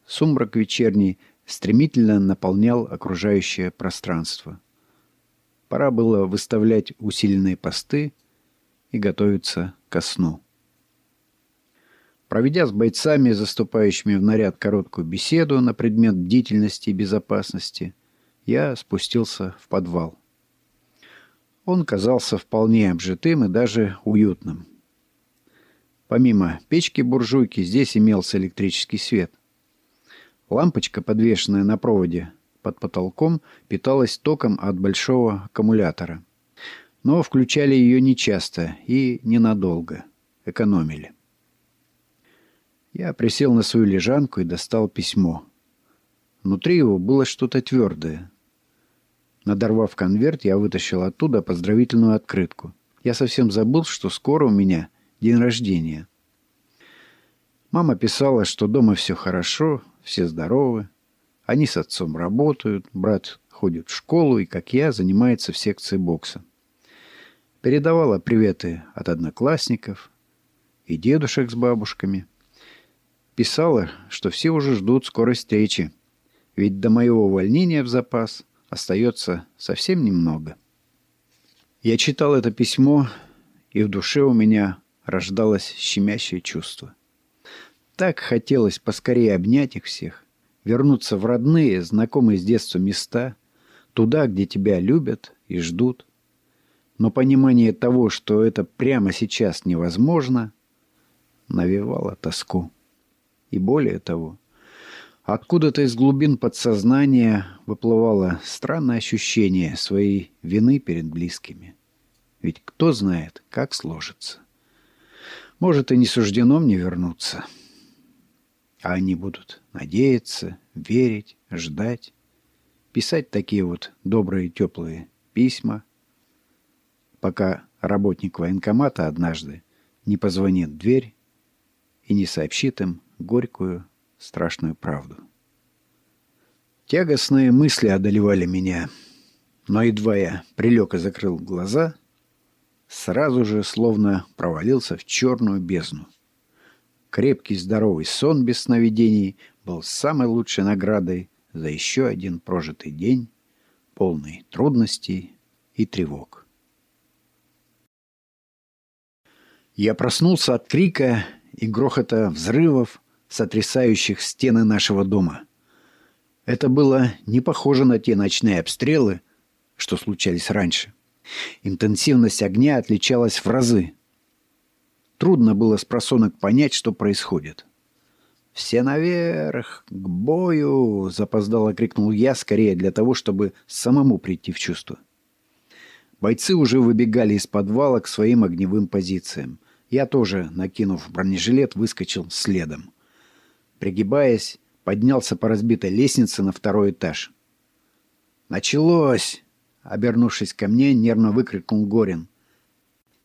Speaker 1: Сумрак вечерний стремительно наполнял окружающее пространство. Пора было выставлять усиленные посты и готовиться ко сну. Проведя с бойцами, заступающими в наряд короткую беседу на предмет бдительности и безопасности, я спустился в подвал. Он казался вполне обжитым и даже уютным. Помимо печки-буржуйки здесь имелся электрический свет – Лампочка, подвешенная на проводе под потолком, питалась током от большого аккумулятора. Но включали ее нечасто и ненадолго. Экономили. Я присел на свою лежанку и достал письмо. Внутри его было что-то твердое. Надорвав конверт, я вытащил оттуда поздравительную открытку. Я совсем забыл, что скоро у меня день рождения. Мама писала, что дома все хорошо, все здоровы. Они с отцом работают, брат ходит в школу и, как я, занимается в секции бокса. Передавала приветы от одноклассников и дедушек с бабушками. Писала, что все уже ждут скорой встречи, ведь до моего увольнения в запас остается совсем немного. Я читал это письмо, и в душе у меня рождалось щемящее чувство – так хотелось поскорее обнять их всех, вернуться в родные, знакомые с детства места, туда, где тебя любят и ждут. Но понимание того, что это прямо сейчас невозможно, навевало тоску. И более того, откуда-то из глубин подсознания выплывало странное ощущение своей вины перед близкими. Ведь кто знает, как сложится. Может, и не суждено мне вернуться». А они будут надеяться, верить, ждать, писать такие вот добрые теплые письма, пока работник военкомата однажды не позвонит в дверь и не сообщит им горькую, страшную правду. Тягостные мысли одолевали меня, но едва я прилег и закрыл глаза, сразу же словно провалился в черную бездну. Крепкий здоровый сон без сновидений был самой лучшей наградой за еще один прожитый день, полный трудностей и тревог. Я проснулся от крика и грохота взрывов, сотрясающих стены нашего дома. Это было не похоже на те ночные обстрелы, что случались раньше. Интенсивность огня отличалась в разы. Трудно было с просонок понять, что происходит. «Все наверх! К бою!» — запоздало крикнул я, скорее для того, чтобы самому прийти в чувство. Бойцы уже выбегали из подвала к своим огневым позициям. Я тоже, накинув бронежилет, выскочил следом. Пригибаясь, поднялся по разбитой лестнице на второй этаж. «Началось!» — обернувшись ко мне, нервно выкрикнул Горин.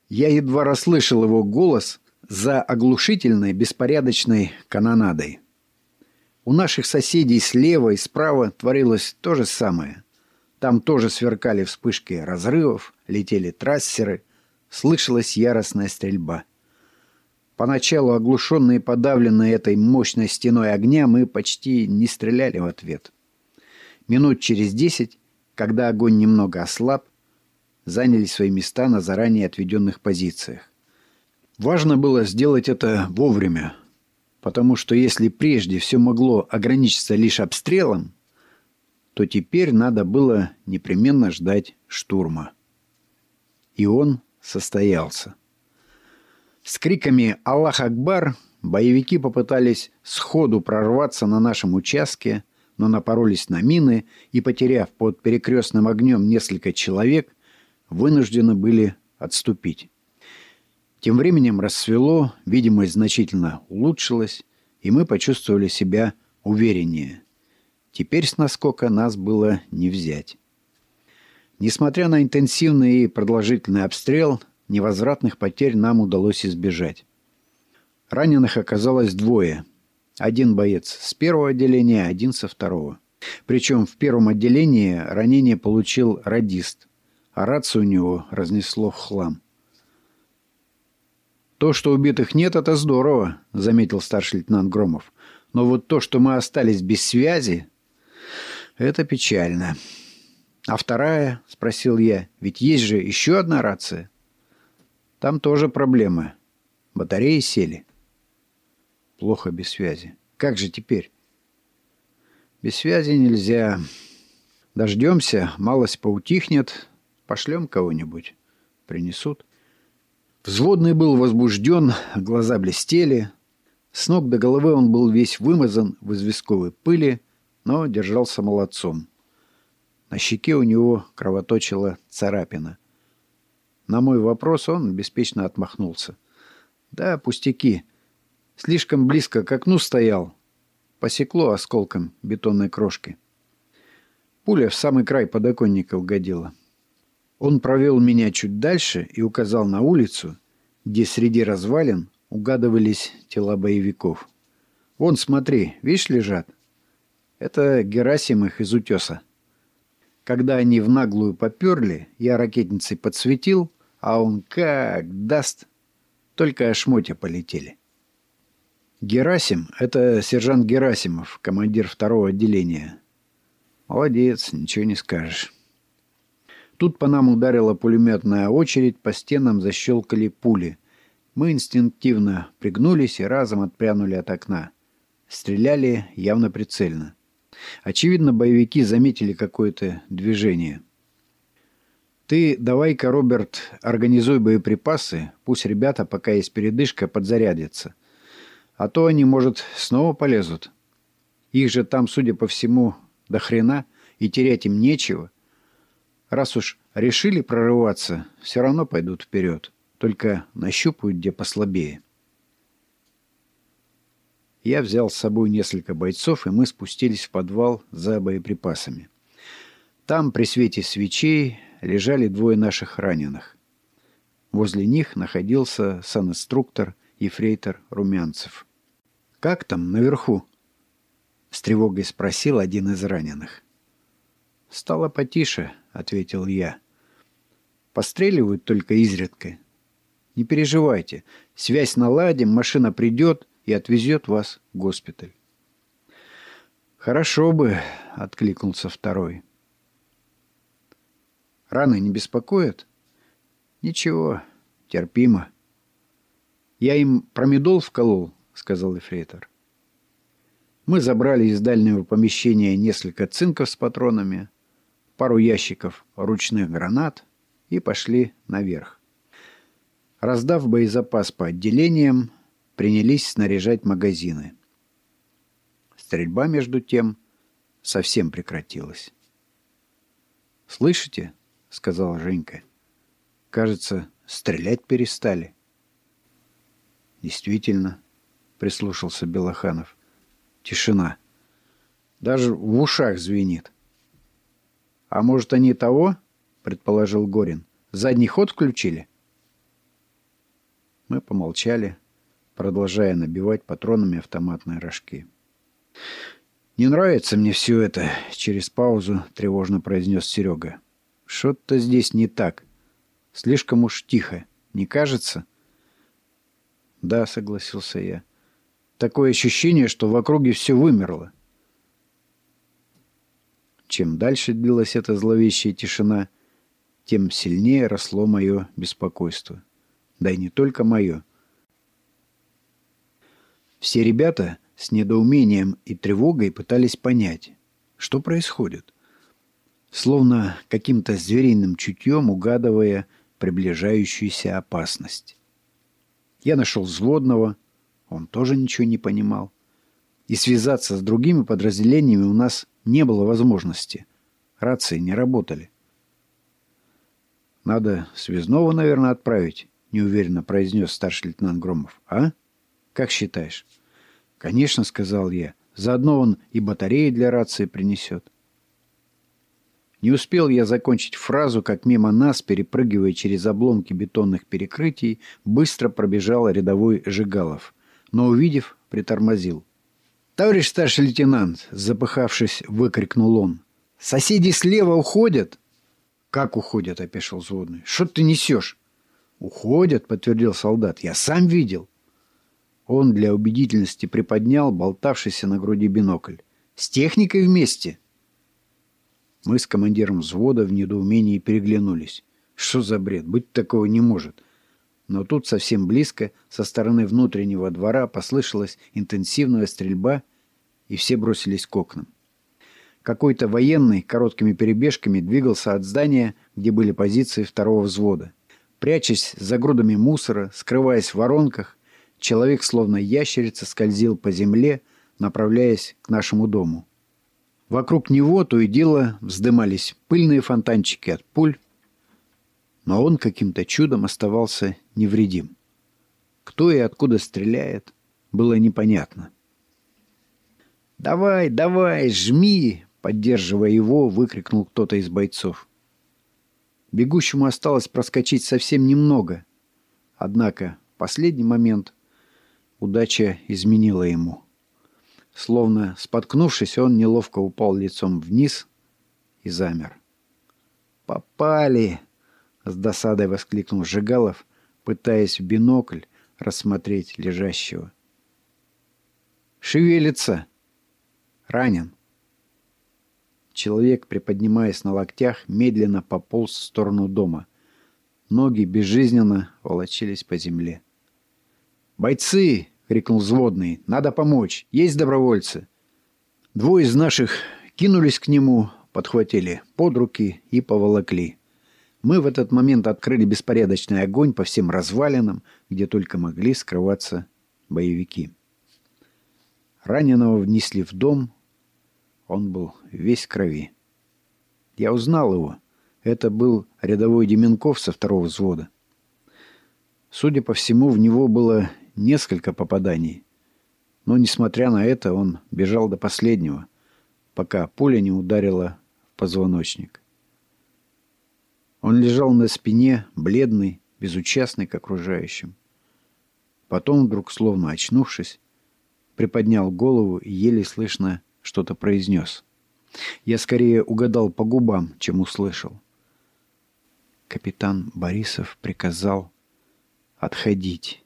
Speaker 1: Я едва расслышал его голос за оглушительной беспорядочной канонадой. У наших соседей слева и справа творилось то же самое. Там тоже сверкали вспышки разрывов, летели трассеры, слышалась яростная стрельба — Поначалу, оглушенные и подавленные этой мощной стеной огня, мы почти не стреляли в ответ. Минут через десять, когда огонь немного ослаб, заняли свои места на заранее отведенных позициях. Важно было сделать это вовремя, потому что если прежде все могло ограничиться лишь обстрелом, то теперь надо было непременно ждать штурма. И он состоялся. С криками «Аллах Акбар» боевики попытались сходу прорваться на нашем участке, но напоролись на мины и, потеряв под перекрестным огнем несколько человек, вынуждены были отступить. Тем временем рассвело, видимость значительно улучшилась, и мы почувствовали себя увереннее. Теперь с наскока нас было не взять. Несмотря на интенсивный и продолжительный обстрел, невозвратных потерь нам удалось избежать. Раненых оказалось двое. Один боец с первого отделения, один со второго. Причем в первом отделении ранение получил радист, а рацию у него разнесло в хлам. «То, что убитых нет, это здорово», — заметил старший лейтенант Громов. «Но вот то, что мы остались без связи, это печально». «А вторая?» — спросил я. «Ведь есть же еще одна рация». Там тоже проблемы. Батареи сели. Плохо без связи. Как же теперь? Без связи нельзя. Дождемся, малость поутихнет. Пошлем кого-нибудь. Принесут. Взводный был возбужден, глаза блестели. С ног до головы он был весь вымазан в известковой пыли, но держался молодцом. На щеке у него кровоточила царапина. На мой вопрос он беспечно отмахнулся. «Да, пустяки. Слишком близко к окну стоял. Посекло осколком бетонной крошки. Пуля в самый край подоконника угодила. Он провел меня чуть дальше и указал на улицу, где среди развалин угадывались тела боевиков. «Вон, смотри, видишь, лежат? Это Герасим их из утеса. Когда они в наглую поперли, я ракетницей подсветил — а он как даст. Только ошмотья полетели. Герасим — это сержант Герасимов, командир второго отделения. Молодец, ничего не скажешь. Тут по нам ударила пулеметная очередь, по стенам защелкали пули. Мы инстинктивно пригнулись и разом отпрянули от окна. Стреляли явно прицельно. Очевидно, боевики заметили какое-то движение — ты давай-ка, Роберт, организуй боеприпасы, пусть ребята, пока есть передышка, подзарядятся. А то они, может, снова полезут. Их же там, судя по всему, до хрена, и терять им нечего. Раз уж решили прорываться, все равно пойдут вперед. Только нащупают где послабее. Я взял с собой несколько бойцов, и мы спустились в подвал за боеприпасами. Там при свете свечей лежали двое наших раненых. Возле них находился санинструктор Ефрейтор Румянцев. «Как там, наверху?» — с тревогой спросил один из раненых. «Стало потише», — ответил я. «Постреливают только изредка. Не переживайте, связь наладим, машина придет и отвезет вас в госпиталь». «Хорошо бы», — откликнулся второй. «Раны не беспокоят?» «Ничего, терпимо». «Я им промедол вколол», — сказал эфрейтор. Мы забрали из дальнего помещения несколько цинков с патронами, пару ящиков ручных гранат и пошли наверх. Раздав боезапас по отделениям, принялись снаряжать магазины. Стрельба, между тем, совсем прекратилась. «Слышите?» — сказала Женька. «Кажется, стрелять перестали». «Действительно», — прислушался Белоханов. «Тишина. Даже в ушах звенит». «А может, они того?» — предположил Горин. «Задний ход включили?» Мы помолчали, продолжая набивать патронами автоматные рожки. «Не нравится мне все это», — через паузу тревожно произнес Серега. «Что-то здесь не так. Слишком уж тихо. Не кажется?» «Да», — согласился я. «Такое ощущение, что в округе все вымерло». Чем дальше длилась эта зловещая тишина, тем сильнее росло мое беспокойство. Да и не только мое. Все ребята с недоумением и тревогой пытались понять, что происходит. Словно каким-то звериным чутьем угадывая приближающуюся опасность. Я нашел взводного, он тоже ничего не понимал. И связаться с другими подразделениями у нас не было возможности. Рации не работали. «Надо связного, наверное, отправить», — неуверенно произнес старший лейтенант Громов. «А? Как считаешь?» «Конечно», — сказал я. «Заодно он и батареи для рации принесет». Не успел я закончить фразу, как мимо нас, перепрыгивая через обломки бетонных перекрытий, быстро пробежал рядовой Жигалов, но, увидев, притормозил. «Товарищ старший лейтенант!» – запыхавшись, выкрикнул он. «Соседи слева уходят!» «Как уходят?» – опешил взводный. «Что ты несешь?» «Уходят», – подтвердил солдат. «Я сам видел». Он для убедительности приподнял болтавшийся на груди бинокль. «С техникой вместе?» Мы с командиром взвода в недоумении переглянулись. Что за бред? Быть такого не может. Но тут совсем близко, со стороны внутреннего двора, послышалась интенсивная стрельба, и все бросились к окнам. Какой-то военный короткими перебежками двигался от здания, где были позиции второго взвода. Прячась за грудами мусора, скрываясь в воронках, человек словно ящерица скользил по земле, направляясь к нашему дому. Вокруг него то и дело вздымались пыльные фонтанчики от пуль, но он каким-то чудом оставался невредим. Кто и откуда стреляет, было непонятно. «Давай, давай, жми!» — поддерживая его, выкрикнул кто-то из бойцов. Бегущему осталось проскочить совсем немного. Однако в последний момент удача изменила ему. Словно споткнувшись, он неловко упал лицом вниз и замер. «Попали!» — с досадой воскликнул Жигалов, пытаясь в бинокль рассмотреть лежащего. «Шевелится! Ранен!» Человек, приподнимаясь на локтях, медленно пополз в сторону дома. Ноги безжизненно волочились по земле. «Бойцы!» Крикнул взводный. «Надо помочь! Есть добровольцы!» Двое из наших кинулись к нему, подхватили под руки и поволокли. Мы в этот момент открыли беспорядочный огонь по всем развалинам, где только могли скрываться боевики. Раненого внесли в дом. Он был весь в крови. Я узнал его. Это был рядовой Деменков со второго взвода. Судя по всему, в него было несколько попаданий. Но, несмотря на это, он бежал до последнего, пока пуля не ударила в позвоночник. Он лежал на спине, бледный, безучастный к окружающим. Потом, вдруг словно очнувшись, приподнял голову и еле слышно что-то произнес. Я скорее угадал по губам, чем услышал. Капитан Борисов приказал отходить.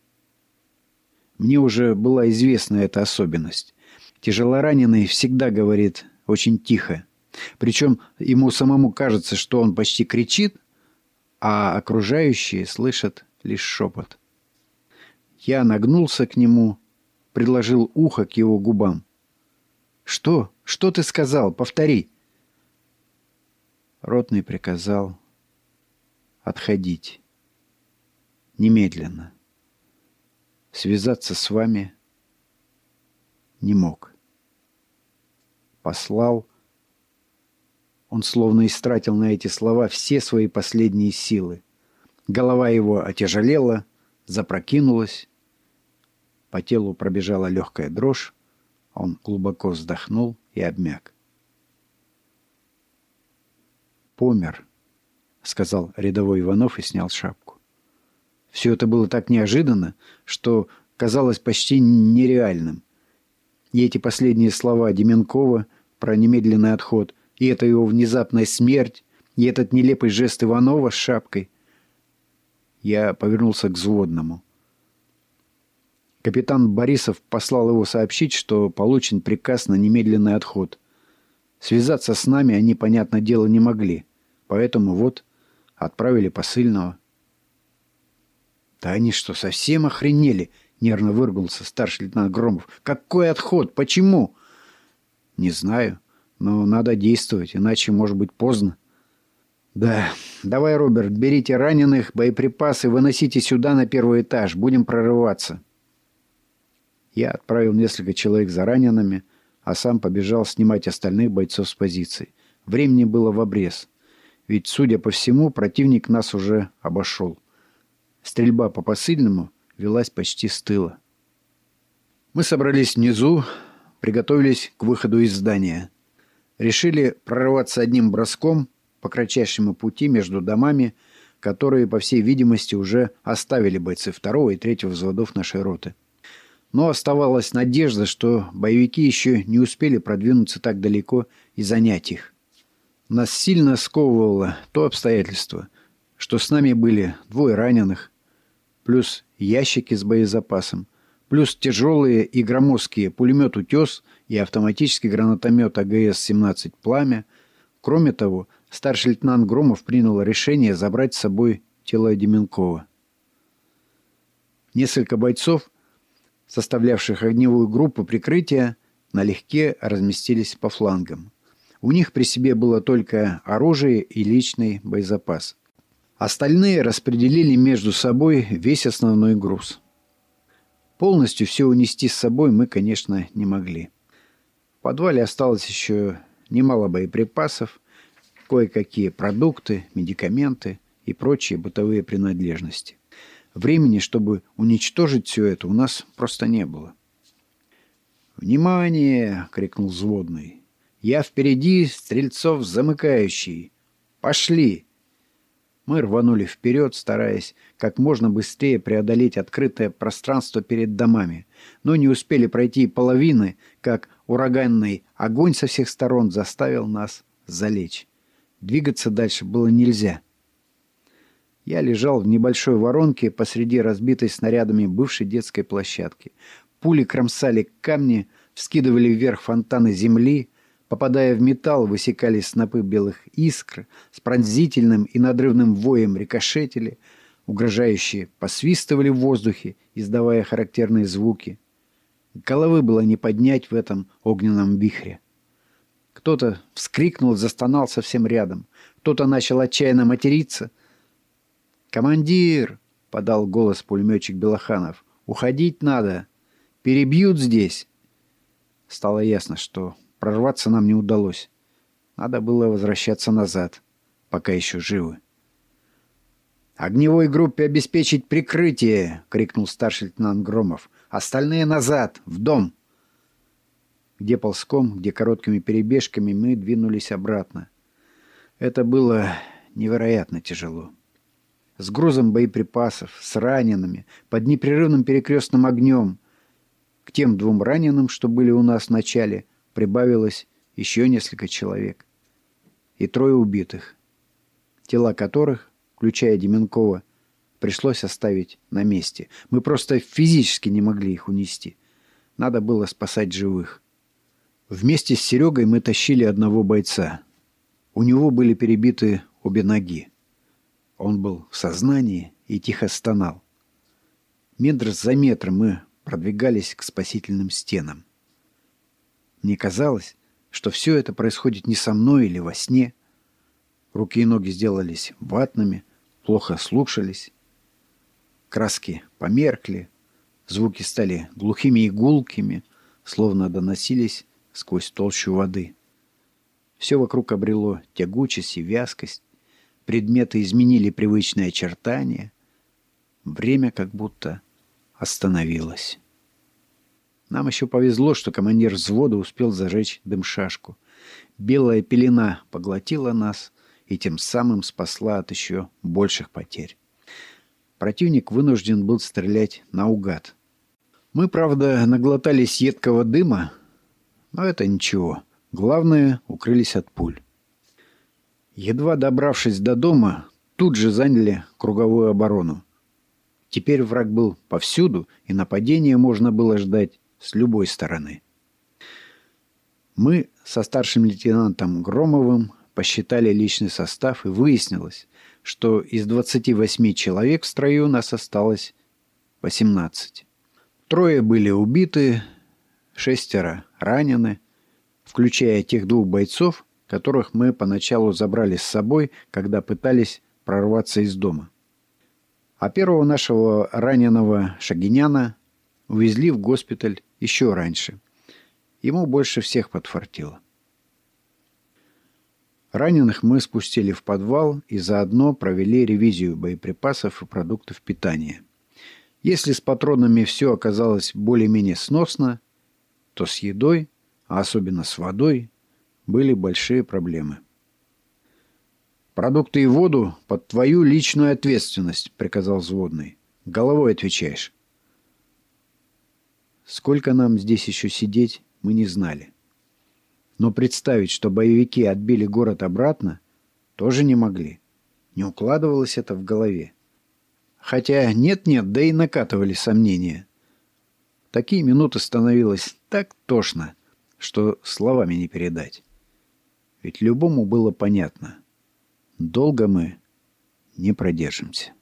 Speaker 1: Мне уже была известна эта особенность. Тяжелораненый всегда говорит очень тихо. Причем ему самому кажется, что он почти кричит, а окружающие слышат лишь шепот. Я нагнулся к нему, предложил ухо к его губам. «Что? Что ты сказал? Повтори!» Ротный приказал отходить. Немедленно. Связаться с вами не мог. Послал он словно истратил на эти слова все свои последние силы. Голова его отяжелела, запрокинулась. По телу пробежала легкая дрожь. Он глубоко вздохнул и обмяк. «Помер», — сказал рядовой Иванов и снял шапку. Все это было так неожиданно, что казалось почти нереальным. И эти последние слова Деменкова про немедленный отход — и эта его внезапная смерть, и этот нелепый жест Иванова с шапкой. Я повернулся к взводному. Капитан Борисов послал его сообщить, что получен приказ на немедленный отход. Связаться с нами они, понятное дело, не могли. Поэтому вот отправили посыльного. «Да они что, совсем охренели?» — нервно выругался старший лейтенант Громов. «Какой отход? Почему?» «Не знаю. Но надо действовать, иначе может быть поздно. Да, давай, Роберт, берите раненых, боеприпасы, выносите сюда на первый этаж. Будем прорываться. Я отправил несколько человек за ранеными, а сам побежал снимать остальных бойцов с позиций. Времени было в обрез. Ведь, судя по всему, противник нас уже обошел. Стрельба по посыльному велась почти с тыла. Мы собрались внизу, приготовились к выходу из здания решили прорваться одним броском по кратчайшему пути между домами, которые, по всей видимости, уже оставили бойцы второго и третьего взводов нашей роты. Но оставалась надежда, что боевики еще не успели продвинуться так далеко и занять их. Нас сильно сковывало то обстоятельство, что с нами были двое раненых, плюс ящики с боезапасом, плюс тяжелые и громоздкие пулемет «Утес» и автоматический гранатомет АГС-17 «Пламя». Кроме того, старший лейтенант Громов принял решение забрать с собой тело Деменкова. Несколько бойцов, составлявших огневую группу прикрытия, налегке разместились по флангам. У них при себе было только оружие и личный боезапас. Остальные распределили между собой весь основной груз. Полностью все унести с собой мы, конечно, не могли подвале осталось еще немало боеприпасов, кое-какие продукты, медикаменты и прочие бытовые принадлежности. Времени, чтобы уничтожить все это, у нас просто не было. «Внимание!» — крикнул взводный. «Я впереди, Стрельцов замыкающий! Пошли!» Мы рванули вперед, стараясь как можно быстрее преодолеть открытое пространство перед домами, но не успели пройти половины, как Ураганный огонь со всех сторон заставил нас залечь. Двигаться дальше было нельзя. Я лежал в небольшой воронке посреди разбитой снарядами бывшей детской площадки. Пули кромсали камни, вскидывали вверх фонтаны земли, попадая в металл, высекали снопы белых искр, с пронзительным и надрывным воем рикошетили, угрожающие посвистывали в воздухе, издавая характерные звуки — Головы было не поднять в этом огненном вихре. Кто-то вскрикнул, застонал совсем рядом. Кто-то начал отчаянно материться. «Командир!» — подал голос пулеметчик Белоханов. «Уходить надо! Перебьют здесь!» Стало ясно, что прорваться нам не удалось. Надо было возвращаться назад, пока еще живы. «Огневой группе обеспечить прикрытие!» — крикнул старший лейтенант Громов. Остальные назад, в дом!» Где ползком, где короткими перебежками мы двинулись обратно. Это было невероятно тяжело. С грузом боеприпасов, с ранеными, под непрерывным перекрестным огнем. К тем двум раненым, что были у нас в начале, прибавилось еще несколько человек. И трое убитых, тела которых, включая Деменкова, пришлось оставить на месте. Мы просто физически не могли их унести. Надо было спасать живых. Вместе с Серегой мы тащили одного бойца. У него были перебиты обе ноги. Он был в сознании и тихо стонал. Метр за метром мы продвигались к спасительным стенам. Мне казалось, что все это происходит не со мной или во сне. Руки и ноги сделались ватными, плохо слушались. Краски померкли, звуки стали глухими и гулкими, словно доносились сквозь толщу воды. Все вокруг обрело тягучесть и вязкость. Предметы изменили привычные очертания. Время как будто остановилось. Нам еще повезло, что командир взвода успел зажечь дымшашку. Белая пелена поглотила нас и тем самым спасла от еще больших потерь. Противник вынужден был стрелять наугад. Мы, правда, наглотались едкого дыма, но это ничего. Главное, укрылись от пуль. Едва добравшись до дома, тут же заняли круговую оборону. Теперь враг был повсюду, и нападение можно было ждать с любой стороны. Мы со старшим лейтенантом Громовым посчитали личный состав, и выяснилось, что из 28 человек в строю нас осталось 18. Трое были убиты, шестеро ранены, включая тех двух бойцов, которых мы поначалу забрали с собой, когда пытались прорваться из дома. А первого нашего раненого Шагиняна увезли в госпиталь еще раньше. Ему больше всех подфартило. Раненых мы спустили в подвал и заодно провели ревизию боеприпасов и продуктов питания. Если с патронами все оказалось более-менее сносно, то с едой, а особенно с водой, были большие проблемы. «Продукты и воду под твою личную ответственность», — приказал взводный. «Головой отвечаешь». Сколько нам здесь еще сидеть, мы не знали. Но представить, что боевики отбили город обратно, тоже не могли. Не укладывалось это в голове. Хотя нет-нет, да и накатывали сомнения. Такие минуты становилось так тошно, что словами не передать. Ведь любому было понятно. Долго мы не продержимся.